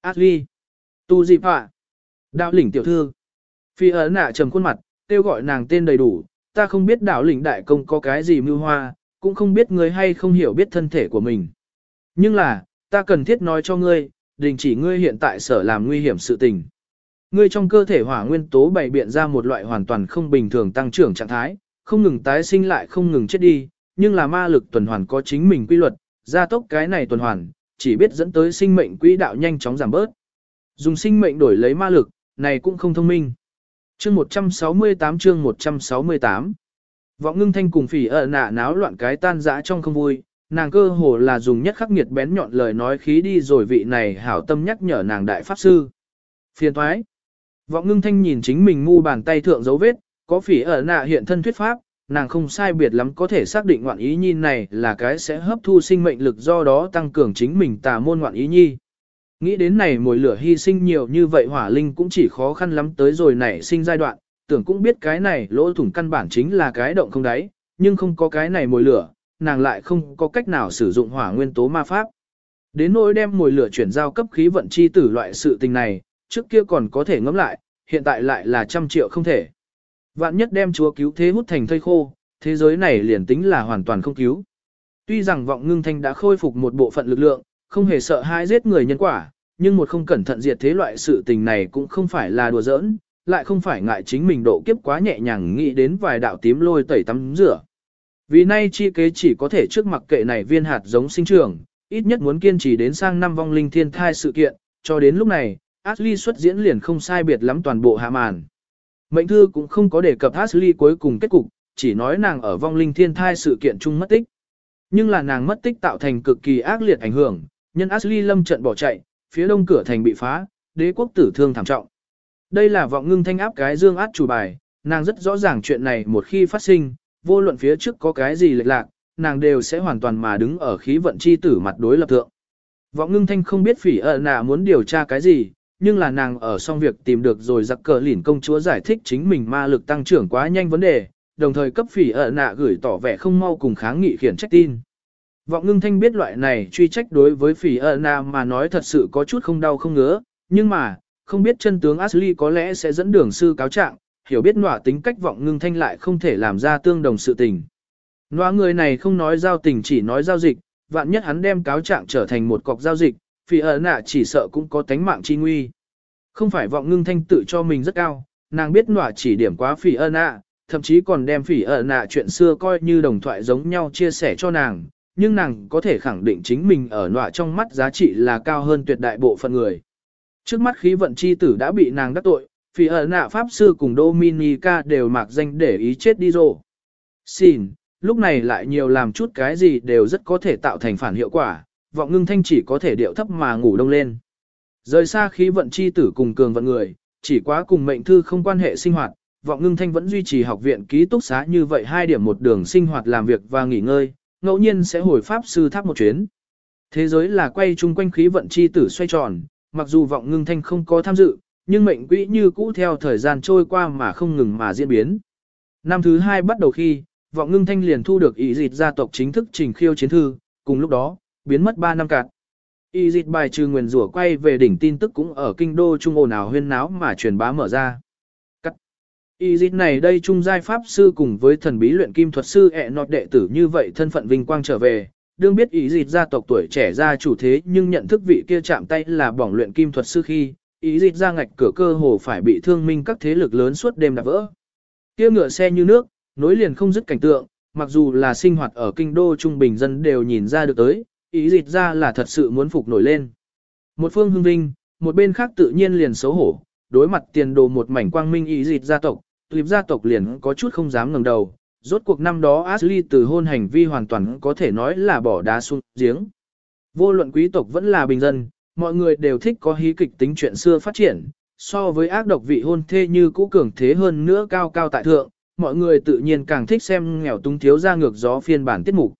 Ashley, tu dịp hạ, đạo lĩnh tiểu thư. Phi ấn nạ trầm khuôn mặt, kêu gọi nàng tên đầy đủ, ta không biết đạo lĩnh đại công có cái gì mưu hoa, cũng không biết ngươi hay không hiểu biết thân thể của mình. Nhưng là, ta cần thiết nói cho ngươi, đình chỉ ngươi hiện tại sở làm nguy hiểm sự tình. Ngươi trong cơ thể hỏa nguyên tố bày biện ra một loại hoàn toàn không bình thường tăng trưởng trạng thái, không ngừng tái sinh lại không ngừng chết đi, nhưng là ma lực tuần hoàn có chính mình quy luật, gia tốc cái này tuần hoàn, chỉ biết dẫn tới sinh mệnh quỹ đạo nhanh chóng giảm bớt. Dùng sinh mệnh đổi lấy ma lực, này cũng không thông minh. Chương 168 chương 168 Vọng ngưng thanh cùng phỉ ở nạ náo loạn cái tan dã trong không vui, nàng cơ hồ là dùng nhất khắc nghiệt bén nhọn lời nói khí đi rồi vị này hảo tâm nhắc nhở nàng đại pháp sư. Phiền thoái. Vọng ngưng thanh nhìn chính mình ngu bàn tay thượng dấu vết, có phỉ ở nạ hiện thân thuyết pháp, nàng không sai biệt lắm có thể xác định ngoạn ý nhi này là cái sẽ hấp thu sinh mệnh lực do đó tăng cường chính mình tà môn ngoạn ý nhi. Nghĩ đến này mùi lửa hy sinh nhiều như vậy hỏa linh cũng chỉ khó khăn lắm tới rồi nảy sinh giai đoạn, tưởng cũng biết cái này lỗ thủng căn bản chính là cái động không đáy, nhưng không có cái này mùi lửa, nàng lại không có cách nào sử dụng hỏa nguyên tố ma pháp. Đến nỗi đem mùi lửa chuyển giao cấp khí vận chi tử loại sự tình này, trước kia còn có thể ngẫm lại, hiện tại lại là trăm triệu không thể. Vạn nhất đem chúa cứu thế hút thành thây khô, thế giới này liền tính là hoàn toàn không cứu. Tuy rằng vọng ngưng thanh đã khôi phục một bộ phận lực lượng, không hề sợ hãi giết người nhân quả, nhưng một không cẩn thận diệt thế loại sự tình này cũng không phải là đùa giỡn, lại không phải ngại chính mình độ kiếp quá nhẹ nhàng nghĩ đến vài đạo tím lôi tẩy tắm rửa. Vì nay chi kế chỉ có thể trước mặt kệ này viên hạt giống sinh trưởng, ít nhất muốn kiên trì đến sang năm vong linh thiên thai sự kiện, cho đến lúc này, Ashley xuất diễn liền không sai biệt lắm toàn bộ hạ màn. Mệnh thư cũng không có đề cập Ashley cuối cùng kết cục, chỉ nói nàng ở vong linh thiên thai sự kiện chung mất tích. Nhưng là nàng mất tích tạo thành cực kỳ ác liệt ảnh hưởng, nhân Ashley lâm trận bỏ chạy, phía đông cửa thành bị phá, đế quốc tử thương thảm trọng. Đây là vọng ngưng thanh áp cái dương át chủ bài, nàng rất rõ ràng chuyện này một khi phát sinh, vô luận phía trước có cái gì lệch lạc, nàng đều sẽ hoàn toàn mà đứng ở khí vận chi tử mặt đối lập thượng. Vọng ngưng thanh không biết phỉ ợ nạ muốn điều tra cái gì, nhưng là nàng ở xong việc tìm được rồi giặc cờ lỉn công chúa giải thích chính mình ma lực tăng trưởng quá nhanh vấn đề, đồng thời cấp phỉ ợ nạ gửi tỏ vẻ không mau cùng kháng nghị khiển trách tin. Vọng ngưng thanh biết loại này truy trách đối với phỉ ợ nạ mà nói thật sự có chút không đau không ngứa, nhưng mà, không biết chân tướng Ashley có lẽ sẽ dẫn đường sư cáo trạng, hiểu biết nọa tính cách vọng ngưng thanh lại không thể làm ra tương đồng sự tình. Nọa người này không nói giao tình chỉ nói giao dịch, vạn nhất hắn đem cáo trạng trở thành một cọc giao dịch, phỉ ở nạ chỉ sợ cũng có tánh mạng chi nguy. Không phải vọng ngưng thanh tự cho mình rất cao, nàng biết nọa chỉ điểm quá phỉ ơ nạ, thậm chí còn đem phỉ ở nạ chuyện xưa coi như đồng thoại giống nhau chia sẻ cho nàng, nhưng nàng có thể khẳng định chính mình ở nọa trong mắt giá trị là cao hơn tuyệt đại bộ phận người. Trước mắt khí vận chi tử đã bị nàng đắc tội, phỉ ở nạ pháp sư cùng Dominica đều mạc danh để ý chết đi rồi. Xin, lúc này lại nhiều làm chút cái gì đều rất có thể tạo thành phản hiệu quả, vọng ngưng thanh chỉ có thể điệu thấp mà ngủ đông lên. Rời xa khí vận chi tử cùng cường vận người, chỉ quá cùng mệnh thư không quan hệ sinh hoạt, vọng ngưng thanh vẫn duy trì học viện ký túc xá như vậy hai điểm một đường sinh hoạt làm việc và nghỉ ngơi, ngẫu nhiên sẽ hồi pháp sư tháp một chuyến. Thế giới là quay chung quanh khí vận chi tử xoay tròn, mặc dù vọng ngưng thanh không có tham dự, nhưng mệnh quỹ như cũ theo thời gian trôi qua mà không ngừng mà diễn biến. Năm thứ hai bắt đầu khi, vọng ngưng thanh liền thu được ý dịch gia tộc chính thức trình khiêu chiến thư, cùng lúc đó, biến mất 3 năm cạn. Y dịch bài trừ nguyền rủa quay về đỉnh tin tức cũng ở kinh đô trung ồn ào huyên náo mà truyền bá mở ra. Cắt. Y dịch này đây trung giai pháp sư cùng với thần bí luyện kim thuật sư ẹ nọt đệ tử như vậy thân phận vinh quang trở về, đương biết ý dịch gia tộc tuổi trẻ ra chủ thế nhưng nhận thức vị kia chạm tay là bỏng luyện kim thuật sư khi, ý dịch ra ngạch cửa cơ hồ phải bị thương minh các thế lực lớn suốt đêm đạp vỡ. Kia ngựa xe như nước, nối liền không dứt cảnh tượng, mặc dù là sinh hoạt ở kinh đô trung bình dân đều nhìn ra được tới, ý dịch ra là thật sự muốn phục nổi lên. Một phương hưng vinh, một bên khác tự nhiên liền xấu hổ, đối mặt tiền đồ một mảnh quang minh ý dịch gia tộc, tuyệp gia tộc liền có chút không dám ngẩng đầu, Rốt cuộc năm đó Ashley từ hôn hành vi hoàn toàn có thể nói là bỏ đá xuống giếng. Vô luận quý tộc vẫn là bình dân, mọi người đều thích có hí kịch tính chuyện xưa phát triển, so với ác độc vị hôn thê như cũ cường thế hơn nữa cao cao tại thượng, mọi người tự nhiên càng thích xem nghèo tung thiếu ra ngược gió phiên bản tiết mục.